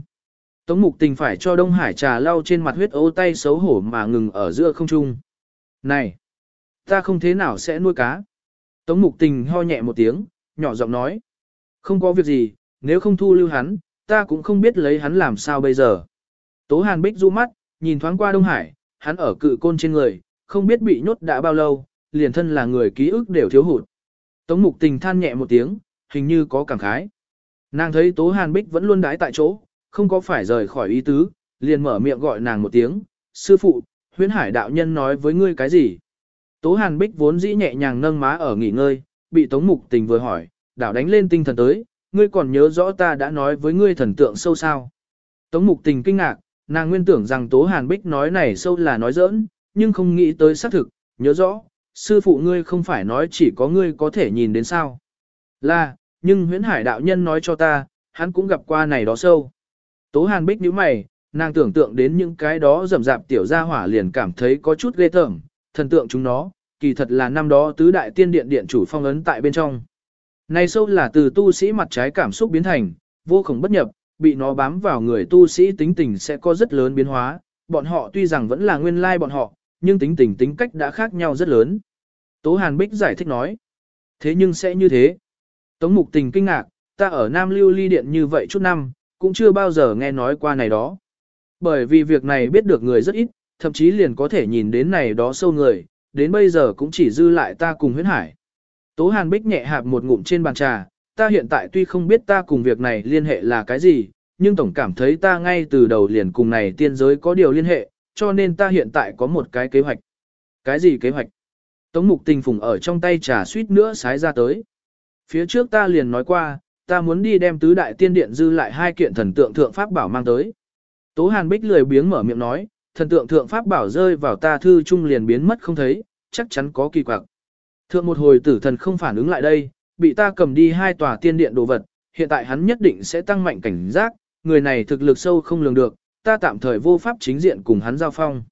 S1: Tống Mục Tình phải cho Đông Hải trà lau trên mặt huyết ô tay xấu hổ mà ngừng ở giữa không trung. Này, ta không thế nào sẽ nuôi cá. Tống Mục Tình ho nhẹ một tiếng, nhỏ giọng nói. Không có việc gì, nếu không thu lưu hắn, ta cũng không biết lấy hắn làm sao bây giờ. Tố Hàn Bích du mắt, nhìn thoáng qua Đông Hải, hắn ở cự côn trên người, không biết bị nhốt đã bao lâu, liền thân là người ký ức đều thiếu hụt. Tống Mục Tình than nhẹ một tiếng, hình như có cảm khái. Nàng thấy Tố Hàn Bích vẫn luôn đái tại chỗ, không có phải rời khỏi ý tứ, liền mở miệng gọi nàng một tiếng, sư phụ, huyễn hải đạo nhân nói với ngươi cái gì? Tố Hàn Bích vốn dĩ nhẹ nhàng nâng má ở nghỉ ngơi, bị Tống Mục Tình vừa hỏi, đảo đánh lên tinh thần tới, ngươi còn nhớ rõ ta đã nói với ngươi thần tượng sâu sao. Tống Mục Tình kinh ngạc, nàng nguyên tưởng rằng Tố Hàn Bích nói này sâu là nói giỡn, nhưng không nghĩ tới xác thực, nhớ rõ, sư phụ ngươi không phải nói chỉ có ngươi có thể nhìn đến sao. Là, nhưng huyễn hải đạo nhân nói cho ta, hắn cũng gặp qua này đó sâu. Tố Hàn Bích nhíu mày, nàng tưởng tượng đến những cái đó rầm rạp tiểu gia hỏa liền cảm thấy có chút ghê tởm, thần tượng chúng nó, kỳ thật là năm đó tứ đại tiên điện điện chủ phong ấn tại bên trong. Này sâu là từ tu sĩ mặt trái cảm xúc biến thành, vô cùng bất nhập, bị nó bám vào người tu sĩ tính tình sẽ có rất lớn biến hóa, bọn họ tuy rằng vẫn là nguyên lai bọn họ, nhưng tính tình tính cách đã khác nhau rất lớn. Tố Hàn Bích giải thích nói, thế nhưng sẽ như thế. Tống Mục Tình kinh ngạc, ta ở Nam Lưu Ly Điện như vậy chút năm, cũng chưa bao giờ nghe nói qua này đó. Bởi vì việc này biết được người rất ít, thậm chí liền có thể nhìn đến này đó sâu người, đến bây giờ cũng chỉ dư lại ta cùng huyết hải. Tố Hàn Bích nhẹ hạp một ngụm trên bàn trà, ta hiện tại tuy không biết ta cùng việc này liên hệ là cái gì, nhưng tổng cảm thấy ta ngay từ đầu liền cùng này tiên giới có điều liên hệ, cho nên ta hiện tại có một cái kế hoạch. Cái gì kế hoạch? Tống mục tình phùng ở trong tay trà suýt nữa sái ra tới. Phía trước ta liền nói qua, ta muốn đi đem tứ đại tiên điện dư lại hai kiện thần tượng thượng pháp bảo mang tới. Tố Hàn Bích lười biếng mở miệng nói, thần tượng thượng pháp bảo rơi vào ta thư trung liền biến mất không thấy, chắc chắn có kỳ quặc. Thượng một hồi tử thần không phản ứng lại đây, bị ta cầm đi hai tòa tiên điện đồ vật, hiện tại hắn nhất định sẽ tăng mạnh cảnh giác, người này thực lực sâu không lường được, ta tạm thời vô pháp chính diện cùng hắn giao phong.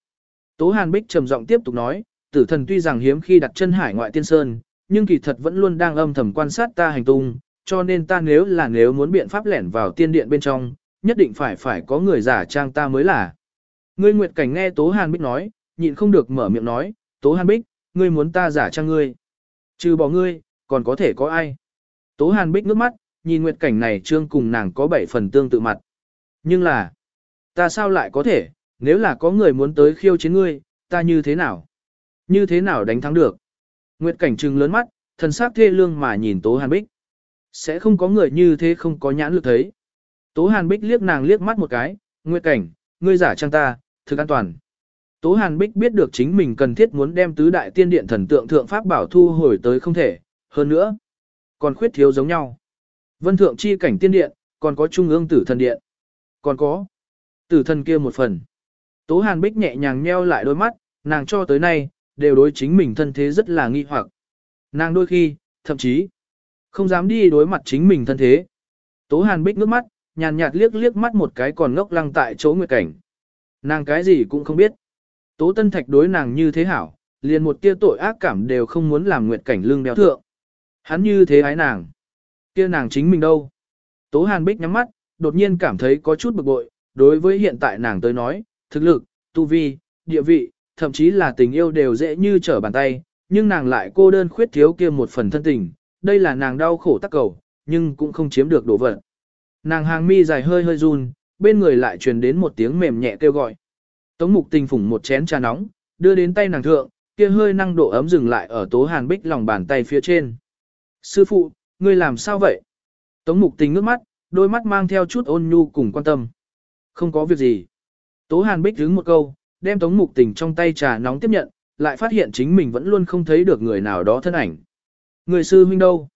S1: Tố Hàn Bích trầm giọng tiếp tục nói, tử thần tuy rằng hiếm khi đặt chân hải ngoại tiên sơn, nhưng kỳ thật vẫn luôn đang âm thầm quan sát ta hành tung, cho nên ta nếu là nếu muốn biện pháp lẻn vào tiên điện bên trong, nhất định phải phải có người giả trang ta mới là. Ngươi Nguyệt Cảnh nghe Tố Hàn Bích nói, nhịn không được mở miệng nói, Tố Hàn Bích, ngươi muốn ta giả trang ngươi. Trừ bỏ ngươi, còn có thể có ai? Tố Hàn Bích nước mắt, nhìn Nguyệt Cảnh này trương cùng nàng có bảy phần tương tự mặt. Nhưng là, ta sao lại có thể, nếu là có người muốn tới khiêu chiến ngươi, ta như thế nào? Như thế nào đánh thắng được? Nguyệt Cảnh trừng lớn mắt, thần sắc thê lương mà nhìn Tố Hàn Bích. Sẽ không có người như thế không có nhãn lực thấy. Tố Hàn Bích liếc nàng liếc mắt một cái, Nguyệt Cảnh, ngươi giả trang ta, thực an toàn. Tố Hàn Bích biết được chính mình cần thiết muốn đem tứ đại tiên điện thần tượng thượng pháp bảo thu hồi tới không thể, hơn nữa, còn khuyết thiếu giống nhau. Vân thượng chi cảnh tiên điện, còn có trung ương tử thần điện, còn có tử thần kia một phần. Tố Hàn Bích nhẹ nhàng nheo lại đôi mắt, nàng cho tới nay, đều đối chính mình thân thế rất là nghi hoặc. Nàng đôi khi, thậm chí, không dám đi đối mặt chính mình thân thế. Tố Hàn Bích ngước mắt, nhàn nhạt liếc liếc mắt một cái còn ngốc lăng tại chỗ nguyệt cảnh. Nàng cái gì cũng không biết. Tố Tân Thạch đối nàng như thế hảo, liền một tia tội ác cảm đều không muốn làm nguyệt cảnh lương đeo thượng. Hắn như thế ái nàng. kia nàng chính mình đâu? Tố Hàn Bích nhắm mắt, đột nhiên cảm thấy có chút bực bội, đối với hiện tại nàng tới nói, thực lực, tu vi, địa vị, thậm chí là tình yêu đều dễ như trở bàn tay, nhưng nàng lại cô đơn khuyết thiếu kia một phần thân tình, đây là nàng đau khổ tắc cầu, nhưng cũng không chiếm được đồ vật. Nàng hàng mi dài hơi hơi run, bên người lại truyền đến một tiếng mềm nhẹ kêu gọi. Tống mục tình phủng một chén trà nóng, đưa đến tay nàng thượng, kia hơi năng độ ấm dừng lại ở tố hàn bích lòng bàn tay phía trên. Sư phụ, ngươi làm sao vậy? Tống mục tình ngước mắt, đôi mắt mang theo chút ôn nhu cùng quan tâm. Không có việc gì. Tố hàn bích đứng một câu, đem tống mục tình trong tay trà nóng tiếp nhận, lại phát hiện chính mình vẫn luôn không thấy được người nào đó thân ảnh. Người sư huynh đâu?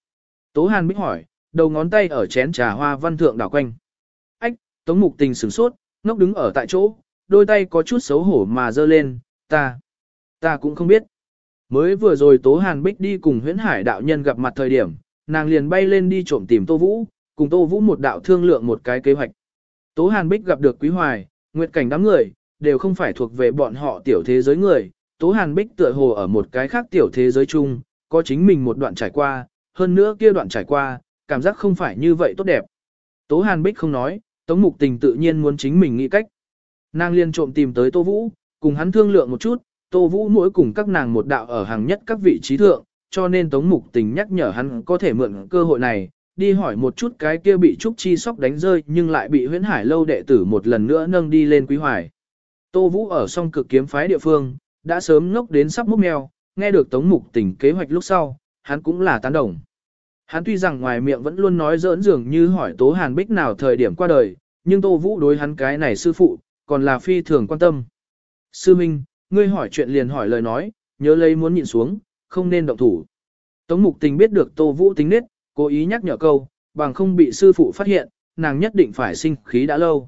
S1: Tố hàn bích hỏi, đầu ngón tay ở chén trà hoa văn thượng đảo quanh. Tống mục tình sửng sốt, ngốc đứng ở tại chỗ, đôi tay có chút xấu hổ mà giơ lên, ta, ta cũng không biết. Mới vừa rồi Tố Hàn Bích đi cùng huyễn hải đạo nhân gặp mặt thời điểm, nàng liền bay lên đi trộm tìm Tô Vũ, cùng Tô Vũ một đạo thương lượng một cái kế hoạch. Tố Hàn Bích gặp được Quý Hoài, Nguyệt Cảnh đám người, đều không phải thuộc về bọn họ tiểu thế giới người. Tố Hàn Bích tựa hồ ở một cái khác tiểu thế giới chung, có chính mình một đoạn trải qua, hơn nữa kia đoạn trải qua, cảm giác không phải như vậy tốt đẹp. Tố Hàn Bích không nói, Tống Mục Tình tự nhiên muốn chính mình nghĩ cách. Nàng liên trộm tìm tới Tô Vũ, cùng hắn thương lượng một chút, Tô Vũ mỗi cùng các nàng một đạo ở hàng nhất các vị trí thượng, cho nên Tống Mục Tình nhắc nhở hắn có thể mượn cơ hội này, đi hỏi một chút cái kia bị Trúc Chi Sóc đánh rơi nhưng lại bị huyễn hải lâu đệ tử một lần nữa nâng đi lên quý hoài. Tô Vũ ở song cực kiếm phái địa phương, đã sớm ngốc đến sắp múc mèo, nghe được Tống Mục Tình kế hoạch lúc sau, hắn cũng là tán đồng. Hắn tuy rằng ngoài miệng vẫn luôn nói giỡn dường như hỏi Tố Hàn Bích nào thời điểm qua đời, nhưng Tô Vũ đối hắn cái này sư phụ, còn là phi thường quan tâm. Sư Minh, ngươi hỏi chuyện liền hỏi lời nói, nhớ lấy muốn nhịn xuống, không nên động thủ. Tống Mục Tình biết được Tô Vũ tính nết, cố ý nhắc nhở câu, bằng không bị sư phụ phát hiện, nàng nhất định phải sinh khí đã lâu.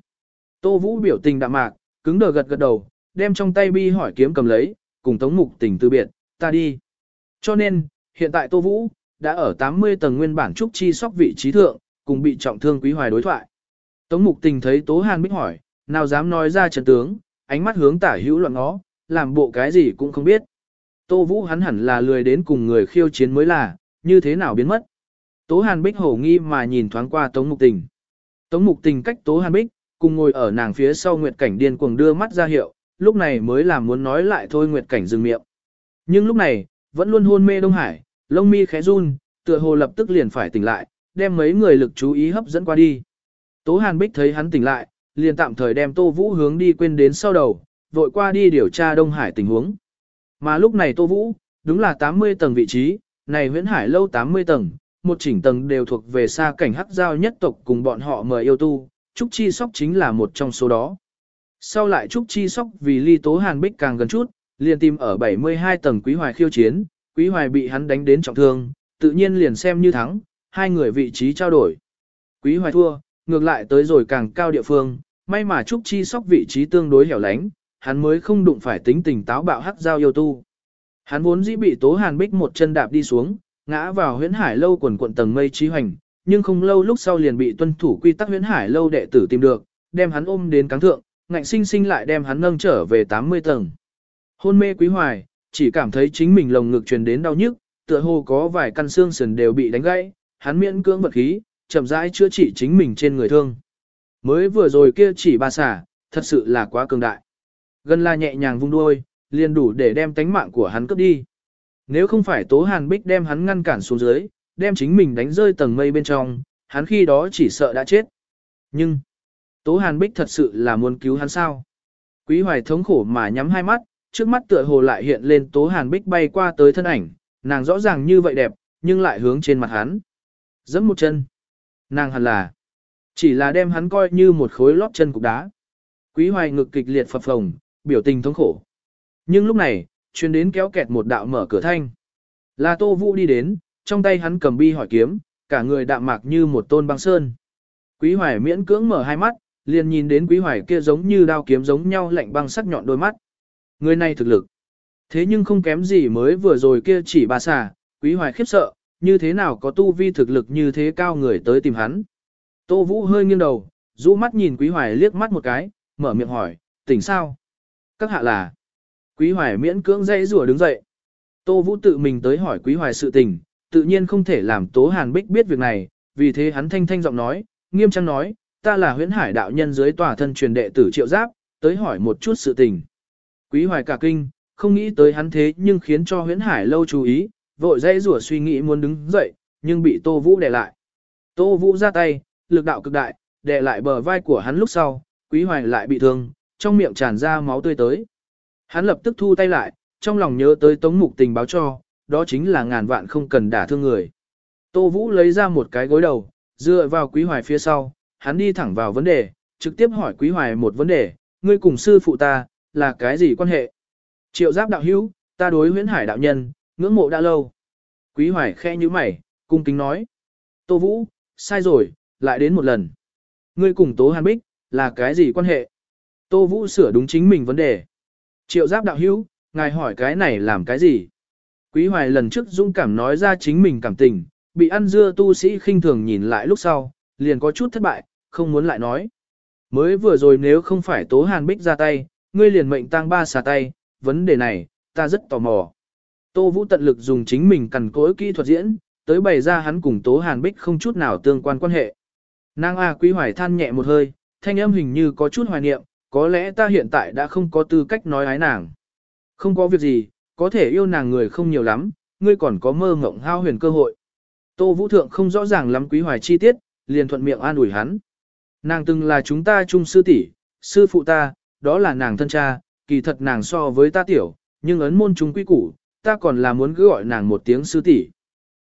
S1: Tô Vũ biểu tình đạm mạc, cứng đờ gật gật đầu, đem trong tay bi hỏi kiếm cầm lấy, cùng Tống Mục Tình từ biệt, ta đi. Cho nên, hiện tại Tô Vũ, đã ở 80 tầng nguyên bản trúc chi sóc vị trí thượng, cùng bị trọng thương quý hoài đối thoại. Tống Mục Tình thấy Tố Hàn Bích hỏi, nào dám nói ra trận tướng, ánh mắt hướng tả hữu loạn ngó, làm bộ cái gì cũng không biết. Tô Vũ hắn hẳn là lười đến cùng người khiêu chiến mới là, như thế nào biến mất. Tố Hàn Bích hổ nghi mà nhìn thoáng qua Tống Mục Tình. Tống Mục Tình cách Tố Hàn Bích, cùng ngồi ở nàng phía sau Nguyệt Cảnh điên cuồng đưa mắt ra hiệu, lúc này mới làm muốn nói lại thôi Nguyệt Cảnh dừng miệng. Nhưng lúc này, vẫn luôn hôn mê Đông Hải, lông mi khẽ run, tựa hồ lập tức liền phải tỉnh lại, đem mấy người lực chú ý hấp dẫn qua đi. Tố Hàn Bích thấy hắn tỉnh lại, liền tạm thời đem Tô Vũ hướng đi quên đến sau đầu, vội qua đi điều tra Đông Hải tình huống. Mà lúc này Tô Vũ, đúng là 80 tầng vị trí, này huyễn hải lâu 80 tầng, một chỉnh tầng đều thuộc về xa cảnh hắc giao nhất tộc cùng bọn họ mời yêu tu, Trúc Chi Sóc chính là một trong số đó. Sau lại Trúc Chi Sóc vì ly tố hàn bích càng gần chút, liền tìm ở 72 tầng Quý Hoài khiêu chiến, Quý Hoài bị hắn đánh đến trọng thương, tự nhiên liền xem như thắng, hai người vị trí trao đổi. Quý Hoài thua, ngược lại tới rồi càng cao địa phương, may mà Trúc Chi Sóc vị trí tương đối hẻo lánh, hắn mới không đụng phải tính tình táo bạo hắc giao yêu tu. Hắn vốn dĩ bị Tố Hàn Bích một chân đạp đi xuống, ngã vào huyễn hải lâu quần quận tầng mây trí hoành, nhưng không lâu lúc sau liền bị tuân thủ quy tắc huyễn hải lâu đệ tử tìm được, đem hắn ôm đến cáng thượng, ngạnh sinh sinh lại đem hắn nâng trở về 80 tầng. Hôn mê quý hoài, chỉ cảm thấy chính mình lồng ngực truyền đến đau nhức, tựa hồ có vài căn xương sườn đều bị đánh gãy, hắn miễn cưỡng vật khí, chậm rãi chữa trị chính mình trên người thương. Mới vừa rồi kia chỉ ba xả, thật sự là quá cường đại. Gần là nhẹ nhàng vung đuôi, liền đủ để đem tánh mạng của hắn cướp đi. Nếu không phải Tố Hàn Bích đem hắn ngăn cản xuống dưới, đem chính mình đánh rơi tầng mây bên trong, hắn khi đó chỉ sợ đã chết. Nhưng, Tố Hàn Bích thật sự là muốn cứu hắn sao? Quý hoài thống khổ mà nhắm hai mắt, trước mắt tựa hồ lại hiện lên Tố Hàn Bích bay qua tới thân ảnh, nàng rõ ràng như vậy đẹp, nhưng lại hướng trên mặt hắn. Giẫm một chân. Nàng hẳn là, chỉ là đem hắn coi như một khối lót chân cục đá. Quý hoài ngực kịch liệt phập phồng, biểu tình thống khổ. Nhưng lúc này, chuyên đến kéo kẹt một đạo mở cửa thanh. Là Tô Vũ đi đến, trong tay hắn cầm bi hỏi kiếm, cả người đạm mạc như một tôn băng sơn. Quý Hoài miễn cưỡng mở hai mắt, liền nhìn đến Quý Hoài kia giống như đao kiếm giống nhau lạnh băng sắc nhọn đôi mắt. Người này thực lực. Thế nhưng không kém gì mới vừa rồi kia chỉ bà xà, Quý Hoài khiếp sợ, như thế nào có tu vi thực lực như thế cao người tới tìm hắn. Tô Vũ hơi nghiêng đầu, rũ mắt nhìn Quý Hoài liếc mắt một cái, mở miệng hỏi, tỉnh sao? Các hạ là. Quý Hoài miễn cưỡng dây rùa đứng dậy. Tô Vũ tự mình tới hỏi Quý Hoài sự tình, tự nhiên không thể làm Tố Hàn Bích biết việc này, vì thế hắn thanh thanh giọng nói, nghiêm trang nói, ta là huyễn hải đạo nhân dưới tòa thân truyền đệ tử triệu giáp, tới hỏi một chút sự tình. Quý Hoài cả kinh, không nghĩ tới hắn thế nhưng khiến cho huyễn hải lâu chú ý, vội dây rủa suy nghĩ muốn đứng dậy, nhưng bị Tô Vũ đè lại. Tô Vũ ra tay, lực đạo cực đại, đè lại bờ vai của hắn lúc sau, Quý Hoài lại bị thương, trong miệng tràn ra máu tươi tới. Hắn lập tức thu tay lại, trong lòng nhớ tới Tống Mục Tình báo cho, đó chính là ngàn vạn không cần đả thương người. Tô Vũ lấy ra một cái gối đầu, dựa vào Quý Hoài phía sau, hắn đi thẳng vào vấn đề, trực tiếp hỏi Quý Hoài một vấn đề, ngươi cùng sư phụ ta, là cái gì quan hệ? Triệu giáp đạo hữu, ta đối huyễn hải đạo nhân, ngưỡng mộ đã lâu. Quý Hoài khe như mày, cung kính nói. Tô Vũ, sai rồi, lại đến một lần. Ngươi cùng Tố Hàn Bích, là cái gì quan hệ? Tô Vũ sửa đúng chính mình vấn đề. Triệu giáp đạo hữu, ngài hỏi cái này làm cái gì? Quý Hoài lần trước dũng cảm nói ra chính mình cảm tình, bị ăn dưa tu sĩ khinh thường nhìn lại lúc sau, liền có chút thất bại, không muốn lại nói. Mới vừa rồi nếu không phải Tố Hàn Bích ra tay, ngươi liền mệnh tăng ba xà tay, vấn đề này, ta rất tò mò. Tô Vũ tận lực dùng chính mình cần cối kỹ thuật diễn, tới bày ra hắn cùng Tố Hàn Bích không chút nào tương quan quan hệ. Nàng A Quý Hoài than nhẹ một hơi, thanh âm hình như có chút hoài niệm, có lẽ ta hiện tại đã không có tư cách nói ái nàng. Không có việc gì, có thể yêu nàng người không nhiều lắm, ngươi còn có mơ ngộng hao huyền cơ hội. Tô Vũ Thượng không rõ ràng lắm Quý Hoài chi tiết, liền thuận miệng an ủi hắn. Nàng từng là chúng ta chung sư tỷ, sư phụ ta, đó là nàng thân cha, kỳ thật nàng so với ta tiểu, nhưng ấn môn chúng quý củ, ta còn là muốn cứ gọi nàng một tiếng sư tỷ.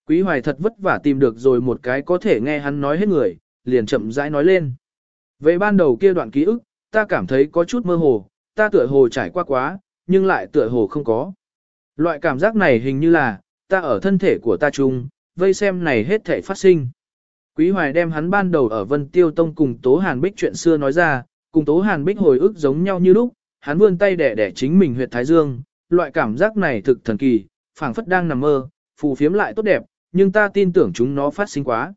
S1: Quý hoài thật vất vả tìm được rồi một cái có thể nghe hắn nói hết người, liền chậm rãi nói lên. Về ban đầu kia đoạn ký ức, ta cảm thấy có chút mơ hồ, ta tựa hồ trải qua quá, nhưng lại tựa hồ không có. Loại cảm giác này hình như là, ta ở thân thể của ta chung, vây xem này hết thể phát sinh. Quý Hoài đem hắn ban đầu ở Vân Tiêu Tông cùng Tố Hàn Bích chuyện xưa nói ra, cùng Tố Hàn Bích hồi ức giống nhau như lúc, hắn vươn tay đẻ đẻ chính mình huyệt thái dương, loại cảm giác này thực thần kỳ, phảng phất đang nằm mơ, phù phiếm lại tốt đẹp, nhưng ta tin tưởng chúng nó phát sinh quá.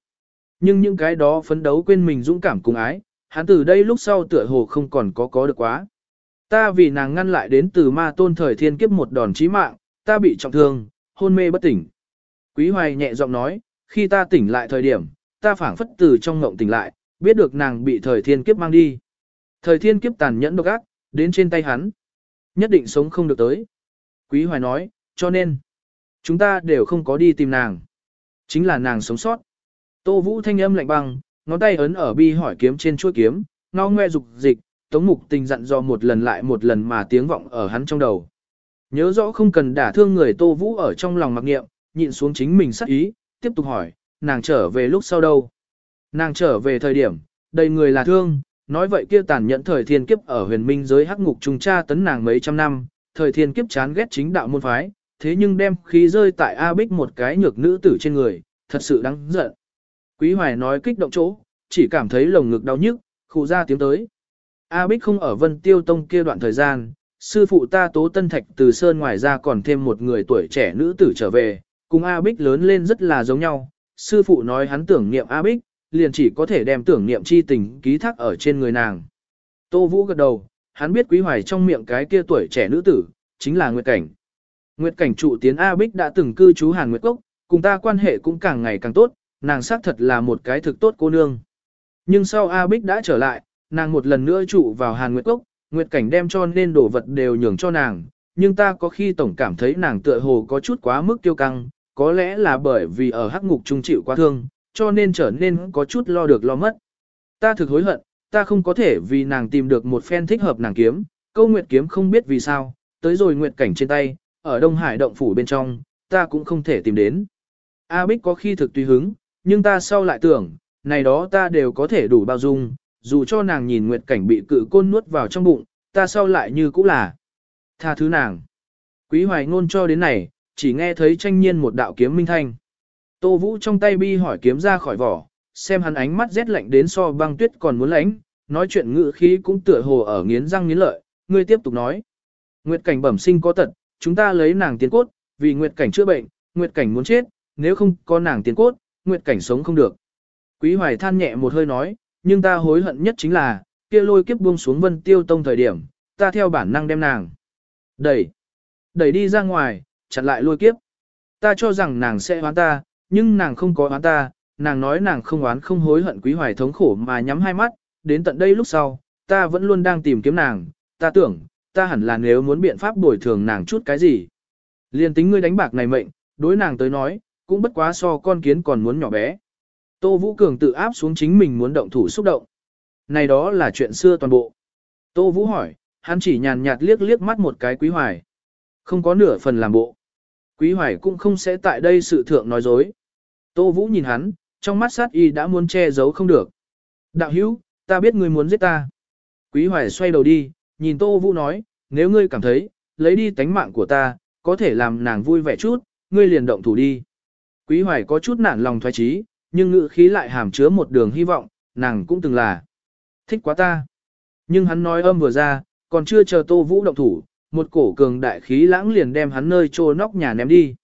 S1: Nhưng những cái đó phấn đấu quên mình dũng cảm cùng ái, hắn từ đây lúc sau tựa hồ không còn có có được quá. Ta vì nàng ngăn lại đến từ ma tôn thời thiên kiếp một đòn chí mạng, ta bị trọng thương, hôn mê bất tỉnh. Quý Hoài nhẹ giọng nói, khi ta tỉnh lại thời điểm, ta phảng phất từ trong ngộng tỉnh lại, biết được nàng bị thời thiên kiếp mang đi. Thời thiên kiếp tàn nhẫn độc ác, đến trên tay hắn. Nhất định sống không được tới. Quý Hoài nói, cho nên, chúng ta đều không có đi tìm nàng. Chính là nàng sống sót. Tô Vũ thanh âm lạnh băng, ngón tay ấn ở bi hỏi kiếm trên chuôi kiếm, ngao ngoe dục dịch, Tống Mục Tình dặn dò một lần lại một lần mà tiếng vọng ở hắn trong đầu. Nhớ rõ không cần đả thương người Tô Vũ ở trong lòng mặc nghiệm, nhịn xuống chính mình sắc ý, tiếp tục hỏi, nàng trở về lúc sau đâu? Nàng trở về thời điểm, đầy người là thương, nói vậy kia tàn nhẫn thời thiên kiếp ở huyền minh giới hắc ngục trùng tra tấn nàng mấy trăm năm, thời thiên kiếp chán ghét chính đạo môn phái, thế nhưng đem khí rơi tại A Bích một cái nhược nữ tử trên người, thật sự đáng giận. Quý Hoài nói kích động chỗ, chỉ cảm thấy lồng ngực đau nhức, khụ ra tiếng tới. A Bích không ở Vân Tiêu Tông kia đoạn thời gian, sư phụ ta Tố Tân Thạch từ Sơn ngoài ra còn thêm một người tuổi trẻ nữ tử trở về, cùng A Bích lớn lên rất là giống nhau. Sư phụ nói hắn tưởng niệm A Bích, liền chỉ có thể đem tưởng niệm chi tình ký thác ở trên người nàng. Tô Vũ gật đầu, hắn biết Quý Hoài trong miệng cái kia tuổi trẻ nữ tử, chính là Nguyệt Cảnh. Nguyệt Cảnh trụ tiến A Bích đã từng cư trú Hàn Nguyệt Cốc, cùng ta quan hệ cũng càng ngày càng tốt, nàng xác thật là một cái thực tốt cô nương. Nhưng sau A Bích đã trở lại, nàng một lần nữa trụ vào Hàn Nguyệt Cốc, Nguyệt Cảnh đem cho nên đồ vật đều nhường cho nàng, nhưng ta có khi tổng cảm thấy nàng tựa hồ có chút quá mức tiêu căng, có lẽ là bởi vì ở hắc ngục trung chịu quá thương, cho nên trở nên có chút lo được lo mất. Ta thực hối hận, ta không có thể vì nàng tìm được một phen thích hợp nàng kiếm, câu nguyệt kiếm không biết vì sao, tới rồi nguyệt cảnh trên tay, ở Đông Hải động phủ bên trong, ta cũng không thể tìm đến. A Bích có khi thực tùy hứng, nhưng ta sau lại tưởng, này đó ta đều có thể đủ bao dung, dù cho nàng nhìn nguyệt cảnh bị cự côn nuốt vào trong bụng, ta sau lại như cũ là tha thứ nàng. Quý hoài ngôn cho đến này, chỉ nghe thấy tranh nhiên một đạo kiếm minh thanh. Tô Vũ trong tay bi hỏi kiếm ra khỏi vỏ, xem hắn ánh mắt rét lạnh đến so băng tuyết còn muốn lánh, nói chuyện ngữ khí cũng tựa hồ ở nghiến răng nghiến lợi, ngươi tiếp tục nói. Nguyệt cảnh bẩm sinh có tật, chúng ta lấy nàng tiến cốt, vì Nguyệt cảnh chữa bệnh, Nguyệt cảnh muốn chết, nếu không có nàng tiến cốt, Nguyệt cảnh sống không được. Quý Hoài than nhẹ một hơi nói, nhưng ta hối hận nhất chính là, kia lôi kiếp buông xuống vân tiêu tông thời điểm, ta theo bản năng đem nàng. Đẩy, đẩy đi ra ngoài, chặn lại lôi kiếp. Ta cho rằng nàng sẽ oán ta, nhưng nàng không có oán ta, nàng nói nàng không oán không hối hận quý hoài thống khổ mà nhắm hai mắt, đến tận đây lúc sau, ta vẫn luôn đang tìm kiếm nàng, ta tưởng, ta hẳn là nếu muốn biện pháp bồi thường nàng chút cái gì. Liên tính ngươi đánh bạc này mệnh, đối nàng tới nói, cũng bất quá so con kiến còn muốn nhỏ bé. Tô Vũ Cường tự áp xuống chính mình muốn động thủ xúc động. Này đó là chuyện xưa toàn bộ. Tô Vũ hỏi, hắn chỉ nhàn nhạt liếc liếc mắt một cái quý hoài. Không có nửa phần làm bộ. Quý hoài cũng không sẽ tại đây sự thượng nói dối. Tô Vũ nhìn hắn, trong mắt sát y đã muốn che giấu không được. Đạo hữu, ta biết ngươi muốn giết ta. Quý hoài xoay đầu đi, nhìn Tô Vũ nói, nếu ngươi cảm thấy, lấy đi tánh mạng của ta, có thể làm nàng vui vẻ chút, ngươi liền động thủ đi. Quý hoài có chút nản lòng thoái trí, nhưng ngữ khí lại hàm chứa một đường hy vọng, nàng cũng từng là thích quá ta. Nhưng hắn nói âm vừa ra, còn chưa chờ Tô Vũ động thủ, một cổ cường đại khí lãng liền đem hắn nơi trô nóc nhà ném đi.